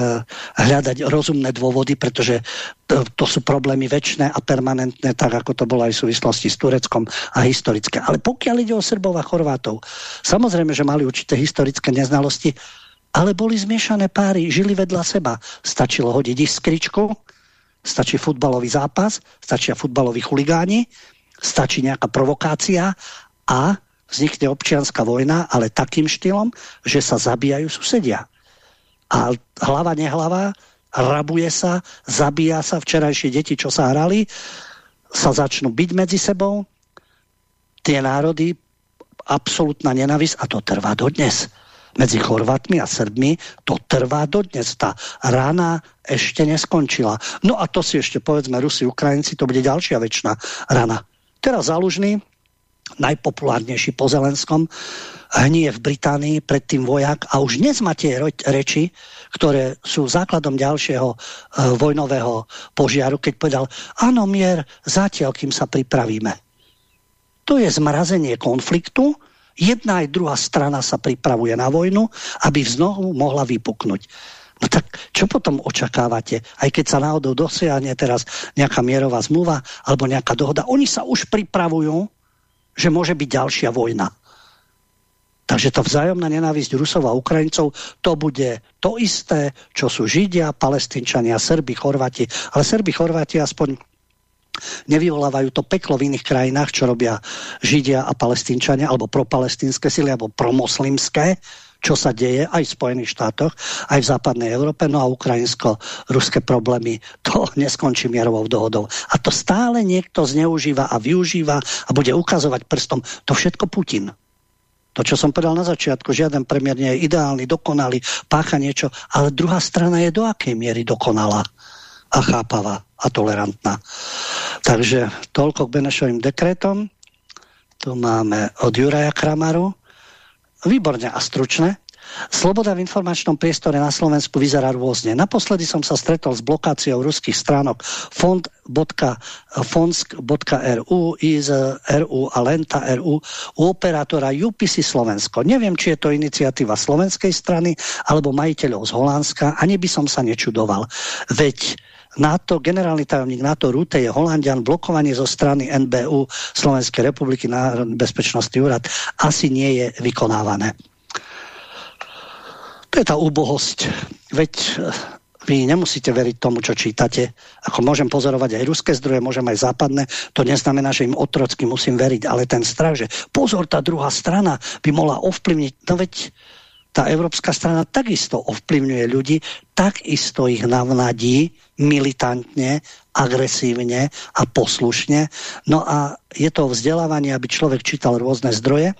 hľadať rozumné dôvody, pretože to, to sú problémy väčšie a permanentné, tak ako to bolo aj v súvislosti s Tureckom a historické. Ale pokiaľ ide o Srbov a Chorvátov, samozrejme, že mali určité historické neznalosti, ale boli zmiešané páry, žili vedľa seba. Stačilo hodiť iskričku, stačí futbalový zápas, stačia futbaloví chuligáni, stačí nejaká provokácia a vznikne občianská vojna, ale takým štýlom, že sa zabíjajú susedia. A hlava nehlava, rabuje sa, zabíja sa, včerajšie deti, čo sa hrali, sa začnú byť medzi sebou, tie národy, absolútna nenavisť a to trvá dodnes. medzi Chorvátmi a Srbmi, to trvá dodnes. Tá rána ešte neskončila. No a to si ešte povedzme Rusi, Ukrajinci, to bude ďalšia väčšina rana. Teraz zálužný, najpopulárnejší po Zelenskom, hnie v Británii, predtým vojak a už dnes má tie reči, ktoré sú základom ďalšieho e, vojnového požiaru, keď povedal, áno, mier, zatiaľ, kým sa pripravíme. To je zmrazenie konfliktu, jedna aj druhá strana sa pripravuje na vojnu, aby znovu mohla vypuknúť. No tak čo potom očakávate? Aj keď sa náhodou dosiahne teraz nejaká mierová zmluva alebo nejaká dohoda, oni sa už pripravujú, že môže byť ďalšia vojna. Takže tá vzájomná nenávisť Rusov a Ukrajincov, to bude to isté, čo sú Židia, Palestínčania, Srbi, Chorváti. Ale Srbi, Chorváti aspoň nevyvolávajú to peklo v iných krajinách, čo robia Židia a Palestínčania, alebo propalestínske sily, alebo promoslimské, čo sa deje aj v Spojených štátoch, aj v západnej Európe, no a ukrajinsko-ruské problémy, to [laughs] neskončí mierovou dohodou. A to stále niekto zneužíva a využíva a bude ukazovať prstom, to všetko Putin. To, čo som povedal na začiatku, žiaden premiér nie je ideálny, dokonalý, pácha niečo, ale druhá strana je do akej miery dokonalá a chápavá a tolerantná. Takže toľko k Benešovým dekretom. Tu máme od Juraja Kramaru. Výborne a stručné. Sloboda v informačnom priestore na Slovensku vyzerá rôzne. Naposledy som sa stretol s blokáciou ruských stránok fond.fonsk.ru, IZ.ru a Lenta.ru u operátora UPC Slovensko. Neviem, či je to iniciatíva slovenskej strany alebo majiteľov z Holandska, ani by som sa nečudoval. Veď NATO, generálny tajomník NATO Rute je Holandian, blokovanie zo strany NBU Slovenskej republiky na bezpečnostný úrad asi nie je vykonávané. To je tá úbohosť. Veď eh, vy nemusíte veriť tomu, čo čítate. Ako môžem pozorovať aj ruské zdroje, môžem aj západné. To neznamená, že im otrocky musím veriť. Ale ten strach, že pozor, tá druhá strana by mohla ovplyvniť. No veď tá európska strana takisto ovplyvňuje ľudí, takisto ich navnadí militantne, agresívne a poslušne. No a je to vzdelávanie, aby človek čítal rôzne zdroje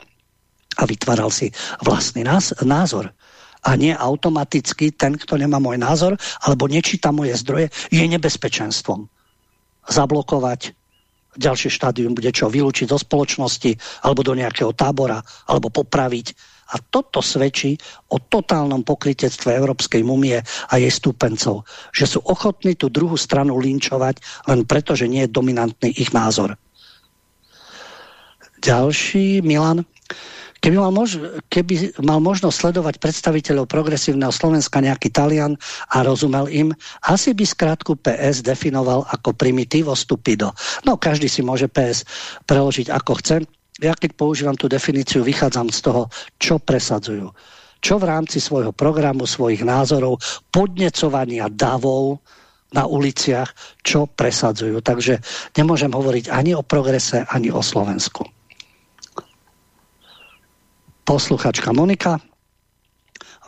a vytváral si vlastný názor a nie automaticky ten, kto nemá môj názor alebo nečíta moje zdroje, je nebezpečenstvom. Zablokovať, ďalšie štádium bude čo, vylúčiť zo spoločnosti alebo do nejakého tábora alebo popraviť. A toto svedčí o totálnom pokrytectve Európskej mumie a jej stúpencov, že sú ochotní tú druhú stranu linčovať len preto, že nie je dominantný ich názor. Ďalší, Milan. Keby mal, mož keby mal možnosť sledovať predstaviteľov progresívneho Slovenska nejaký Talian a rozumel im, asi by skrátku PS definoval ako primitivo stupido. No, každý si môže PS preložiť ako chce. Ja keď používam tú definíciu, vychádzam z toho, čo presadzujú. Čo v rámci svojho programu, svojich názorov, podnecovania davov, na uliciach, čo presadzujú. Takže nemôžem hovoriť ani o progrese, ani o Slovensku posluchačka Monika.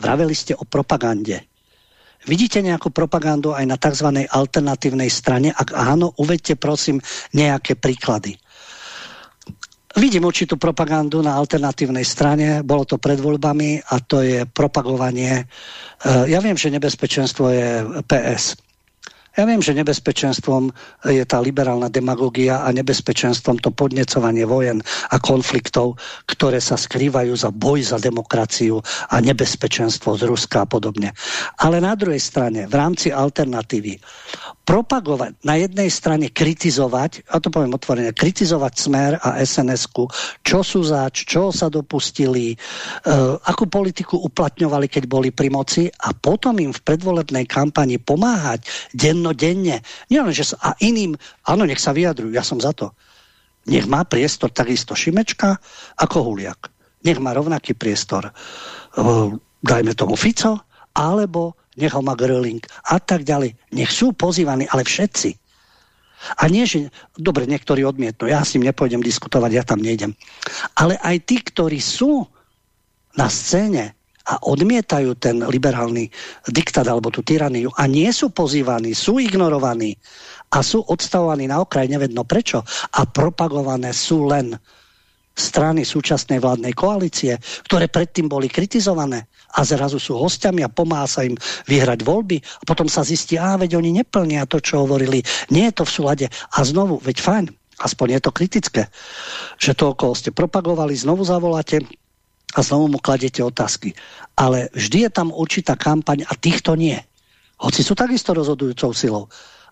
Vraveli ste o propagande. Vidíte nejakú propagandu aj na tzv. alternatívnej strane? Ak áno, uvedte prosím nejaké príklady. Vidím určitú propagandu na alternatívnej strane, bolo to pred voľbami a to je propagovanie. Eh, ja viem, že nebezpečenstvo je PS ja viem, že nebezpečenstvom je tá liberálna demagogia a nebezpečenstvom to podnecovanie vojen a konfliktov, ktoré sa skrývajú za boj za demokraciu a nebezpečenstvo z Ruska a podobne. Ale na druhej strane, v rámci alternatívy, propagovať, na jednej strane kritizovať, a to poviem otvorene, kritizovať Smer a sns čo sú zač, čo sa dopustili, uh, akú politiku uplatňovali, keď boli pri moci a potom im v predvolebnej kampani pomáhať dennodenne. Nie len, že sa, a iným, áno, nech sa vyjadrujú, ja som za to. Nech má priestor takisto Šimečka ako Huliak. Nech má rovnaký priestor, uh, dajme tomu Fico, alebo nech ho má Gröling a tak ďalej. Nech sú pozývaní, ale všetci. A nie, že, dobre, niektorí odmietnú, ja s ním nepôjdem diskutovať, ja tam nejdem. Ale aj tí, ktorí sú na scéne a odmietajú ten liberálny diktát alebo tú tyraniu a nie sú pozývaní, sú ignorovaní a sú odstavovaní na okraj, nevedno prečo, a propagované sú len strany súčasnej vládnej koalície, ktoré predtým boli kritizované a zrazu sú hostiami a pomáha sa im vyhrať voľby. A potom sa zistí, a veď oni neplnia to, čo hovorili, nie je to v súlade. A znovu, veď fajn, aspoň je to kritické, že to okolo ste propagovali, znovu zavoláte a znovu mu kladete otázky. Ale vždy je tam určitá kampaň a týchto nie. Hoci sú takisto rozhodujúcou silou.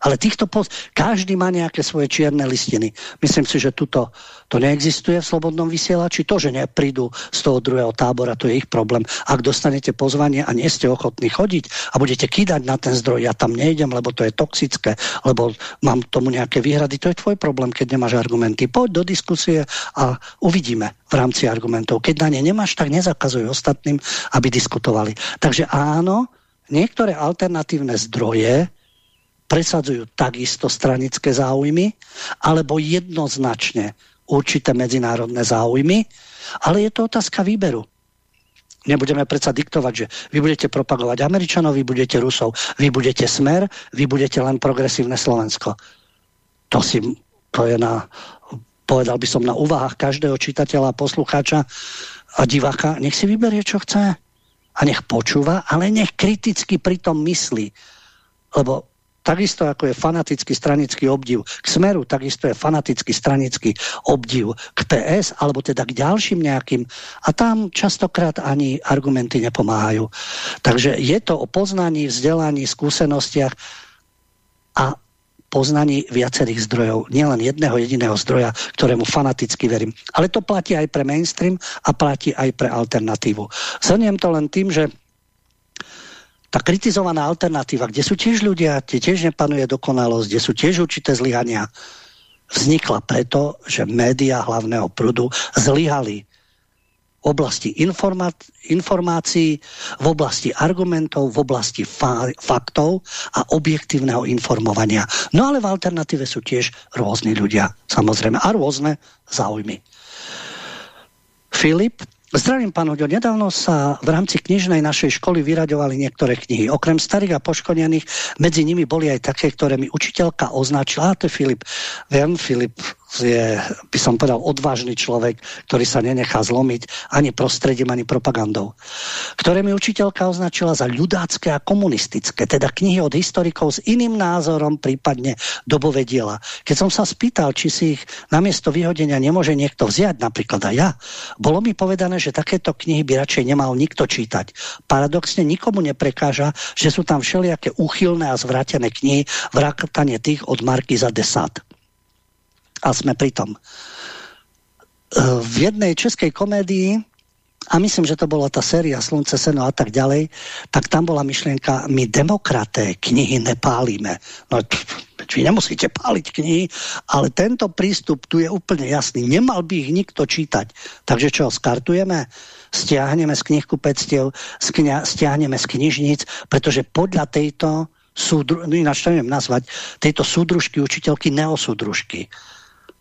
Ale týchto post, každý má nejaké svoje čierne listiny. Myslím si, že tuto to neexistuje v slobodnom vysielači. To, že neprídu z toho druhého tábora, to je ich problém. Ak dostanete pozvanie a nie ste ochotní chodiť a budete kýdať na ten zdroj, ja tam nejdem, lebo to je toxické, lebo mám tomu nejaké výhrady, to je tvoj problém, keď nemáš argumenty. Poď do diskusie a uvidíme v rámci argumentov. Keď na ne nemáš, tak nezakazuj ostatným, aby diskutovali. Takže áno, niektoré alternatívne zdroje presadzujú takisto stranické záujmy, alebo jednoznačne určité medzinárodné záujmy, ale je to otázka výberu. Nebudeme predsa diktovať, že vy budete propagovať Američanov, vy budete Rusov, vy budete Smer, vy budete len progresívne Slovensko. To, si, to je na, povedal by som, na úvahách každého čitateľa, poslucháča a diváka. Nech si vyberie, čo chce a nech počúva, ale nech kriticky pritom myslí. Lebo Takisto ako je fanatický stranický obdiv k Smeru, takisto je fanatický stranický obdiv k PS, alebo teda k ďalším nejakým. A tam častokrát ani argumenty nepomáhajú. Takže je to o poznaní, vzdelaní, skúsenostiach a poznaní viacerých zdrojov. Nielen jedného jediného zdroja, ktorému fanaticky verím. Ale to platí aj pre mainstream a platí aj pre alternatívu. Zhrniem to len tým, že tá kritizovaná alternatíva, kde sú tiež ľudia, kde tiež nepanuje dokonalosť, kde sú tiež určité zlyhania, vznikla preto, že médiá hlavného prúdu zlyhali v oblasti informácií, v oblasti argumentov, v oblasti fa faktov a objektívneho informovania. No ale v alternatíve sú tiež rôzni ľudia, samozrejme, a rôzne záujmy. Filip Zdravím, pán Oďo. Nedávno sa v rámci knižnej našej školy vyraďovali niektoré knihy. Okrem starých a poškodených, medzi nimi boli aj také, ktoré mi učiteľka označila. A to je Filip. Viem, Filip je, by som povedal, odvážny človek, ktorý sa nenechá zlomiť ani prostredím, ani propagandou. Ktoré mi učiteľka označila za ľudácké a komunistické, teda knihy od historikov s iným názorom, prípadne dobové diela. Keď som sa spýtal, či si ich namiesto vyhodenia nemôže niekto vziať, napríklad aj ja, bolo mi povedané, že takéto knihy by radšej nemal nikto čítať. Paradoxne nikomu neprekáža, že sú tam všelijaké úchylné a zvrátené knihy, vrátane tých od Marky za Desát a sme pri tom. E, v jednej českej komédii a myslím, že to bola tá séria Slunce, Seno a tak ďalej, tak tam bola myšlienka, my demokraté knihy nepálime. No, vy nemusíte páliť knihy, ale tento prístup tu je úplne jasný. Nemal by ich nikto čítať. Takže čo, skartujeme? Stiahneme z knihkupectiev, stiahneme z knižníc, pretože podľa tejto súdru, no ináč to nazvať, tejto súdružky, učiteľky, neosúdružky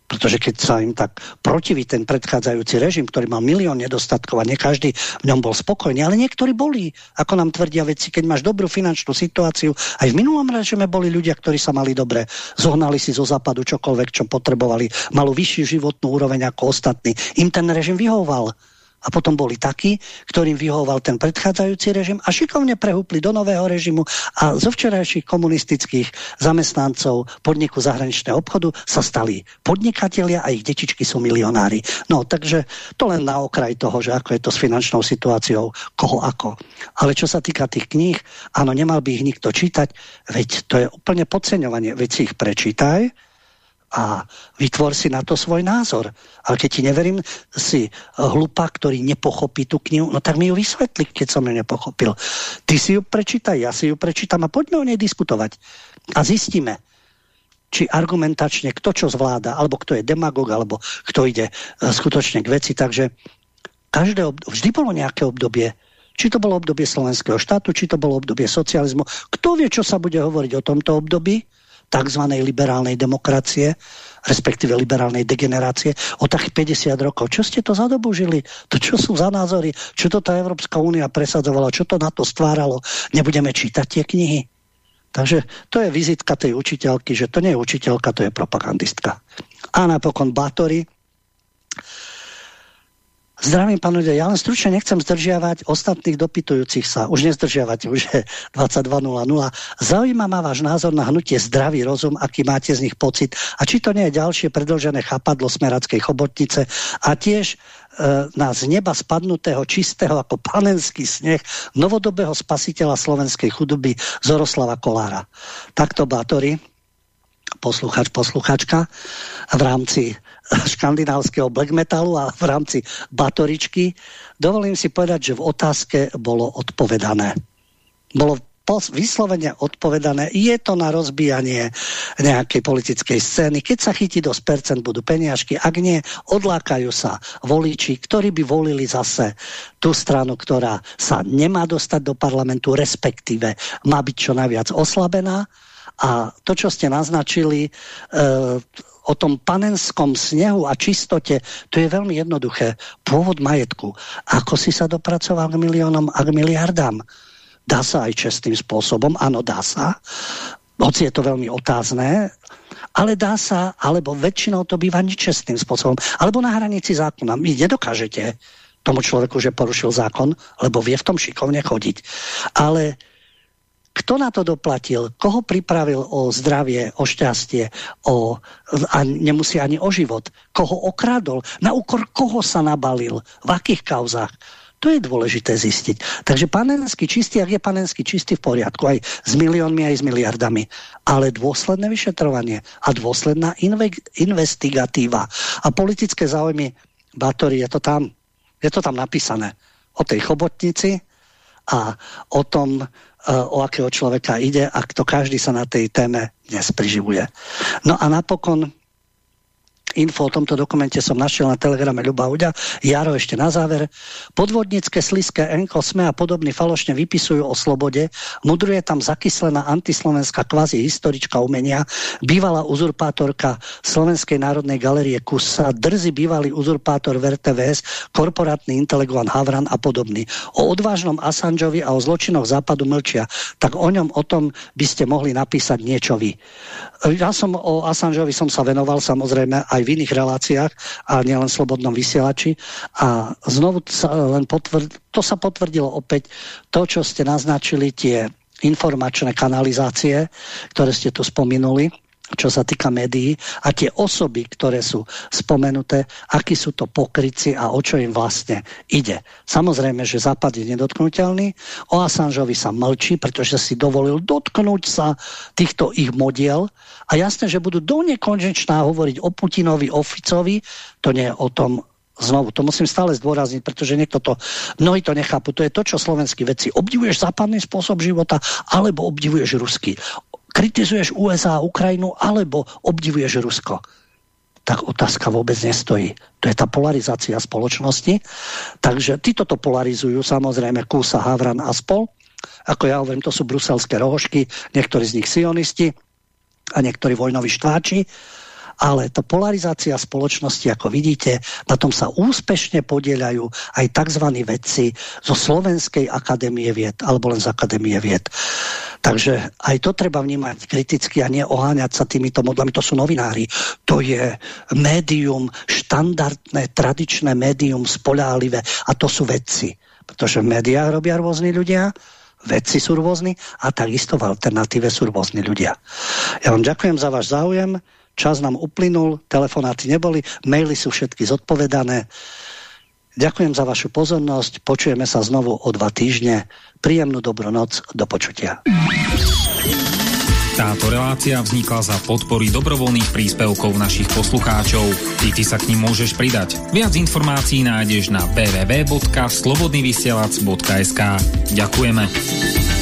pretože keď sa im tak protiví ten predchádzajúci režim, ktorý mal milión nedostatkov a nie každý v ňom bol spokojný, ale niektorí boli, ako nám tvrdia veci, keď máš dobrú finančnú situáciu. Aj v minulom režime boli ľudia, ktorí sa mali dobre, zohnali si zo západu čokoľvek, čo potrebovali, malo vyššiu životnú úroveň ako ostatní. Im ten režim vyhoval a potom boli takí, ktorým vyhoval ten predchádzajúci režim a šikovne prehúpli do nového režimu a zo včerajších komunistických zamestnancov podniku zahraničného obchodu sa stali podnikatelia a ich detičky sú milionári. No, takže to len na okraj toho, že ako je to s finančnou situáciou, koho ako. Ale čo sa týka tých kníh, áno, nemal by ich nikto čítať, veď to je úplne podceňovanie, veď si ich prečítaj, a vytvor si na to svoj názor. Ale keď ti neverím, si hlupa, ktorý nepochopí tú knihu, no tak mi ju vysvetli, keď som ju nepochopil. Ty si ju prečítaj, ja si ju prečítam a poďme o nej diskutovať. A zistíme, či argumentačne kto čo zvláda, alebo kto je demagog, alebo kto ide e, skutočne k veci. Takže každé vždy bolo nejaké obdobie, či to bolo obdobie slovenského štátu, či to bolo obdobie socializmu. Kto vie, čo sa bude hovoriť o tomto období? Tzv. liberálnej demokracie, respektíve liberálnej degenerácie o takých 50 rokov. Čo ste to za dobu žili? To čo sú za názory? Čo to tá Európska únia presadzovala? Čo to na to stváralo? Nebudeme čítať tie knihy? Takže to je vizitka tej učiteľky, že to nie je učiteľka, to je propagandistka. A napokon Batory. Zdravím, pán ľudia. Ja len stručne nechcem zdržiavať ostatných dopytujúcich sa. Už nezdržiavate, už je 22.00. Zaujíma ma váš názor na hnutie zdravý rozum, aký máte z nich pocit a či to nie je ďalšie predlžené chapadlo smerackej chobotnice a tiež e, na z neba spadnutého čistého ako panenský sneh novodobého spasiteľa slovenskej chudoby Zoroslava Kolára. Takto Bátory, posluchač, posluchačka v rámci škandinávskeho black metalu a v rámci batoričky. Dovolím si povedať, že v otázke bolo odpovedané. Bolo vyslovene odpovedané, je to na rozbijanie nejakej politickej scény. Keď sa chytí dosť percent, budú peniažky. Ak nie, odlákajú sa voliči, ktorí by volili zase tú stranu, ktorá sa nemá dostať do parlamentu, respektíve má byť čo najviac oslabená. A to, čo ste naznačili, e, o tom panenskom snehu a čistote, to je veľmi jednoduché. Pôvod majetku. Ako si sa dopracoval k miliónom a k miliardám? Dá sa aj čestným spôsobom? Áno, dá sa. Hoci je to veľmi otázne, ale dá sa, alebo väčšinou to býva nečestným spôsobom, alebo na hranici zákona. Vy nedokážete tomu človeku, že porušil zákon, lebo vie v tom šikovne chodiť. Ale kto na to doplatil? Koho pripravil o zdravie, o šťastie, o, a nemusí ani o život? Koho okradol? Na úkor koho sa nabalil? V akých kauzách? To je dôležité zistiť. Takže panenský čistý, ak je panenský čistý v poriadku, aj s miliónmi, aj s miliardami. Ale dôsledné vyšetrovanie a dôsledná investigatíva a politické záujmy Batory, je to tam. Je to tam napísané. O tej chobotnici a o tom, o akého človeka ide a to každý sa na tej téme dnes priživuje. No a napokon Info o tomto dokumente som našiel na telegrame Ľuba Uďa. Jaro ešte na záver. Podvodnícke, sliské Enko, Sme a podobný falošne vypisujú o slobode. Mudruje tam zakyslená antislovenská kvazi historička umenia, bývalá uzurpátorka Slovenskej národnej galerie Kusa, drzý bývalý uzurpátor v RTVS, korporátny intelektuán Havran a podobný. O odvážnom Assangeovi a o zločinoch západu mlčia. Tak o ňom, o tom by ste mohli napísať niečo vy. Ja som o Assangeovi som sa venoval samozrejme aj iných reláciách a nielen v Slobodnom vysielači. A znovu sa len potvr... to sa potvrdilo opäť to, čo ste naznačili, tie informačné kanalizácie, ktoré ste tu spomenuli čo sa týka médií a tie osoby, ktoré sú spomenuté, akí sú to pokryci a o čo im vlastne ide. Samozrejme, že Západ je nedotknutelný, o Assangeovi sa mlčí, pretože si dovolil dotknúť sa týchto ich modiel a jasné, že budú do nekonečná hovoriť o Putinovi, o Ficovi, to nie je o tom, Znovu, to musím stále zdôrazniť, pretože niekto to, mnohí to nechápu. To je to, čo slovenskí veci. Obdivuješ západný spôsob života, alebo obdivuješ ruský kritizuješ USA a Ukrajinu alebo obdivuješ Rusko? Tak otázka vôbec nestojí. To je tá polarizácia spoločnosti. Takže títo to polarizujú, samozrejme Kúsa, Havran a spol. Ako ja hovorím, to sú bruselské rohošky, niektorí z nich sionisti a niektorí vojnoví štváči ale to polarizácia spoločnosti, ako vidíte, na tom sa úspešne podielajú aj tzv. vedci zo Slovenskej akadémie vied, alebo len z akadémie vied. Takže aj to treba vnímať kriticky a neoháňať sa týmito modlami. To sú novinári. To je médium, štandardné, tradičné médium, spoľáhlivé a to sú vedci. Pretože v médiách robia rôzni ľudia, vedci sú rôzni a takisto v alternatíve sú rôzni ľudia. Ja vám ďakujem za váš záujem čas nám uplynul, telefonáty neboli, maily sú všetky zodpovedané. Ďakujem za vašu pozornosť, počujeme sa znovu o dva týždne. Príjemnú dobrú noc, do počutia. Táto relácia vznikla za podpory dobrovoľných príspevkov našich poslucháčov. I ty sa k ním môžeš pridať. Viac informácií nájdeš na www.slobodnyvysielac.sk Ďakujeme.